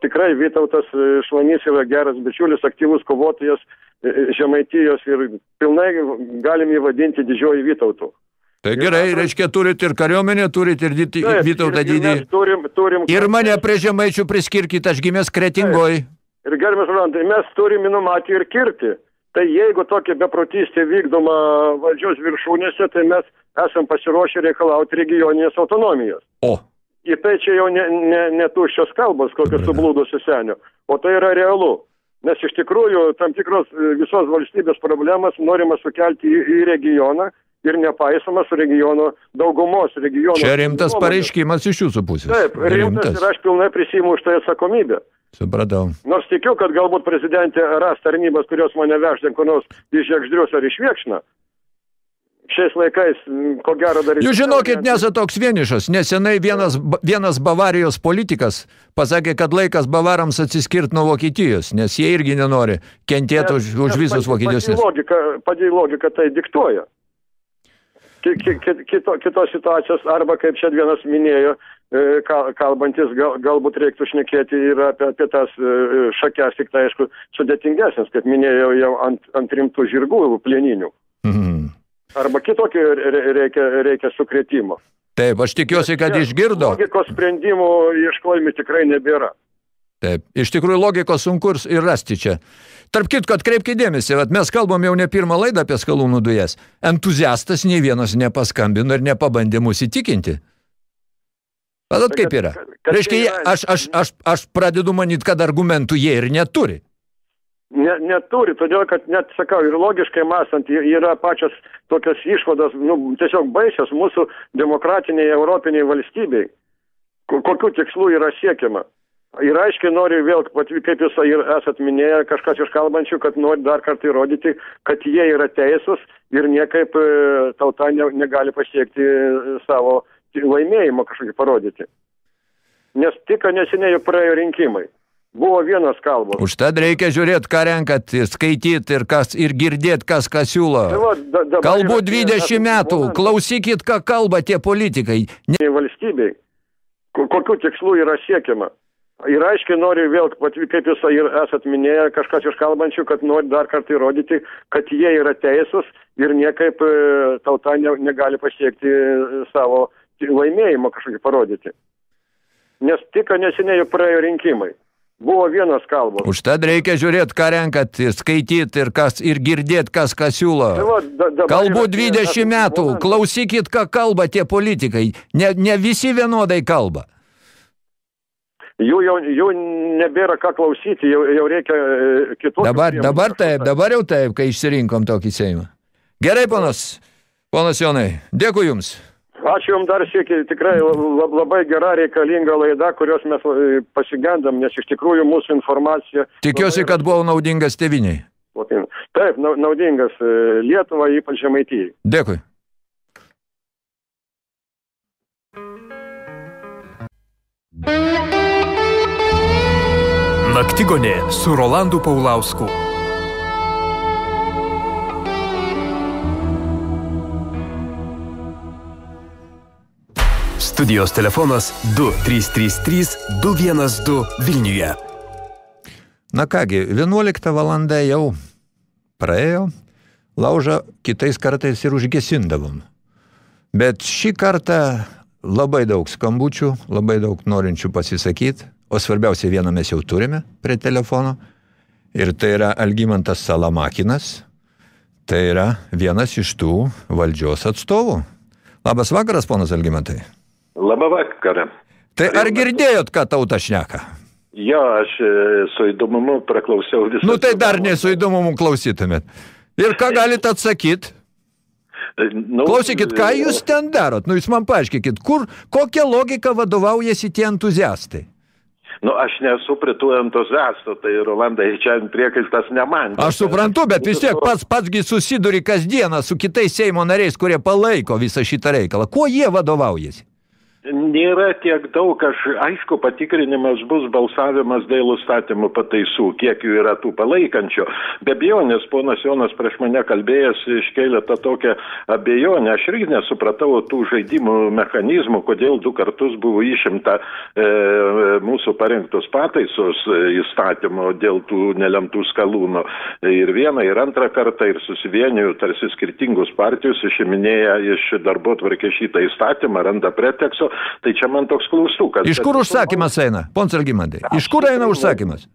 tikrai Vytautas e, Švanys yra geras bičiulis, aktyvus kovotojas e, e, Žemaitijos ir pilnai galim jį vadinti didžioji Vytautu. Tai gerai, reiškia, turit ir kariuomenę, turit ir dyti- Taip, Vytautą didį. Turim, turim, Ir mane prie žemaičių priskirkit, aš gimęs kretingoj. Ir gerbiamas Rolandai, mes turime numatyti ir kirti. Tai jeigu tokia beprotystė vykdoma valdžios viršūnėse, tai mes esam pasiruošę reikalauti regioninės autonomijos. O. Ir tai čia jau ne, ne, ne tuščios kalbos, kokios sublūdusio senio, o tai yra realu. Nes iš tikrųjų tam tikros e, visos valstybės problemas norima sukelti į, į regioną ir nepaisomas regiono daugumos regiono. Čia rimtas pareiškimas iš jūsų pusės. Taip, rimtas ir aš pilnai prisimu už tai atsakomybę. Supratau. Nors tikiu, kad galbūt prezidentė ras tarnybas, kurios mane ten kur nors iš Žekždrius ar iš Viekšną. Šiais laikais, ko gero, dar... Jūs žinokit, nesate toks vienišas. Nesenai vienas, vienas Bavarijos politikas pasakė, kad laikas Bavarams atsiskirti nuo Vokietijos, nes jie irgi nenori kentėti už, už visus Vokietijos. Pati nes- logika, pati logika tai diktuoja. Ki, ki, ki, kito, kitos situacijos, arba kaip čia vienas minėjo, kalbantis, gal, galbūt reiktų šnekėti ir apie, apie tas e, šakes, tik tai aišku, sudėtingesnis, kaip minėjau, jau ant, ant rimtų žirgų plieninių. Mhm. Arba kitokio re- reikia, reikia sukretimo. Taip, aš tikiuosi, kad išgirdo. Logikos sprendimų ieškojimai tikrai nebėra. Taip, iš tikrųjų logikos sunku ir- rasti čia. Tarp kitko, atkreipkite dėmesį, vat mes kalbam jau ne pirmą laidą apie skalūnų dujas. Entuziastas nei vienas nepaskambino ir nepabandė mus įtikinti. Padat kaip yra? kad Reiškia, tai yra- aš, aš, aš, aš pradedu manyti, kad argumentų jie ir neturi. Ne, neturi, todėl kad net, sakau, ir logiškai mąstant, yra pačios tokios išvados, nu, tiesiog baisios mūsų demokratiniai europiniai valstybei. Ko- Kokių tikslų yra siekiama? Ir aiškiai nori vėl, kaip jūs ir esat minėję, kažkas iš kalbančių, kad nori dar kartą įrodyti, kad jie yra teisūs ir niekaip e, tauta ne, negali pasiekti e, savo laimėjimo kažkokį parodyti. Nes tik neseniai praėjo rinkimai. Buvo vienas kalbos. Užtat reikia žiūrėti, ką renkat, ir skaityti, ir, kas, ir girdėti, kas ką siūlo. Tai va, da- Kalbu yra- 20 metų, klausykit, ką kalba tie politikai. Ne... valstybei. Ko- Kokių tikslų yra siekiama? Ir aiškiai nori vėl, kaip jūs ir esat minėję, kažkas iš kalbančių, kad nori dar kartą įrodyti, kad jie yra teisūs ir niekaip e, tauta ne, negali pasiekti e, savo laimėjimo kažkokį parodyti. Nes tik neseniai praėjo rinkimai. Buvo vienas kalbos. Užtat reikia žiūrėti, ką renkat, ir skaityti, ir, kas, ir girdėti, kas ką siūlo. Tai va, da- Kalbu yra- 20 metų, klausykit, ką kalba tie politikai. Ne, ne visi vienodai kalba. Jų, jau, jų nebėra ką klausyti, jau, jau reikia e, kitų. Dabar, dabar taip, dabar jau taip, kai išsirinkom tokį Seimą. Gerai, ponas, ponas Jonai, dėkui Jums. Ačiū Jums dar sėki, tikrai la- labai gera reikalinga laida, kurios mes e, pasigendam, nes iš tikrųjų mūsų informacija. Tikiuosi, kad buvau naudingas teviniai. Taip, nau- naudingas e, Lietuvai, ypač žemaitijai. Dėkui. Naktigonė su Rolandu Paulausku. Studijos telefonas 2333 212 Vilniuje. Na kągi, 11 valanda jau praėjo, laužą kitais kartais ir užgesindavom. Bet šį kartą labai daug skambučių, labai daug norinčių pasisakyti, o svarbiausia vieną mes jau turime prie telefono. Ir tai yra Algymantas Salamakinas, tai yra vienas iš tų valdžios atstovų. Labas vakaras, ponas Algymantai. Labą vakarą. Tai ar girdėjot, ką tauta šneka? Jo, aš e, su įdomumu praklausiau visą. Nu tai dar nesu įdomu klausytumėt. Ir ką galite atsakyti? Nu, Klausykit, ką jūs ten darot? Nu jūs man paaiškikit, kur, kokią logiką vadovaujasi tie entuziastai? Nu, aš nesu prie tų entuziastų, tai Rolandai, čia priekaištas ne man. Aš suprantu, bet vis tiek pats patsgi susiduri kasdieną su kitais Seimo nariais, kurie palaiko visą šitą reikalą. Kuo jie vadovaujasi? Nėra tiek daug, aš, aišku, patikrinimas bus balsavimas dėl užstatymų pataisų, kiek jų yra tų palaikančių. Be abejonės, ponas Jonas prieš mane kalbėjęs iškėlė tą tokią abejonę. Aš irgi nesupratau tų žaidimų mechanizmų, kodėl du kartus buvo išimta e, mūsų parengtos pataisos e, įstatymo dėl tų nelemtų skalūnų. Ir vieną, ir antrą kartą, ir susivienijo tarsi skirtingus partijus, išiminėja iš darbo tvarkė šitą įstatymą, randa preteksto. Tai čia man toks klaustukas. Iš kur užsakymas eina, pons Algimantai? Iš kur eina užsakymas?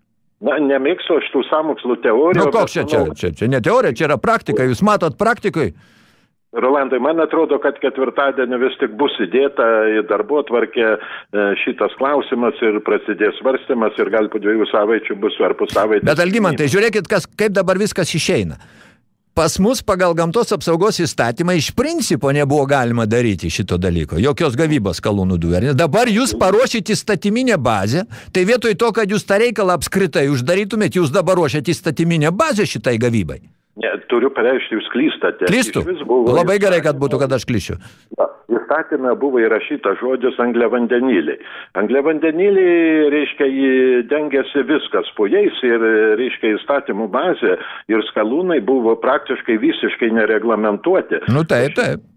Na, nemėgstu aš tų samokslų teorijų. Nu koks čia, čia, čia, čia ne teorija, čia yra praktika. Jūs matot praktikai? Rolandai, man atrodo, kad ketvirtadienį vis tik bus įdėta į darbo tvarkę e, šitas klausimas ir prasidės svarstymas ir gal po dviejų savaičių bus ar po savaitės. Bet Algimantai, žiūrėkit, kas, kaip dabar viskas išeina. Pas mus pagal gamtos apsaugos įstatymą iš principo nebuvo galima daryti šito dalyko, jokios gavybos kalūnų dujų. Dabar jūs paruošite įstatyminę bazę, tai vietoj to, kad jūs tą reikalą apskritai uždarytumėt, jūs dabar ruošiate įstatyminę bazę šitai gavybai. Ne, turiu pareišti, jūs klystate. Klystu. Labai gerai, kad būtų, kad aš klyšiu. Įstatymė buvo įrašyta žodis angliavandeniliai. Angliavandeniliai, reiškia, dengiasi viskas po jais ir, reiškia, įstatymų bazė ir skalūnai buvo praktiškai visiškai nereglamentuoti. Nu taip, taip.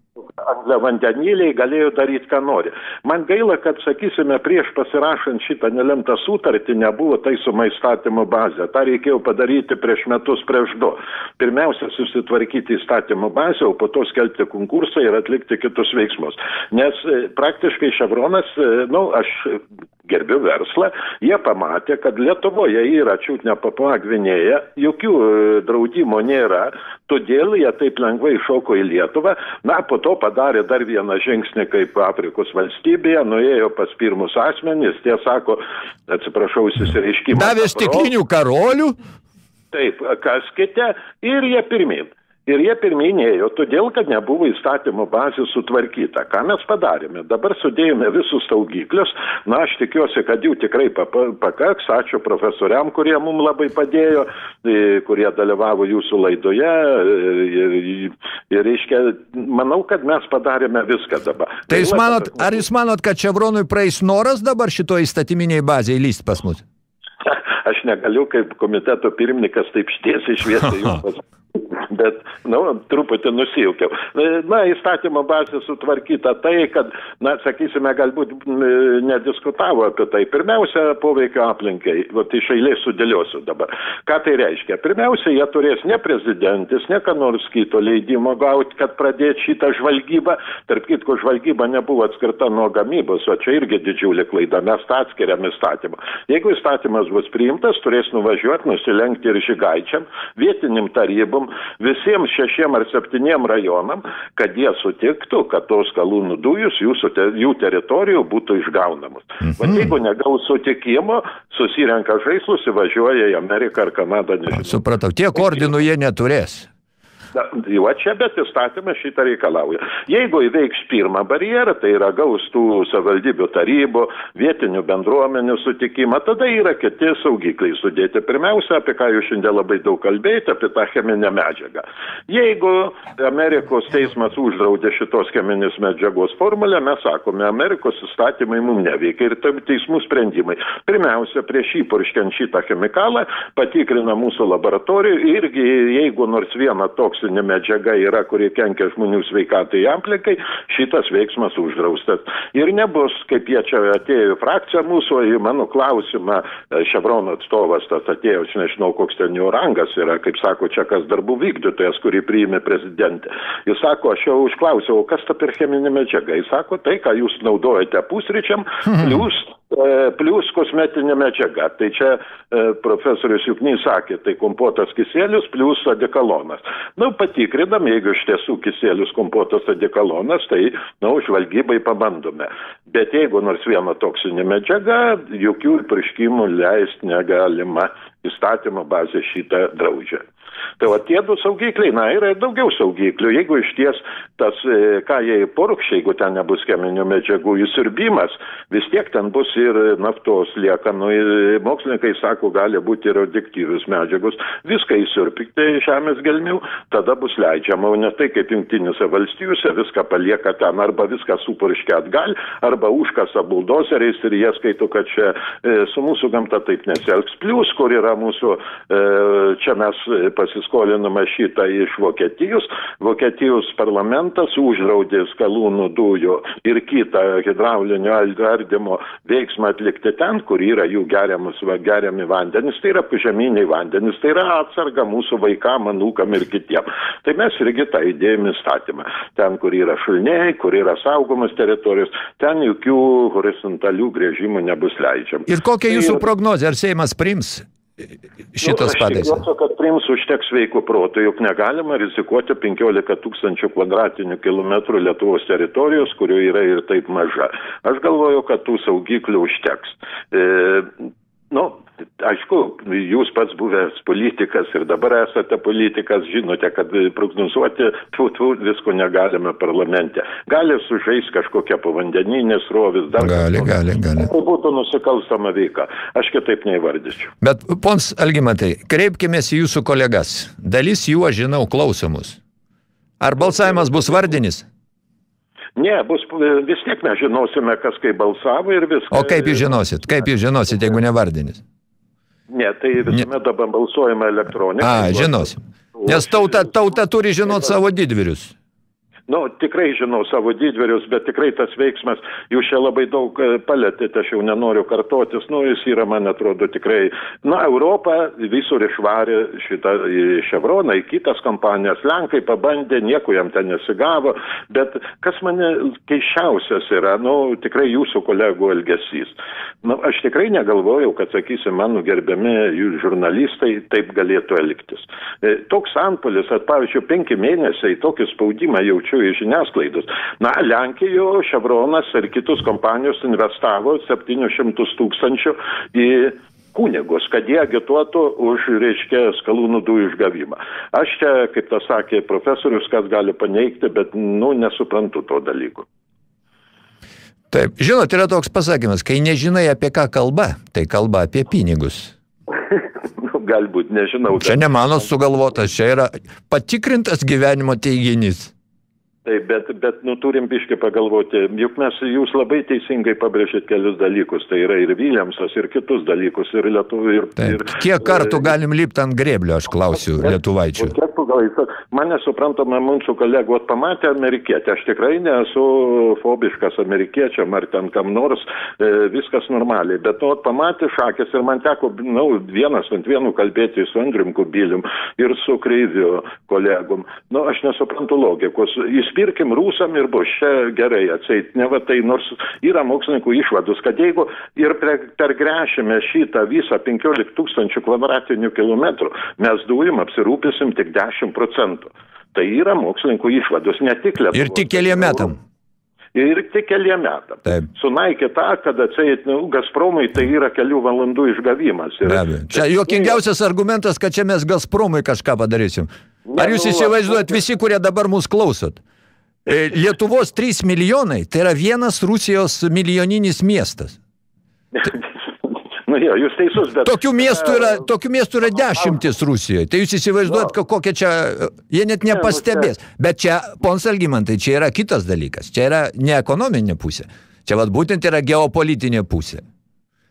Angliavandeniliai galėjo daryti, ką nori. Man gaila, kad, sakysime, prieš pasirašant šitą nelemtą sutartį nebuvo taisoma įstatymo bazė. Ta reikėjo padaryti prieš metus, prieš du. Pirmiausia, susitvarkyti įstatymo bazę, o po to skelbti konkursą ir atlikti kitus veiksmus. Nes e, praktiškai Ševronas, e, nu, aš gerbiu verslą, jie pamatė, kad Lietuvoje yra čiūtne Papua Gvinėja, jokių e, draudimo nėra, todėl jie taip lengvai šoko į Lietuvą, na, po to padarė dar vieną žingsnį kaip Afrikos valstybėje, nuėjo pas pirmus asmenys, tie sako, atsiprašau, įsireiškimą. Davė stiklinių karolių. Taip, kaskite ir jie pirmin. Ir jie pirminėjo, todėl, kad nebuvo įstatymo bazė sutvarkyta. Ką mes padarėme? Dabar sudėjome visus saugiklius. Na, aš tikiuosi, kad jų tikrai pakaks. Ačiū profesoriam, kurie mums labai padėjo, kurie dalyvavo jūsų laidoje. Ir, ir, ir reiškia, manau, kad mes padarėme viską dabar. Tai jūs manot, ar jūs manot, kad Čevronui praeis noras dabar šito įstatyminiai bazėje lyst pas mus? Aš negaliu kaip komiteto pirmininkas taip štiesiai šviesiai jums pasakyti bet, na, nu, truputį nusijaukiau. Na, įstatymo bazė sutvarkyta tai, kad, na, sakysime, galbūt nediskutavo apie tai. Pirmiausia, poveikio aplinkai, va, iš eilės sudėliosiu dabar. Ką tai reiškia? Pirmiausia, jie turės ne prezidentis, ne ką nors kito leidimo gauti, kad pradėti šitą žvalgybą. Tarp kitko, žvalgyba nebuvo atskirta nuo gamybos, o čia irgi didžiulė klaida. Mes tą atskiriam įstatymą. Jeigu įstatymas bus priimtas, turės nuvažiuoti, nusilenkti ir žygaičiam, vietinim tarybom, visiems šešiem ar septyniem rajonam, kad jie sutiktų, kad tos kalūnų dujus jūsų te, jų teritorijų būtų išgaunamos. Mhm. O jeigu negaus sutikimo, susirenka žaislus, įvažiuoja į Ameriką ar Kanadą. Nežinau. Supratau, tiek ordinų jie neturės. Jau čia, bet įstatymas šitą reikalauja. Jeigu įveiks pirmą barjerą, tai yra gaus tų savivaldybių tarybų, vietinių bendruomenių sutikimą, tada yra kiti saugikliai sudėti. Pirmiausia, apie ką jūs šiandien labai daug kalbėjote, apie tą cheminę medžiagą. Jeigu Amerikos teismas uždraudė šitos cheminės medžiagos formulę, mes sakome, Amerikos įstatymai mums neveikia ir teismų sprendimai. Pirmiausia, prieš įpurškiant šitą chemikalą patikrina mūsų laboratorijų irgi jeigu nors vieną toksinį medžiaga yra, kuri kenkia žmonių sveikatai aplinkai, šitas veiksmas uždraustas. Ir nebus, kaip jie čia atėjo į frakciją mūsų, į mano klausimą, Ševrono atstovas tas atėjo, aš nežinau, koks ten jo rangas yra, kaip sako, čia kas darbų vykdytojas, kurį priėmė prezidentė. Jis sako, aš jau užklausiau, kas ta per cheminė medžiaga. Jis sako, tai, ką jūs naudojate pusryčiam, plus plus kosmetinė medžiaga. Tai čia e, profesorius Juknys sakė, tai kompotas kisėlius plus adekalonas. Na, nu, patikrinam, jeigu iš tiesų kisėlius kompotas adekalonas, tai, na, nu, žvalgybai pabandome. Bet jeigu nors viena toksinė medžiaga, jokių prieškimų leisti negalima. Įstatymo bazė šitą draudžia. Tai va tie du saugikliai, na yra ir daugiau saugiklių. Jeigu iš ties tas, e, ką jie porukščiai, jeigu ten nebus cheminių medžiagų įsirbimas, vis tiek ten bus ir naftos liekanų. Mokslininkai sako, gali būti ir radioaktyvius medžiagus. Viską įsirpikti žemės gelmių, tada bus leidžiama, o ne tai kaip jungtinėse valstijose viską palieka ten arba viską supurškia atgal, arba užkasa buldozeriais ir jie skaito, kad čia e, su mūsų gamta taip nesielgs. Plius, kur yra mūsų, e, čia mes pasiskolinama šitą iš Vokietijos. Vokietijos parlamentas uždraudė skalūnų dujų ir kitą hidraulinio ardymo veiksmą atlikti ten, kur yra jų geriamas, geriami vandenys, tai yra pužeminiai vandenys, tai yra atsarga mūsų vaikam, anūkam ir kitiem. Tai mes irgi tą įdėjome įstatymą. Ten, kur yra šulniai, kur yra saugomas teritorijos, ten jokių horizontalių grėžimų nebus leidžiama. Ir kokia jūsų tai, prognozė, ar Seimas priims šitas nu, pataisas? Aš tikiuosi, kad priims užteks sveiko proto, juk negalima rizikuoti 15 tūkstančių kvadratinių kilometrų Lietuvos teritorijos, kurio yra ir taip maža. Aš galvoju, kad tų saugiklių užteks. E, nu, Aišku, jūs pats buvęs politikas ir dabar esate politikas, žinote, kad prognozuoti tų, tų visko negalime parlamente. Gali sužais kažkokia povandeninė srovis, dar Gali, gali, gali. Tai būtų nusikalstama veika. Aš kitaip neįvardyčiau. Bet, pons Algimantai, kreipkimės į jūsų kolegas. Dalis jų, aš žinau, klausomus. Ar balsavimas bus vardinis? Ne, bus, vis tiek mes žinosime, kas kaip balsavo ir viską. O kaip jūs žinosit? Kaip jūs žinosit, jeigu ne vardinis? Ne, tai visuomet dabar balsuojama elektroniškai. A, žinosim. Nes tauta, tauta turi žinot savo didvyrius. Nu, tikrai žinau savo didverius, bet tikrai tas veiksmas, jūs čia labai daug e, palėtėte, aš jau nenoriu kartotis, nu, jis yra, man atrodo, tikrai, na, Europą visur išvarė šitą į Chevroną, į kitas kompanijas, Lenkai pabandė, nieko jam ten nesigavo, bet kas mane keiščiausias yra, nu, tikrai jūsų kolegų elgesys. Nu, aš tikrai negalvojau, kad, sakysim, mano gerbiami žurnalistai taip galėtų elgtis. E, Toks antpolis, at pavyzdžiui, penki mėnesiai tokį spaudimą jaučiu iš žiniasklaidos. Na, Lenkijoje Chevronas ir kitus kompanijos investavo 700 tūkstančių į kunigus, kad jie agituotų už, reiškia, skalūnų dujų išgavimą. Aš čia, kaip tas sakė profesorius, kas gali paneigti, bet, nu, nesuprantu to dalyko. Taip, žinot, yra toks pasakymas, kai nežinai apie ką kalba, tai kalba apie pinigus. nu, galbūt, nežinau. Čia ne mano sugalvotas, čia yra patikrintas gyvenimo teiginys. Taip, bet, bet nu, turim biškai pagalvoti, juk mes, jūs labai teisingai pabrėžėt kelius dalykus, tai yra ir Viljamsas, ir kitus dalykus, ir Lietuvų, ir... Taip. ir Kiek kartų galim lipti ant grėblio, aš klausiu lietuvaičių. Kiek pagal, mane suprantama, mūsų kolegų, at pamatė amerikietę, aš tikrai nesu fobiškas amerikiečiam ar ten kam nors, e, viskas normaliai, bet nu, at pamatė šakės ir man teko, nu, vienas ant vienų kalbėti su Andrium Kubilium ir su Kreiviu kolegom. Nu, aš nesuprantu logikos. Įspirkim rusam ir bus čia gerai atseit. Ne va tai, nors yra mokslininkų išvadus, kad jeigu ir per, pergrešime šitą visą 15 tūkstančių kvadratinių kilometrų, mes dujim apsirūpysim tik 10 procentų. Tai yra mokslininkų išvados, ne tik Lietuvos. Ir tik keliem metam. Ir tik keliem metam. Taip. Sunaikė tą, kad atseit, nu, Gazpromui tai yra kelių valandų išgavimas. Ir. Čia jokingiausias argumentas, kad čia mes Gazpromui kažką padarysim. Ar jūs nu, įsivaizduojat visi, kurie dabar mus klausot? E, Lietuvos 3 milijonai, tai yra vienas Rusijos milijoninis miestas. Nu, jo, jūs teisus, bet... Tokių miestų yra, tokių miestų yra dešimtis Rusijoje. Tai jūs įsivaizduojat, ko- kokie čia, jie net nepastebės. Bet čia, pons Algimantai, čia yra kitas dalykas. Čia yra ne ekonominė pusė. Čia vat būtent yra geopolitinė pusė.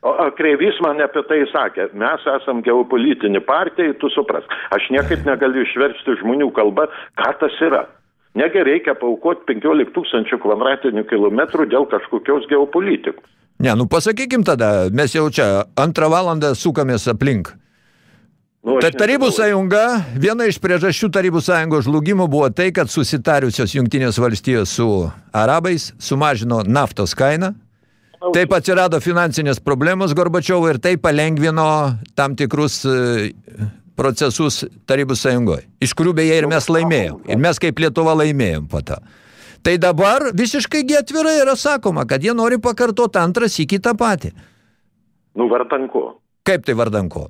O, o Kreivys man apie tai sakė, mes esam geopolitinė partija, tu supras. Aš niekaip negaliu išversti žmonių kalbą, ką tas yra. Negi reikia paukoti 15 tūkstančių kvadratinių kilometrų dėl kažkokios geopolitikos. Ne, nu pasakykim tada, mes jau čia antrą valandą sukamės aplink. Nu, Ta Tarybų sąjunga, viena iš priežasčių Tarybų sąjungos žlugimo buvo tai, kad susitariusios jungtinės valstijos su arabais sumažino naftos kainą. Taip atsirado finansinės problemos Gorbačiovo ir tai palengvino tam tikrus e, procesus Tarybų sąjungoje, iš kurių beje ir mes laimėjom. Ir mes kaip Lietuva laimėjom po to. Tai dabar visiškai atvirai yra sakoma, kad jie nori pakartoti antras į kitą patį. Nu, vardan ko? Kaip tai vardan ko?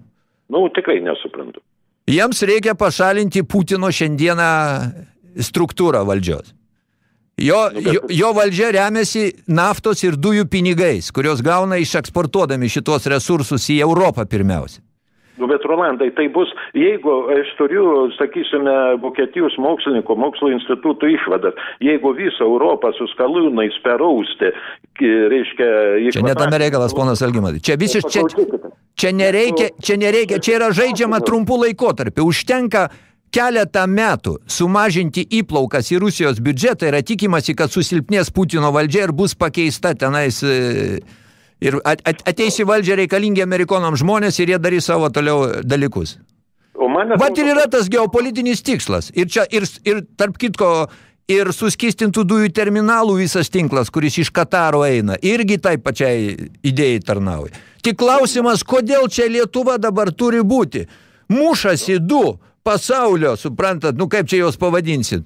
Nu, tikrai nesuprantu. Jiems reikia pašalinti Putino šiandieną struktūrą valdžios. Jo, jo, jo valdžia remiasi naftos ir dujų pinigais, kurios gauna išeksportuodami šitos resursus į Europą pirmiausia. Nu, bet Rolandai, tai bus, jeigu aš turiu, sakysime, Vokietijos mokslininkų, mokslo institutų išvadas, jeigu visą Europą su skalūnais perausti, ki- reiškia... Čia ne tame reikalas, ponas Algimantai. Čia visiškai, čia, čia nereikia, čia nereikia, čia yra žaidžiama trumpų laikotarpį. Užtenka keletą metų sumažinti įplaukas į Rusijos biudžetą yra tikimasi, kad susilpnės Putino valdžia ir bus pakeista tenais e, ir at, at, ateis į valdžią reikalingi amerikonam žmonės ir jie darys savo toliau dalykus. Vat ir yra tas geopolitinis tikslas. Ir čia, ir, ir tarp kitko, ir suskistintų dujų terminalų visas tinklas, kuris iš Kataro eina, irgi tai pačiai idėjai tarnauja. Tik klausimas, kodėl čia Lietuva dabar turi būti? Mušasi du pasaulio, suprantat, nu kaip čia jos pavadinsit.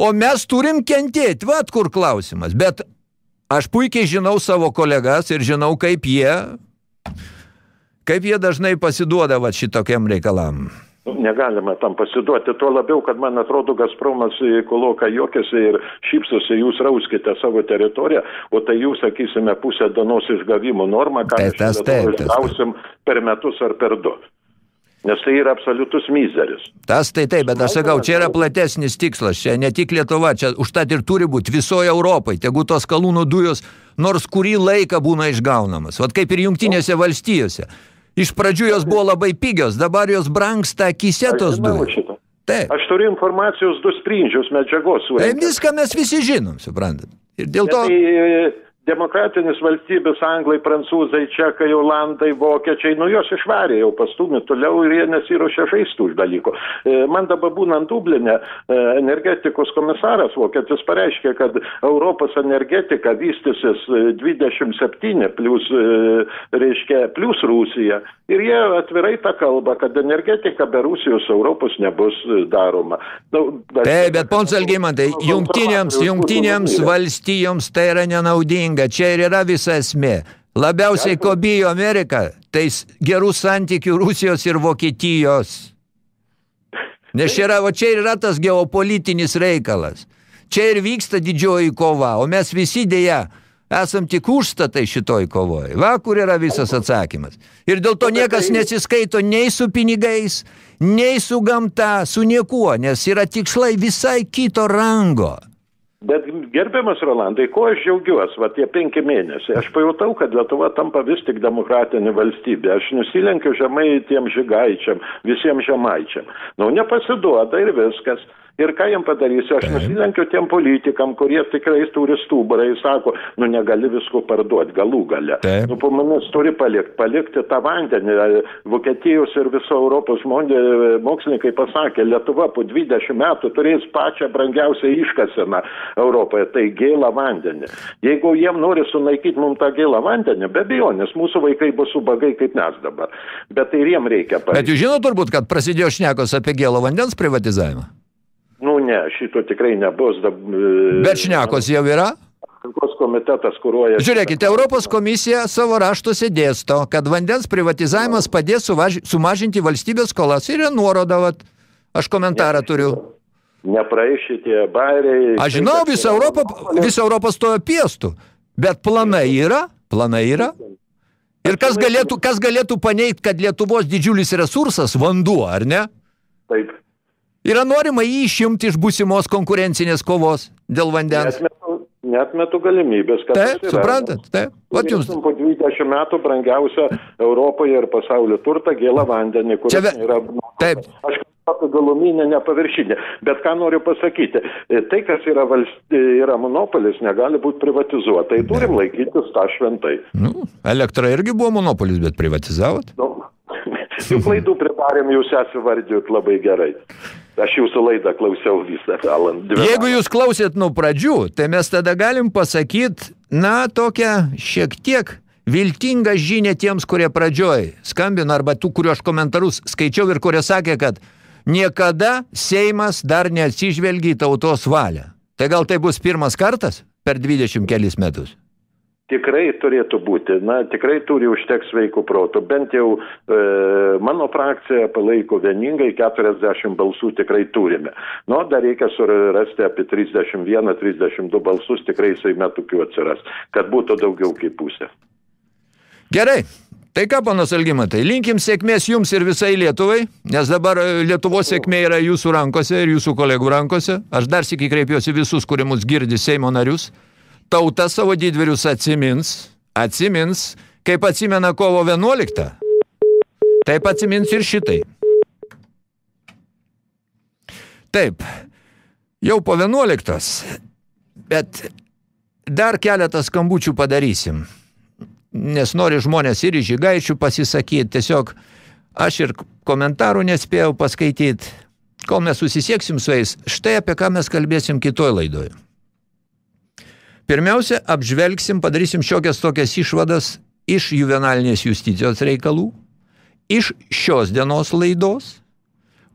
O mes turim kentėti, vat kur klausimas. Bet aš puikiai žinau savo kolegas ir žinau, kaip jie Kaip jie dažnai pasiduoda va šitokiam reikalam? Nu, Negalima tam pasiduoti, tuo labiau, kad man atrodo, Gazpromas koloka juokiasi ir šypsosi, jūs rauskite savo teritoriją, o tai jūs, sakysime, pusę dienos išgavimo normą, ką mes išgausim per metus ar per du. Nes tai yra absoliutus mizeris. Tas tai taip, bet aš sakau, čia yra platesnis tikslas, čia ne tik Lietuva, čia užtat ir turi būti visoje Europai, tegu tos kalūnų dujos nors kurį laiką būna išgaunamas. Vat kaip ir jungtinėse valstijose. Iš pradžių jos buvo labai pigios, dabar jos brangsta akise tos žinau dujos. Taip. Aš turiu informacijos du sprindžius medžiagos. Tai viską mes visi žinom, suprantat. Ir dėl to... Tai demokratinis valstybės, anglai, prancūzai, čekai, olandai, vokiečiai, nu jos išvarė jau pastumė toliau ir jie nesiruošia žaisti už dalyko. E, Man dabar būnant Dublinė, e, energetikos komisaras vokietis pareiškė, kad Europos energetika vystysis e, 27 plus, e, reiškia, plus Rusija. Ir jie atvirai tą kalbą, kad energetika be Rusijos Europos nebus daroma. Nu, Taip, bet pons Algimantai, jungtinėms, jungtinėms valstijoms tai yra nenaudinga, čia ir yra visa esmė. Labiausiai ko bijo Amerika, tai gerų santykių Rusijos ir Vokietijos. Nes čia yra, o čia ir yra tas geopolitinis reikalas. Čia ir vyksta didžioji kova, o mes visi dėja esam tik užstatai šitoj kovoj. Va, kur yra visas atsakymas. Ir dėl to niekas nesiskaito nei su pinigais, nei su gamta, su niekuo, nes yra tikslai visai kito rango. Bet gerbiamas Rolandai, ko aš džiaugiuosi, va tie penki mėnesiai, aš pajutau, kad Lietuva tampa vis tik demokratinė valstybė. Aš nusilenkiu žemai tiem žygaičiam, visiems žemaičiam. Nu, nepasiduoda ir viskas. Ir ką jam padarysiu, aš nusilenkiu tiem politikam, kurie tikrai turi stuburą ir sako, nu negali visko parduoti, galų gale. Taip. Nu, po mumis turi palikti, palikti tą vandenį. Vokietijos ir viso Europos žmonė, mokslininkai pasakė, Lietuva po 20 metų turės pačią brangiausią iškaseną Europoje, tai gėlą vandenį. Jeigu jiem nori sunaikyti mums tą gėlą vandenį, be abejonės, mūsų vaikai bus subagai kaip mes dabar. Bet tai ir jiem reikia Bet jūs žinot turbūt, kad prasidėjo šnekos apie gėlo vandens privatizavimą. Nu ne, šito tikrai nebus. Dab, Bet šnekos jau yra. Aplinkos komitetas kūruoja. Žiūrėkite, Europos komisija savo raštuose dėsto, kad vandens privatizavimas padės suvaž... sumažinti valstybės skolas. Ir nuoroda, vat. aš komentarą turiu. Nepraeis šitie bairiai. Aš žinau, visą Europą, visą Europą stojo piestų. Bet planai yra, planai yra. Ir kas galėtų, kas galėtų paneigti, kad Lietuvos didžiulis resursas – vanduo, ar ne? Taip. Yra norima jį išimti iš būsimos konkurencinės kovos dėl vandens. Netmetu, netmetu galimybės, kad Taip, yra. suprantat, taip. Vat jums. Po 20 metų brangiausią Europoje ir pasaulio turtą gėlą vandenį, kuris Čia yra... Taip. Aš apie galuminę, ne paviršinę. Bet ką noriu pasakyti, e, tai, kas yra, valst... yra monopolis, negali būti privatizuota. Tai turim laikytis tą šventai. Nu, elektra irgi buvo monopolis, bet privatizavot. Nu, Jų klaidų pridarėm, jūs esivardijot labai gerai. Aš jūsų laidą klausiau visą valandą. Jeigu jūs klausėt nuo pradžių, tai mes tada galim pasakyti, na, tokią šiek tiek viltingą žinę tiems, kurie pradžioj skambino, arba tų, kuriuo aš komentarus skaičiau ir kurie sakė, kad niekada Seimas dar neatsižvelgia į tautos valią. Tai gal tai bus pirmas kartas per 20 kelis metus? Tikrai turėtų būti, na, tikrai turi užteks sveikų protų. Bent jau e, mano frakcija palaiko vieningai, 40 balsų tikrai turime. Nu, dar reikia surasti apie 31-32 balsus, tikrai Seime tokių atsiras, kad būtų daugiau kaip pusė. Gerai. Tai ką, panas Algimantai, linkim sėkmės jums ir visai Lietuvai, nes dabar e, Lietuvos sėkmė yra jūsų rankose ir jūsų kolegų rankose. Aš dar sėki kreipiuosi visus, kurie mus girdi Seimo narius. Tauta savo didvirius atsimins, atsimins, kaip atsimena kovo 11. Taip atsimins ir šitai. Taip, jau po 11, bet dar keletą skambučių padarysim nes nori žmonės ir iš žygaičių pasisakyti, tiesiog aš ir komentarų nespėjau paskaityti, kol mes susisieksim su jais, štai apie ką mes kalbėsim kitoj laidoje. Pirmiausia, apžvelgsim, padarysim šiokias tokias išvadas iš juvenalinės justicijos reikalų, iš šios dienos laidos,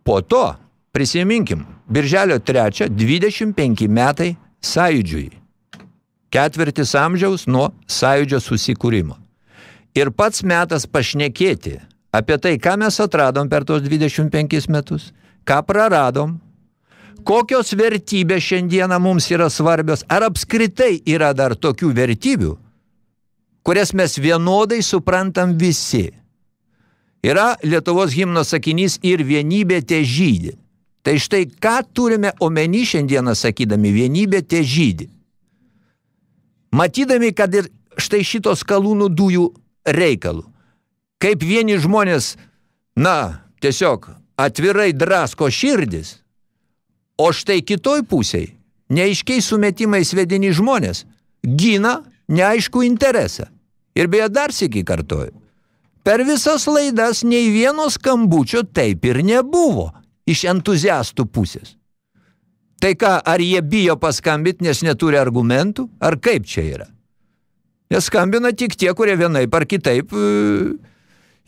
po to prisiminkim, birželio 3, 25 metai sąjūdžiui ketvirtis amžiaus nuo sąjūdžio susikūrimo. Ir pats metas pašnekėti apie tai, ką mes atradom per tos 25 metus, ką praradom, kokios vertybės šiandieną mums yra svarbios, ar apskritai yra dar tokių vertybių, kurias mes vienodai suprantam visi. Yra Lietuvos himno sakinys ir vienybė te žydį. Tai štai ką turime omeny šiandieną sakydami vienybė te žydį. Matydami, kad ir štai šitos kalūnų dujų reikalų, kaip vieni žmonės, na, tiesiog atvirai drasko širdis, o štai kitoj pusiai, neaiškiai sumetimais vedini žmonės, gina neaišku interesą. Ir beje dar sėki kartoju. Per visas laidas nei vieno skambučio taip ir nebuvo iš entuziastų pusės. Tai ką, ar jie bijo paskambyti, nes neturi argumentų, ar kaip čia yra? Nes skambina tik tie, kurie vienaip ar kitaip e,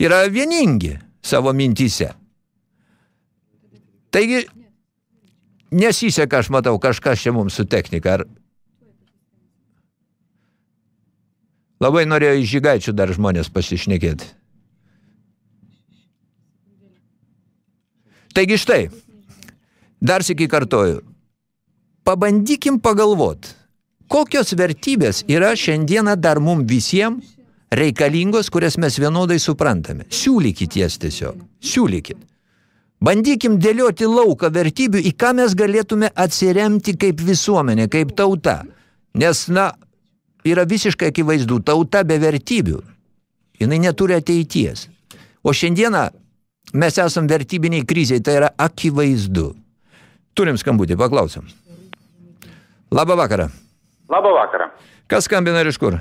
yra vieningi savo mintyse. Taigi, nesiseka, aš matau, kažkas čia mums su technika. Ar... Labai norėjo iš žygaičių dar žmonės pasišnekėti. Taigi štai, dar sėki kartoju, pabandykim pagalvot, kokios vertybės yra šiandieną dar mum visiems reikalingos, kurias mes vienodai suprantame. Siūlykit jas tiesiog, siūlykit. Bandykim dėlioti lauką vertybių, į ką mes galėtume atsiremti kaip visuomenė, kaip tauta. Nes, na, yra visiškai akivaizdu, tauta be vertybių. Jinai neturi ateities. O šiandieną mes esam vertybiniai kriziai, tai yra akivaizdu. Turim skambutį, paklausom. Labą vakarą. Labą vakarą. Kas skambina ir iš kur?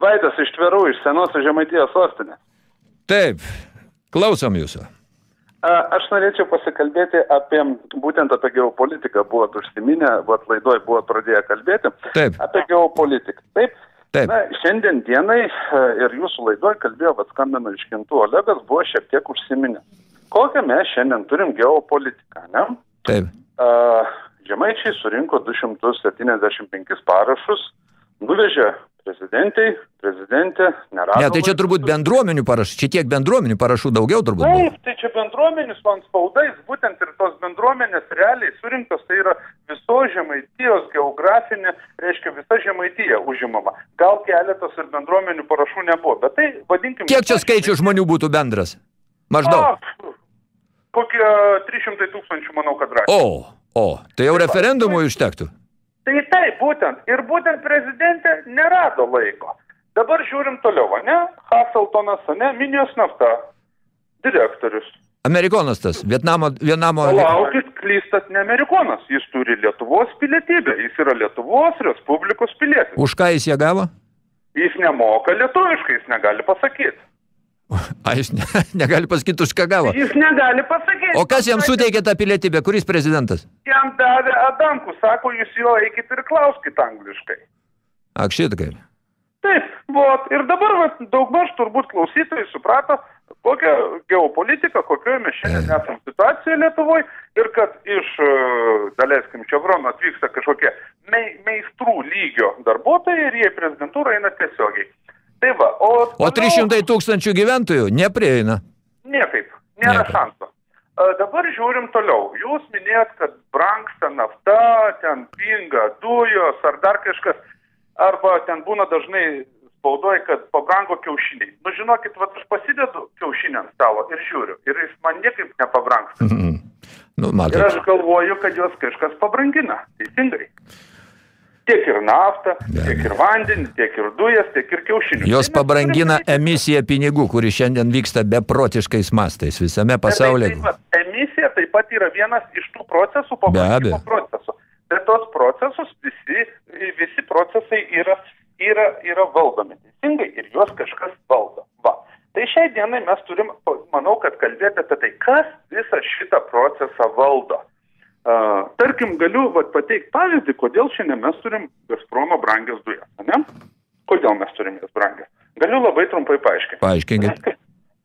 Vaidas iš Tverų, iš senosios Žemaitijos sostinės. Taip, klausom jūsų. Aš norėčiau pasikalbėti apie, būtent apie geopolitiką, buvot užsiminę, buvot laidoj, buvot pradėję kalbėti. Taip. Apie geopolitiką. Taip. Taip. Na, šiandien dienai ir jūsų laidoj kalbėjo, vad skambino iš kintų Olegas, buvo šiek tiek užsiminę. Kokią mes šiandien turim geopolitiką, ne? Taip. Žemaičiai surinko 275 parašus, nuvežė prezidentai, prezidentė, nerado. Ne, tai čia turbūt bendruomenių parašų, čia tiek bendruomenių parašų daugiau turbūt. Taip, tai čia bendruomenės man spaudais, būtent ir tos bendruomenės realiai surinktos, tai yra viso žemaitijos geografinė, reiškia visa žemaitija užimama. Gal keletas ir bendruomenių parašų nebuvo, bet tai vadinkim... Kiek čia skaičių žmonių būtų bendras? Maždaug. A, kokie 300 tūkstančių, manau, kad rašė. O, o, tai jau referendumui užtektų. Tai taip, būtent. Ir būtent prezidentė nerado laiko. Dabar žiūrim toliau, ne? Hasseltonas, ne? Minijos nafta. Direktorius. Amerikonas tas, Vietnamo, Vietnamo... Palaukit, klystat ne amerikonas. Jis turi Lietuvos pilietybę. Jis yra Lietuvos Respublikos pilietis. Už ką jis ją gavo? Jis nemoka lietuviškai, jis negali pasakyti. A, jis ne, negali pasakyti, už ką gavo. Jis negali pasakyti. O kas jam suteikė tą pilietybę? Kuris prezidentas? Jam davė Adamkus, sako, jūs jo eikit ir klauskit angliškai. Ak, šit kaip. Taip, vot. Ir dabar vat, daugmaž turbūt klausytojai suprato, kokią geopolitiką, kokioje mes šiandien esam situacijoje Lietuvoje ir kad iš, e, daleiskim, Čevrono atvyksta kažkokie mei, meistrų lygio darbuotojai ir jie į prezidentūrą eina tiesiogiai. Tai va, o... O 300 tūkstančių gyventojų neprieina. Niekaip, nėra šansų. A, Dabar žiūrim toliau. Jūs minėjot, kad brangsta nafta, ten pinga dujos ar dar kažkas, arba ten būna dažnai spaudoje, kad pabrango kiaušiniai. Nu, žinokit, vat aš pasidedu kiaušinį ant stalo ir žiūriu, ir jis man niekaip nepabrangsta. Nu, Ir matot. aš galvoju, kad juos kažkas pabrangina. Teisingai. Tiek ir naftą, tiek ir vandenį, tiek ir dujas, tiek ir kiaušinius. Jos pabrangina emisiją pinigų, kuri šiandien vyksta beprotiškais mastais visame pasaulyje. Tai, tai, tai, emisija taip pat yra vienas iš tų procesų, pabrangimo procesų. Bet tos procesus visi, visi procesai yra, yra, yra valdomi. Teisingai, ir juos kažkas valdo. Va. Tai šiai dienai mes turim, manau, kad kalbėti apie tai, kas visą šitą procesą valdo. Uh, tarkim, galiu vat, pateikti pavyzdį, kodėl šiandien mes turim Gazpromo brangias dujas. Ne? Kodėl mes turim jas brangias? Galiu labai trumpai paaiškinti. Paaiškinkit.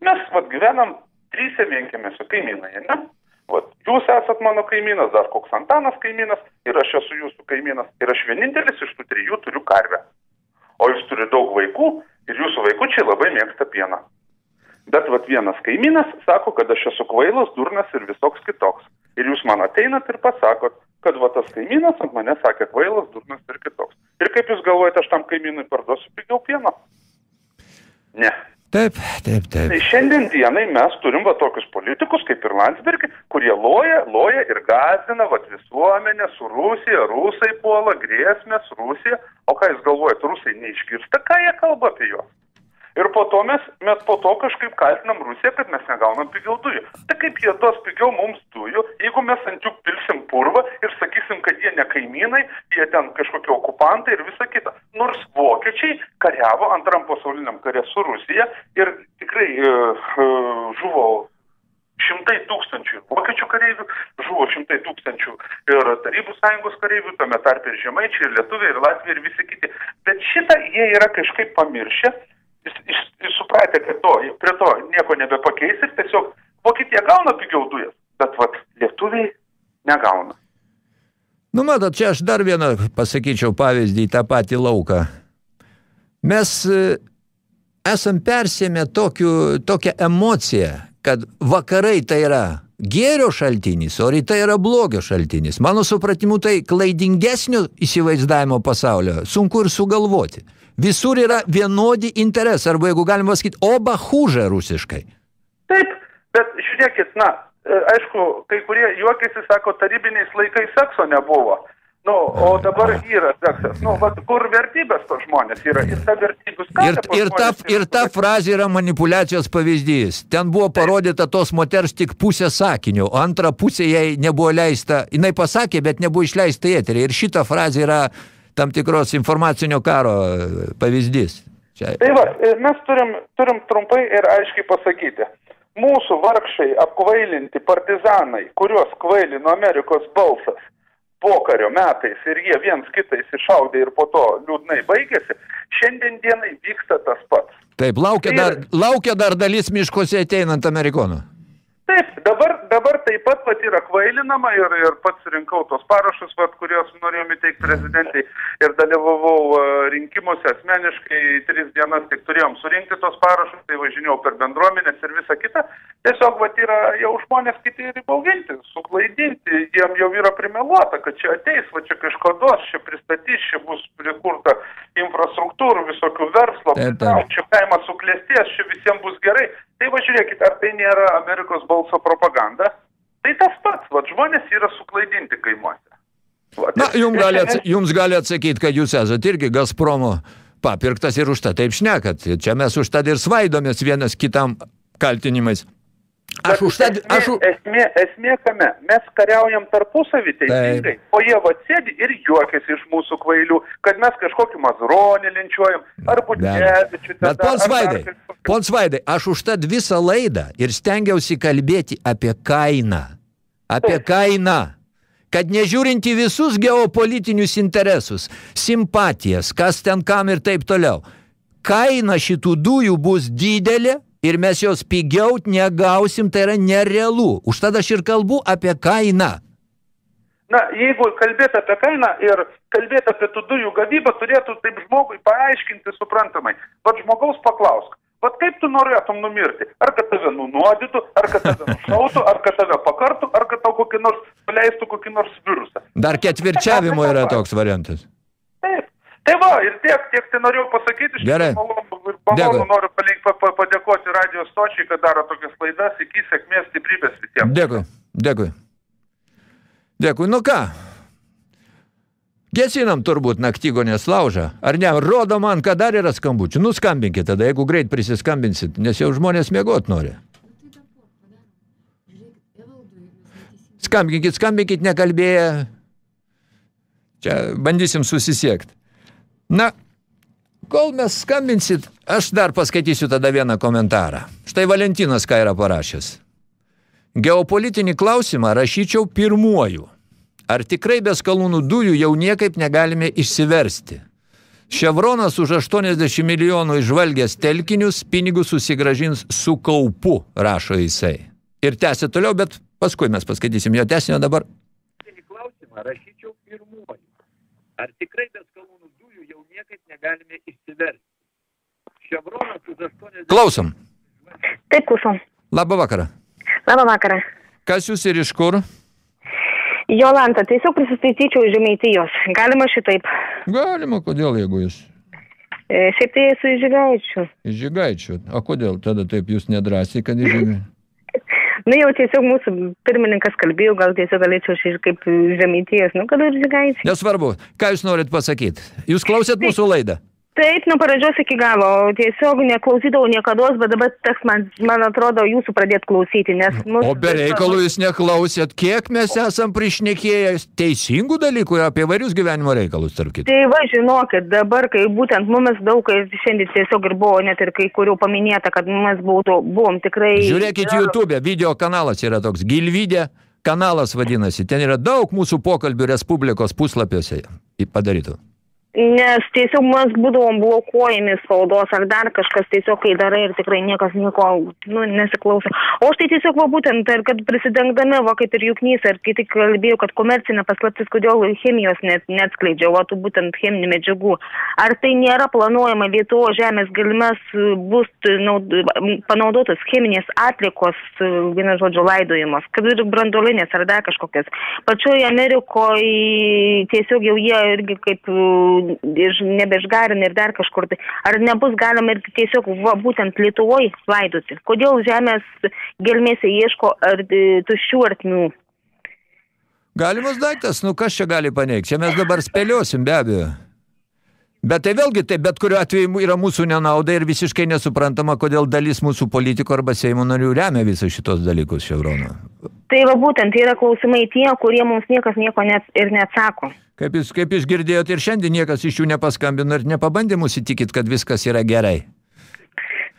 Mes vat, gyvenam trysia vienkėmėse kaimynai, ne? Vat, jūs esat mano kaimynas, dar koks Antanas kaimynas ir aš esu jūsų kaimynas. Ir aš vienintelis iš tų trijų turiu karvę. O jūs turite daug vaikų, Ir jūsų vaikučiai labai mėgsta pieną. Bet vat vienas kaimynas sako, kad aš esu kvailas, durnas ir visoks kitoks. Ir jūs man ateinat ir pasakot, kad va tas kaimynas ant mane sakė kvailas, durnas ir kitoks. Ir kaip jūs galvojate, aš tam kaimynui parduosiu pigiau pieno? Ne. Taip, taip, taip. Tai šiandien dienai mes turim va tokius politikus kaip ir Landsbergį, kurie loja, loja ir gazina va visuomenę su Rusija, rusai puola, grėsmės Rusija. O ką jūs galvojate, rusai neišgirsta, ką jie kalba apie juos? Ir po to mes, mes po to kažkaip kaltinam Rusiją, kad mes negaunam pigiau dujų. Tai kaip jie duos pigiau mums dujų, jeigu mes ant jų pilsim purvą ir sakysim, kad jie ne kaimynai, jie ten kažkokie okupantai ir visa kita. Nors vokiečiai kariavo antram pasauliniam kare su Rusija ir tikrai uh, uh, žuvo šimtai tūkstančių vokiečių kareivių, žuvo šimtai tūkstančių ir Tarybų sąjungos kareivių, tame tarp ir žemaičiai, ir lietuviai, ir latviai, ir visi kiti. Bet šitą jie yra kažkaip pamiršę jis, jis, jis supratė, kad to, prie to nieko nebepakeis ir tiesiog Vokietija gauna pigiau dujas, bet vat lietuviai negauna. Nu, matot, čia aš dar vieną pasakyčiau pavyzdį į tą patį lauką. Mes e, esam persėmę tokią emociją, kad vakarai tai yra gėrio šaltinis, o rytai yra blogio šaltinis. Mano supratimu, tai klaidingesnio įsivaizdavimo pasaulio sunku ir sugalvoti. Visur yra vienodi interesai, arba jeigu galima pasakyti, oba hūža rusiškai. Taip, bet žiūrėkit, na, e, aišku, kai kurie juokėsi, sako, tarybiniais laikais sekso nebuvo. Nu, o dabar yra seksas. Nu, vat, kur vertybės to žmonės yra? Ir ta vertybių skala. Ir, ir, ta, ir ta frazė yra manipulacijos pavyzdys. Ten buvo parodyta tos moters tik pusė sakinio, o antra pusė jai nebuvo leista. Jinai pasakė, bet nebuvo išleista eterį. Ir šita frazė yra tam tikros informacinio karo pavyzdys. Čia. Tai va, mes turim, turim trumpai ir aiškiai pasakyti. Mūsų vargšai apkvailinti partizanai, kuriuos kvailino Amerikos balsas pokario metais ir jie viens kitais iššaudė ir po to liūdnai baigėsi, šiandien dienai vyksta tas pats. Taip, laukia, ir... dar, laukia dar dalis miškuose ateinant amerikonų. Taip, dabar, dabar taip pat pat yra kvailinama ir, ir pats rinkau tos parašus, vat, kuriuos norėjom įteikti prezidentai ir dalyvavau uh, rinkimuose asmeniškai, tris dienas tik turėjom surinkti tos parašus, tai važinėjau per bendruomenės ir visą kitą. Tiesiog vat, yra jau žmonės kiti ir įbauginti, suklaidinti, jiem jau yra primeluota, kad čia ateis, va čia kažko duos, čia pristatys, čia bus prikurta infrastruktūrų, visokių verslo, taip, taip. čia kaimas suklėsties, čia visiems bus gerai. Tai va žiūrėkit, ar tai nėra Amerikos balso propaganda? Tai tas pats, va žmonės yra suklaidinti kaimuose. Va, Na, jums gali, ats jums gali atsakyti, kad jūs esate irgi Gazpromo papirktas ir už tą taip šnekat. Čia mes už tą ir svaidomės vienas kitam kaltinimais. Aš už tą... Aš... Esmė, esmė kame? Mes kariaujam tarpusavį teisingai, o jie va sėdi ir juokiasi iš mūsų kvailių, kad mes kažkokį mazronį linčiuojam, ar Butkevičių. Bet pons Vaidai, pons Vaidai, aš už tą visą laidą ir stengiausi kalbėti apie kainą. Apie Taip. kainą kad nežiūrint į visus geopolitinius interesus, simpatijas, kas ten kam ir taip toliau, kaina šitų dujų bus didelė ir mes jos pigiau negausim, tai yra nerealu. Už tada aš ir kalbu apie kainą. Na, jeigu kalbėti apie kainą ir kalbėti apie tų dujų gavybą, turėtų taip žmogui paaiškinti suprantamai. Vat žmogaus paklausk, vat kaip tu norėtum numirti? Ar kad tave nunuodytų, ar kad tave nušautų, ar kad tave pakartų, ar kad tau kokį nors paleistų kokį nors virusą. Dar ketvirčiavimo yra toks variantas. Taip. Tai va, ir tiek, tiek tai norėjau pasakyti. Gerai. Malonu, noriu palink, pa, pa, padėkoti radio stočiai, kad daro tokias laidas, iki sėkmės, stiprybės visiems. Dėkui, dėkui. Dėkui, nu ką? Gesinam turbūt naktygonės laužą. Ar ne? Rodo man, kad dar yra skambučių. Nuskambinkit tada, jeigu greit prisiskambinsit, nes jau žmonės mėgot nori. Skambinkit, skambinkit, nekalbėję. Čia bandysim susisiekti. Na, kol mes skambinsit, aš dar paskaitysiu tada vieną komentarą. Štai Valentinas ką yra parašęs. Geopolitinį klausimą rašyčiau pirmuoju. Ar tikrai be skalūnų dujų jau niekaip negalime išsiversti? Ševronas už 80 milijonų išvalgęs telkinius pinigus susigražins su kaupu, rašo jisai. Ir tęsia toliau, bet paskui mes paskaitysim jo tęsinio dabar. Klausimą rašyčiau pirmuoju. Ar tikrai be dujų jau niekaip negalime išsiversti? Klausom. Taip, klausom. Labą vakarą. Labą vakarą. Kas jūs ir iš kur? Jolanta, tiesiog prisistatyčiau iš žemaitijos. Galima šitaip. Galima, kodėl, jeigu jūs E, Šiaip tai esu iš žygaičių. iš žygaičių. O kodėl tada taip jūs nedrąsiai, kad iš žygai? Na jau tiesiog mūsų pirmininkas kalbėjo, gal tiesiog galėčiau iš kaip žemaitijos, nu kada ir žygaičiai. Nesvarbu, ką jūs norit pasakyti. Jūs klausėt mūsų laidą? Taip, nuo pradžios iki galo. Tiesiog neklausydavau niekada, bet dabar teks man, man atrodo, jūsų pradėti klausyti, nes... O be reikalų jūs neklausėt, kiek mes esam prišnekėję teisingų dalykų apie varius gyvenimo reikalus, tarp kitų. Tai va, žinokit, dabar, kai būtent mumis daug, kai šiandien tiesiog ir buvo, net ir kai kurių paminėta, kad mes būtų, buvom tikrai... Žiūrėkit YouTube, video kanalas yra toks, Gilvidė kanalas vadinasi. Ten yra daug mūsų pokalbių Respublikos puslapiuose padarytų. Nes tiesiog mes būdavom blokuojami spaudos ar dar kažkas tiesiog, kai darai ir tikrai niekas nieko nu, nesiklauso. O aš tai tiesiog va būtent, ir kad prisidengdami, va kaip ir juknys, ir kai tik kalbėjau, kad komercinė paslaptis, kodėl chemijos net, neatskleidžiau, va tų būtent cheminių medžiagų. Ar tai nėra planuojama Lietuvo žemės galimes bus naud, panaudotos cheminės atlikos, vienas žodžio laidojimas, kad ir brandolinės ar dar kažkokias. Pačioje Amerikoje tiesiog jau jie irgi kaip nebeišgarina ir dar kažkur. Tai. Ar nebus galima ir tiesiog va, būtent Lietuvoje laidoti? Kodėl žemės gelmėse ieško ar, e, tuščių artmių? Galimas daiktas, nu kas čia gali paneigti? Čia mes dabar spėliosim be abejo. Bet tai vėlgi, tai bet kuriuo atveju yra mūsų nenauda ir visiškai nesuprantama, kodėl dalis mūsų politikų arba Seimo narių remia visus šitos dalykus Ševrono. Tai va būtent tai yra klausimai tie, kurie mums niekas nieko net ir neatsako. Kaip jūs, kaip jūs girdėjote ir šiandien niekas iš jų nepaskambino ir nepabandė mus įtikit, kad viskas yra gerai.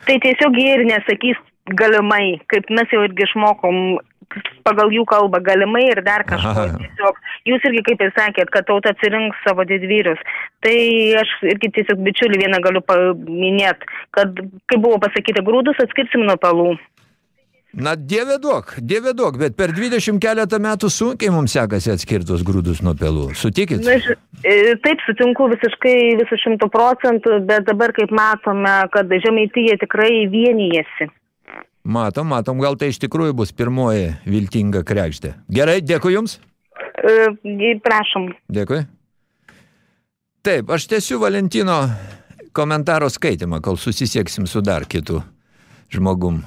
Tai tiesiog jie ir nesakys galimai, kaip mes jau irgi išmokom pagal jų kalbą galimai ir dar kažko. Tiesiog, jūs irgi kaip ir sakėt, kad tauta atsirinks savo didvyrius. Tai aš irgi tiesiog bičiulį vieną galiu paminėti, kad, kaip buvo pasakyta, grūdus atskirsim nuo pelų. Na, dieve duok, dieve duok, bet per 20 keletą metų sunkiai mums sekasi atskirtus grūdus nuo pelų. Sutikit? Na, aš, e, taip, sutinku visiškai visų šimtų procentų, bet dabar kaip matome, kad žemaityje tikrai vienijasi. Matom, matom, gal tai iš tikrųjų bus pirmoji viltinga krekštė. Gerai, dėkui Jums. E, prašom. Dėkui. Taip, aš tiesiu Valentino komentaro skaitimą, kol susisieksim su dar kitu žmogum.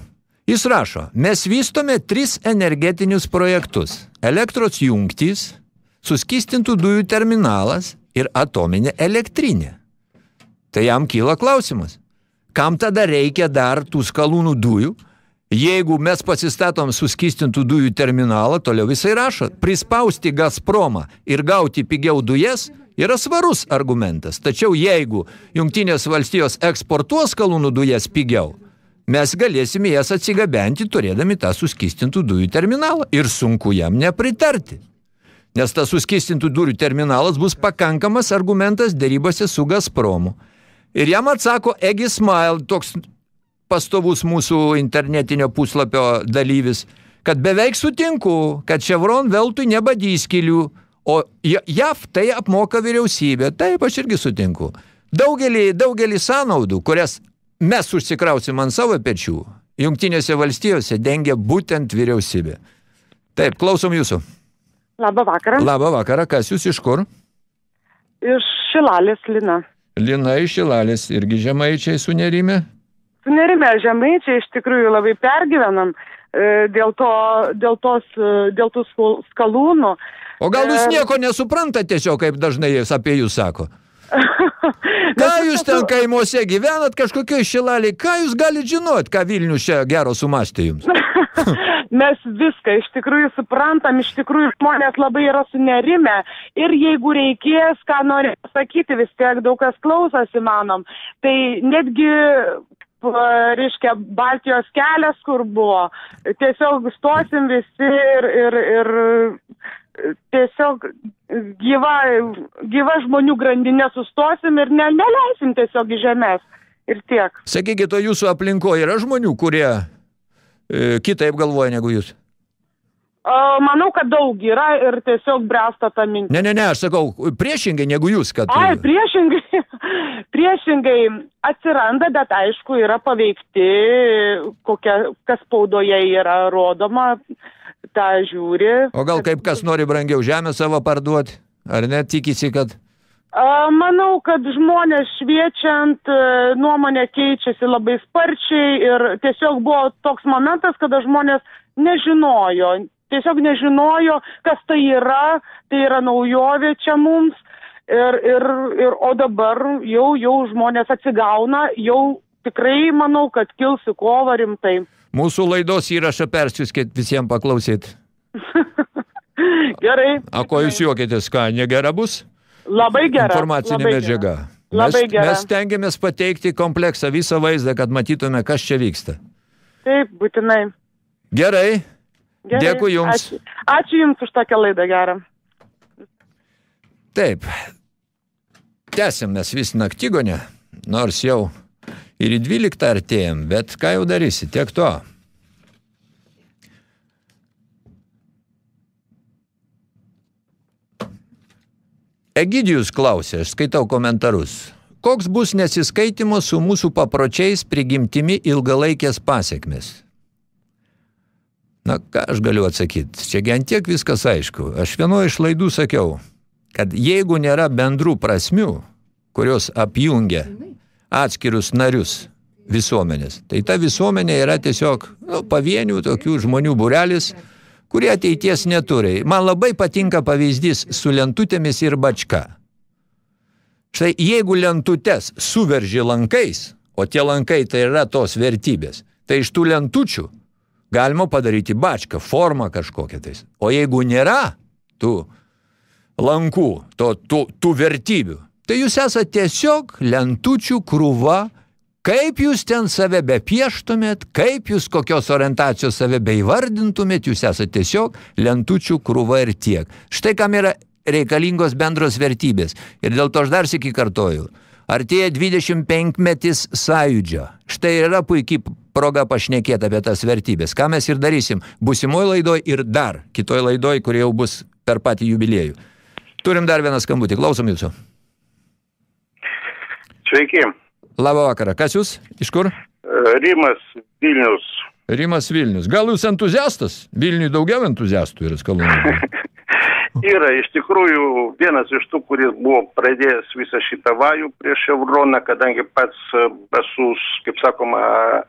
Jis rašo, mes vystome tris energetinius projektus. Elektros jungtys, suskistintų dujų terminalas ir atominė elektrinė. Tai jam kyla klausimas. Kam tada reikia dar tų skalūnų dujų? Jeigu mes pasistatom suskistintų dujų terminalą, toliau jisai rašo, prispausti Gazpromą ir gauti pigiau dujas yra svarus argumentas. Tačiau jeigu Jungtinės valstijos eksportuos skalūnų dujas pigiau, mes galėsime jas atsigabenti turėdami tą suskistintų dujų terminalą ir sunku jam nepritarti. Nes tas suskistintų dujų terminalas bus pakankamas argumentas dėrybose su Gazpromu. Ir jam atsako Egi Smile, toks pastovus mūsų internetinio puslapio dalyvis, kad beveik sutinku, kad Chevron veltui nebadys kilių, o JAV tai apmoka vyriausybė. Taip, aš irgi sutinku. Daugelį, daugelį sąnaudų, kurias mes užsikrausim ant savo pečių, Jungtinėse valstijose dengia būtent vyriausybė. Taip, klausom jūsų. Labą vakarą. Labą vakarą, kas jūs iš kur? Iš Šilalės Lina. Lina iš Šilalės, irgi žemaičiai sunerime? Sunerime žemaičiai iš tikrųjų labai pergyvenam e, dėl, to, dėl, tos, e, dėl tų skal- skalūnų. O gal jūs E, nieko nesuprantate tiesiog, kaip dažnai jis apie jūs sako? Ką jūs ten kaimuose gyvenat kažkokioj šilaliai? Ką jūs galite žinot, ką Vilnius čia gero sumastė jums? Mes viską iš tikrųjų suprantam, iš tikrųjų žmonės labai yra sunerime ir jeigu reikės, ką nori pasakyti, vis tiek daug kas klausosi manom. Tai netgi reiškia, Baltijos kelias, kur buvo, tiesiog stosim visi ir, ir, ir tiesiog gyva, gyva žmonių grandinė sustosim ir ne, neleisim tiesiog į žemės. Ir tiek. Sakykit, o jūsų aplinkoje yra žmonių, kurie e, kitaip galvoja negu jūs? Manau, kad daug yra ir tiesiog bręsta ta mintis. Ne, ne, ne, aš sakau, priešingai negu jūs, kad... Ai, priešingai, priešingai atsiranda, bet aišku, yra paveikti, kokia, kas spaudoje yra rodoma, tą žiūri. O gal kaip kas nori brangiau žemę savo parduoti? Ar net tikisi, kad... Manau, kad žmonės šviečiant e, nuomonė keičiasi labai sparčiai ir tiesiog buvo toks momentas, kada žmonės nežinojo, tiesiog nežinojo, kas tai yra, tai yra naujovė čia mums. Ir, ir, ir, o dabar jau, jau žmonės atsigauna, jau tikrai manau, kad kils į kovą rimtai. Mūsų laidos įrašą persiuskit visiems paklausyti. Gerai. A ko jūs juokitės, ką, negera bus? Labai gera. Informacinė labai medžiaga. Gera. Labai mes, gera. mes stengiamės pateikti kompleksą, visą vaizdą, kad matytume, kas čia vyksta. Taip, būtinai. Gerai. Gerai. Dėkui Jums. Ačiū, ačiū Jums už tokią laidą gerą. Taip. Tęsim mes vis naktigonę, nors jau ir į 12 artėjom, bet ką jau darysi, tiek to. Egidijus klausė, aš skaitau komentarus. Koks bus nesiskaitimo su mūsų papročiais prigimtimi ilgalaikės pasiekmes? Na, ką aš galiu atsakyti? Čia gen tiek viskas aišku. Aš vienoje iš laidų sakiau, kad jeigu nėra bendrų prasmių, kurios apjungia atskirus narius visuomenės, tai ta visuomenė yra tiesiog nu, pavienių tokių žmonių burelis, kurie ateities neturi. Man labai patinka pavyzdys su lentutėmis ir bačka. Štai jeigu lentutes suverži lankais, o tie lankai tai yra tos vertybės, tai iš tų lentučių galima padaryti bačką, formą kažkokią tais. O jeigu nėra tų lankų, to, tų, tų vertybių, tai jūs esate tiesiog lentučių krūva, kaip jūs ten save bepieštumėt, kaip jūs kokios orientacijos save beivardintumėt, jūs esate tiesiog lentučių krūva ir tiek. Štai kam yra reikalingos bendros vertybės. Ir dėl to aš dar sėki kartoju. Artėja 25 metis sąjūdžio. Štai yra puikiai proga pašnekėti apie tas vertybės. Ką mes ir darysim busimoj laidoj ir dar kitoj laidoj, kurie jau bus per patį jubiliejų. Turim dar vieną skambutį. Klausom jūsų. Sveiki. Labą vakarą. Kas jūs? Iš kur? Rimas Vilnius. Rimas Vilnius. Gal jūs entuziastas? Vilniui daugiau entuziastų yra skalūnų. Yra iš tikrųjų vienas iš tų, kuris buvo pradėjęs visą šitą vajų prieš Chevroną, kadangi pats e, esu, kaip sakoma, e,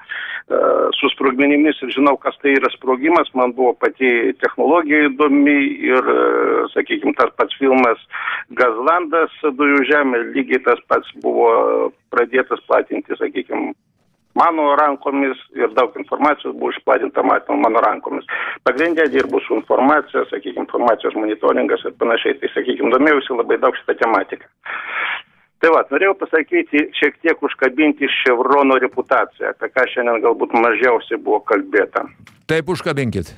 su sprogmenimis ir žinau, kas tai yra sprogimas, man buvo pati technologija įdomi ir, e, sakykime, tas pats filmas Gazlandas dujų žemė, lygiai tas pats buvo pradėtas platinti, sakykime, mano rankomis ir daug informacijos buvo išplatinta matoma mano rankomis. Pagrindė dirbu su informacija, sakykime, informacijos monitoringas ir panašiai, tai, sakykime, domėjausi labai daug šitą tematiką. Tai va, norėjau pasakyti, šiek tiek užkabinti Chevrono reputaciją, apie ką šiandien galbūt mažiausiai buvo kalbėta. Taip užkabinkit.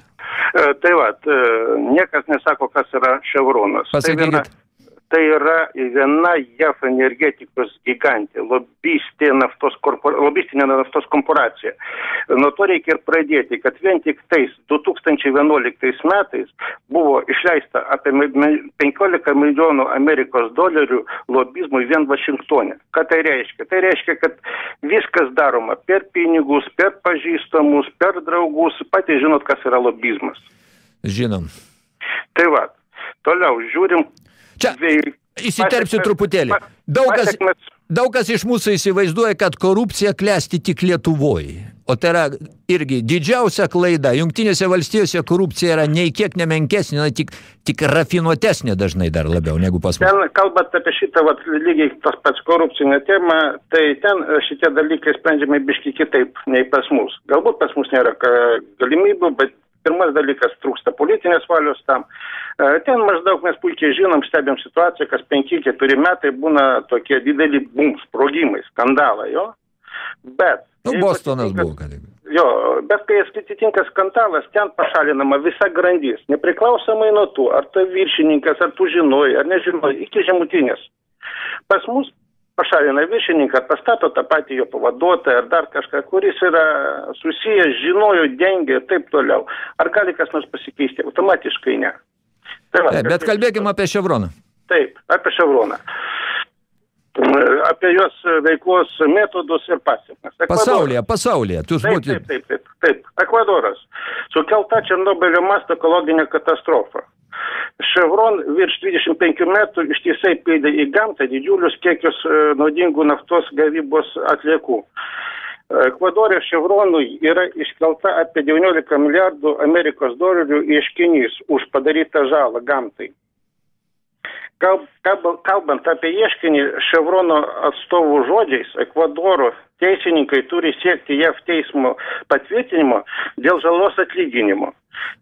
E, Tai va, e, niekas nesako, kas yra Chevronas. Tai Pasakykit. viena, tai yra viena JAF energetikos gigantė, lobistė naftos korpor, lobistinė naftos korporacija. Nuo to reikia ir pradėti, kad vien tik tais 2011 metais buvo išleista apie mi- mi- 15 milijonų Amerikos dolerių lobizmui vien Vašingtonė. Ką tai reiškia? Tai reiškia, kad viskas daroma per pinigus, per pažįstamus, per draugus. Patys žinot, kas yra lobizmas. Žinom. Tai va, toliau žiūrim. Čia įsiterpsiu truputėlį. Daug kas, daug kas iš mūsų įsivaizduoja, kad korupcija klesti tik Lietuvoje. O tai yra irgi didžiausia klaida. Jungtinėse valstijose korupcija yra nei kiek nemenkesnė, na, tik, tik rafinuotesnė dažnai dar labiau negu pas mus. Ten, kalbant apie šitą vat, lygiai tas pats korupcinę temą, tai ten e, šitie dalykai sprendžiami biški kitaip nei pas mus. Galbūt pas mus nėra galimybių, bet pirmas dalykas trūksta politinės valios tam. E, Ten maždaug mes puikiai žinom, stebėm situaciją, kas 5-4 metai būna tokie dideli bum, sprogimai, skandalai, jo. Bet. Nu, Bostonas buvo, tik. Jo, bet kai atsitinka skandalas, ten pašalinama visa grandis, nepriklausomai nuo to, ar tu viršininkas, ar tu žinojai, ar nežinojai, iki žemutinės. Pas mus pašalina viršininką, pastato tą patį jo pavaduotoją ar dar kažką, kuris yra susijęs, žinojo, dengia ir taip toliau. Ar gali kas nors pasikeisti? Automatiškai ne. Tai va, E, Bet kalbėkime apie Chevroną. Taip, apie Ševroną. Apie jos veiklos metodus ir pasiekmes. Pasaulyje, pasaulyje. Tu Taip, taip, taip, taip, taip. Ekvadoras. Sukelta Černobylio masto ekologinė katastrofa. Chevron virš 25 metų ištisai pildė į gamtą didžiulius kiekius e, naudingų naftos gavybos atliekų. Ekvadorė Chevronui yra iškelta apie 19 milijardų Amerikos dolerių ieškinys už padarytą žalą gamtai. Kalb- kalb- Kalbant apie ieškinį Chevrono atstovų žodžiais, Ekvadoro teisininkai turi siekti JAV teismo patvirtinimo dėl žalos atlyginimo.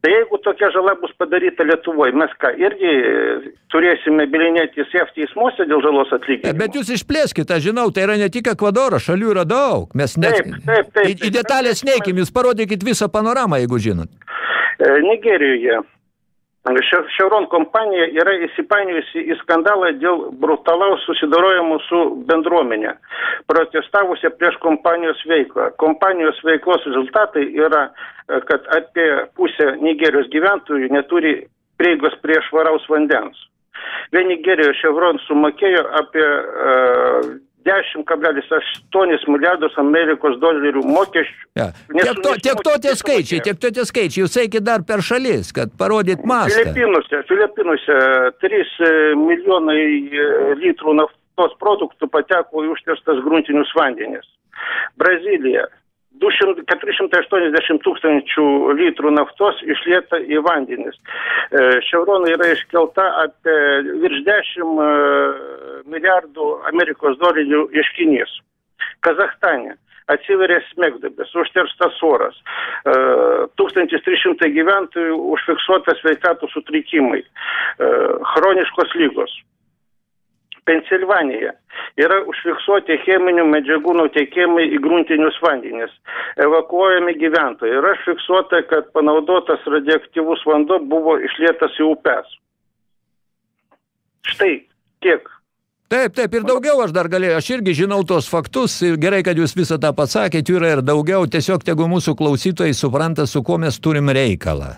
Tai jeigu tokia žala bus padaryta Lietuvoje, mes ką, irgi e, turėsime bilinėtis JAV teismuose dėl žalos atlyginimo. Bet jūs išplėskite, aš žinau, tai yra ne tik Ekvadoro, šalių yra daug. Mes net... Taip, taip, taip, į, į detalės neikim, jūs parodykit visą panoramą, jeigu žinot. E, Nigerijoje Chevron kompanija yra įsipainiojusi į skandalą dėl brutalaus susidarojimo su bendruomenė, protestavusią prieš kompanijos veiklą. Kompanijos veiklos rezultatai yra, kad apie pusę Nigerijos gyventojų neturi prieigos prie švaraus vandens. Vien Nigerijoje Chevron sumokėjo apie uh, 10,8 milijardus Amerikos dolerių mokesčių. Ja. Tiek to, tiek to tie skaičiai, tiek to tie skaičiai, jūs eikit dar per šalis, kad parodyt mastą. Filipinuose, Filipinuose 3 milijonai e, litrų naftos produktų pateko į užterstas gruntinius vandenis. Brazilija 200 480 tūkstančių litrų naftos išlieta į vandenis. E, Chevronui yra iškelta apie virš 10 e, milijardų Amerikos dolerių ieškinys. Kazahstane atsiveria smegdabės, užterstas oras, e, 1300 gyventojų užfiksuota sveikatų sutrikimai, e, chroniškos lygos. Pensilvanija yra užfiksuoti cheminių medžiagų nutekėjimai į gruntinius vandenis. Evakuojami gyventojai. Yra fiksuota, kad panaudotas radioaktyvus vanduo buvo išlietas į upes. Štai tiek. Taip, taip, ir daugiau aš dar galėjau, aš irgi žinau tos faktus ir gerai, kad jūs visą tą pasakėt, yra ir daugiau, tiesiog tegu mūsų klausytojai supranta, su kuo mes turim reikalą.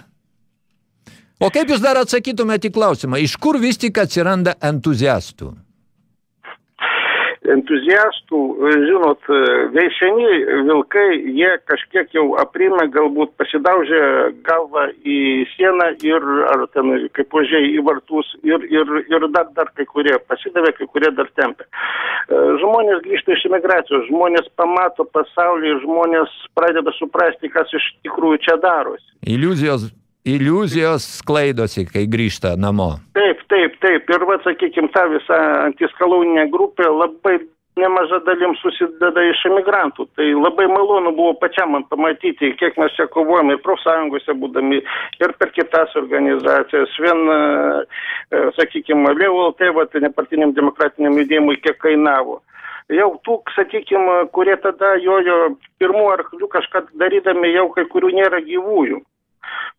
O kaip jūs dar atsakytumėte į klausimą, iš kur vis tik atsiranda entuziastų? Entuziastų, žinot, veisieni vilkai, jie kažkiek jau aprimė, galbūt pasidaužė galvą į sieną ir, ar ten, kaip požiai, į vartus ir, ir, ir dar, dar kai kurie pasidavė, kai kurie dar tempė. Žmonės grįžta iš emigracijos, žmonės pamato pasaulį, žmonės pradeda suprasti, kas iš tikrųjų čia darosi. Iliuzijos, iliuzijos sklaidosi, kai grįžta namo. Taip, taip, taip. Ir, va, sakykime, ta visa antiskalauninė grupė labai nemaža dalim susideda iš emigrantų. Tai labai malonu buvo pačiam man pamatyti, kiek mes čia kovojam ir profsąjungose būdami, ir per kitas organizacijas. Vien, e, sakykime, LT, va, tai nepartiniam demokratiniam judėjimui, kiek kainavo. Jau tų, sakykime, kurie tada jojo pirmų arklių kažką darydami, jau kai kurių nėra gyvųjų.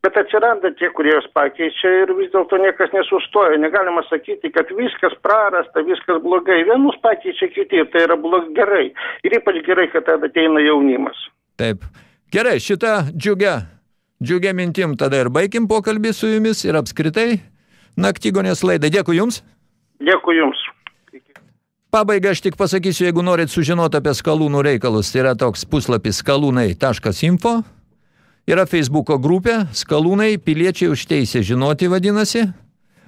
Bet atsiranda tie, kurie jos pakeičia ir vis dėlto niekas nesustoja. Negalima sakyti, kad viskas prarasta, viskas blogai. Vienus pakeičia kiti ir tai yra blog gerai. Ir ypač gerai, kad tada ateina jaunimas. Taip. Gerai, šitą džiugę, džiugę mintim tada ir baigim pokalbį su jumis ir apskritai naktygonės laidą. Dėkui jums. Dėkui jums. Pabaigai aš tik pasakysiu, jeigu norit sužinoti apie skalūnų reikalus, tai yra toks puslapis skalūnai.info. Yra Facebooko grupė, skalūnai, piliečiai už teisę žinoti vadinasi.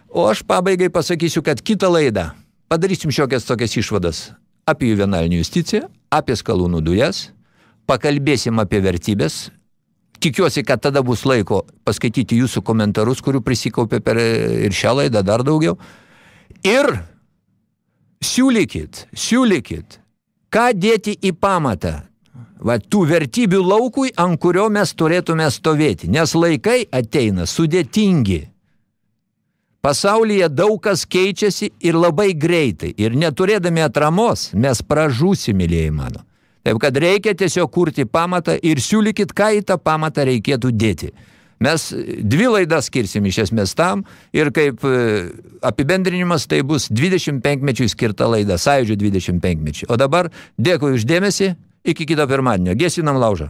O aš pabaigai pasakysiu, kad kitą laidą padarysim šiokias tokias išvadas apie juvenalinį justiciją, apie skalūnų dujas, pakalbėsim apie vertybės. Tikiuosi, kad tada bus laiko paskaityti jūsų komentarus, kurių prisikaupė per ir šią laidą dar daugiau. Ir siūlykit, siūlykit, ką dėti į pamatą va, tų vertybių laukui, ant kurio mes turėtume stovėti. Nes laikai ateina sudėtingi. Pasaulyje daug kas keičiasi ir labai greitai. Ir neturėdami atramos, mes pražūsim, mylėjai mano. Taip kad reikia tiesiog kurti pamatą ir siūlykit, ką į tą pamatą reikėtų dėti. Mes dvi laidas skirsim iš esmės tam ir kaip e, apibendrinimas tai bus 25 mečių skirta laida, sąjūdžio 25 mečių. O dabar dėkui uždėmesi, iki kito pirmadienio. Gesinam laužą.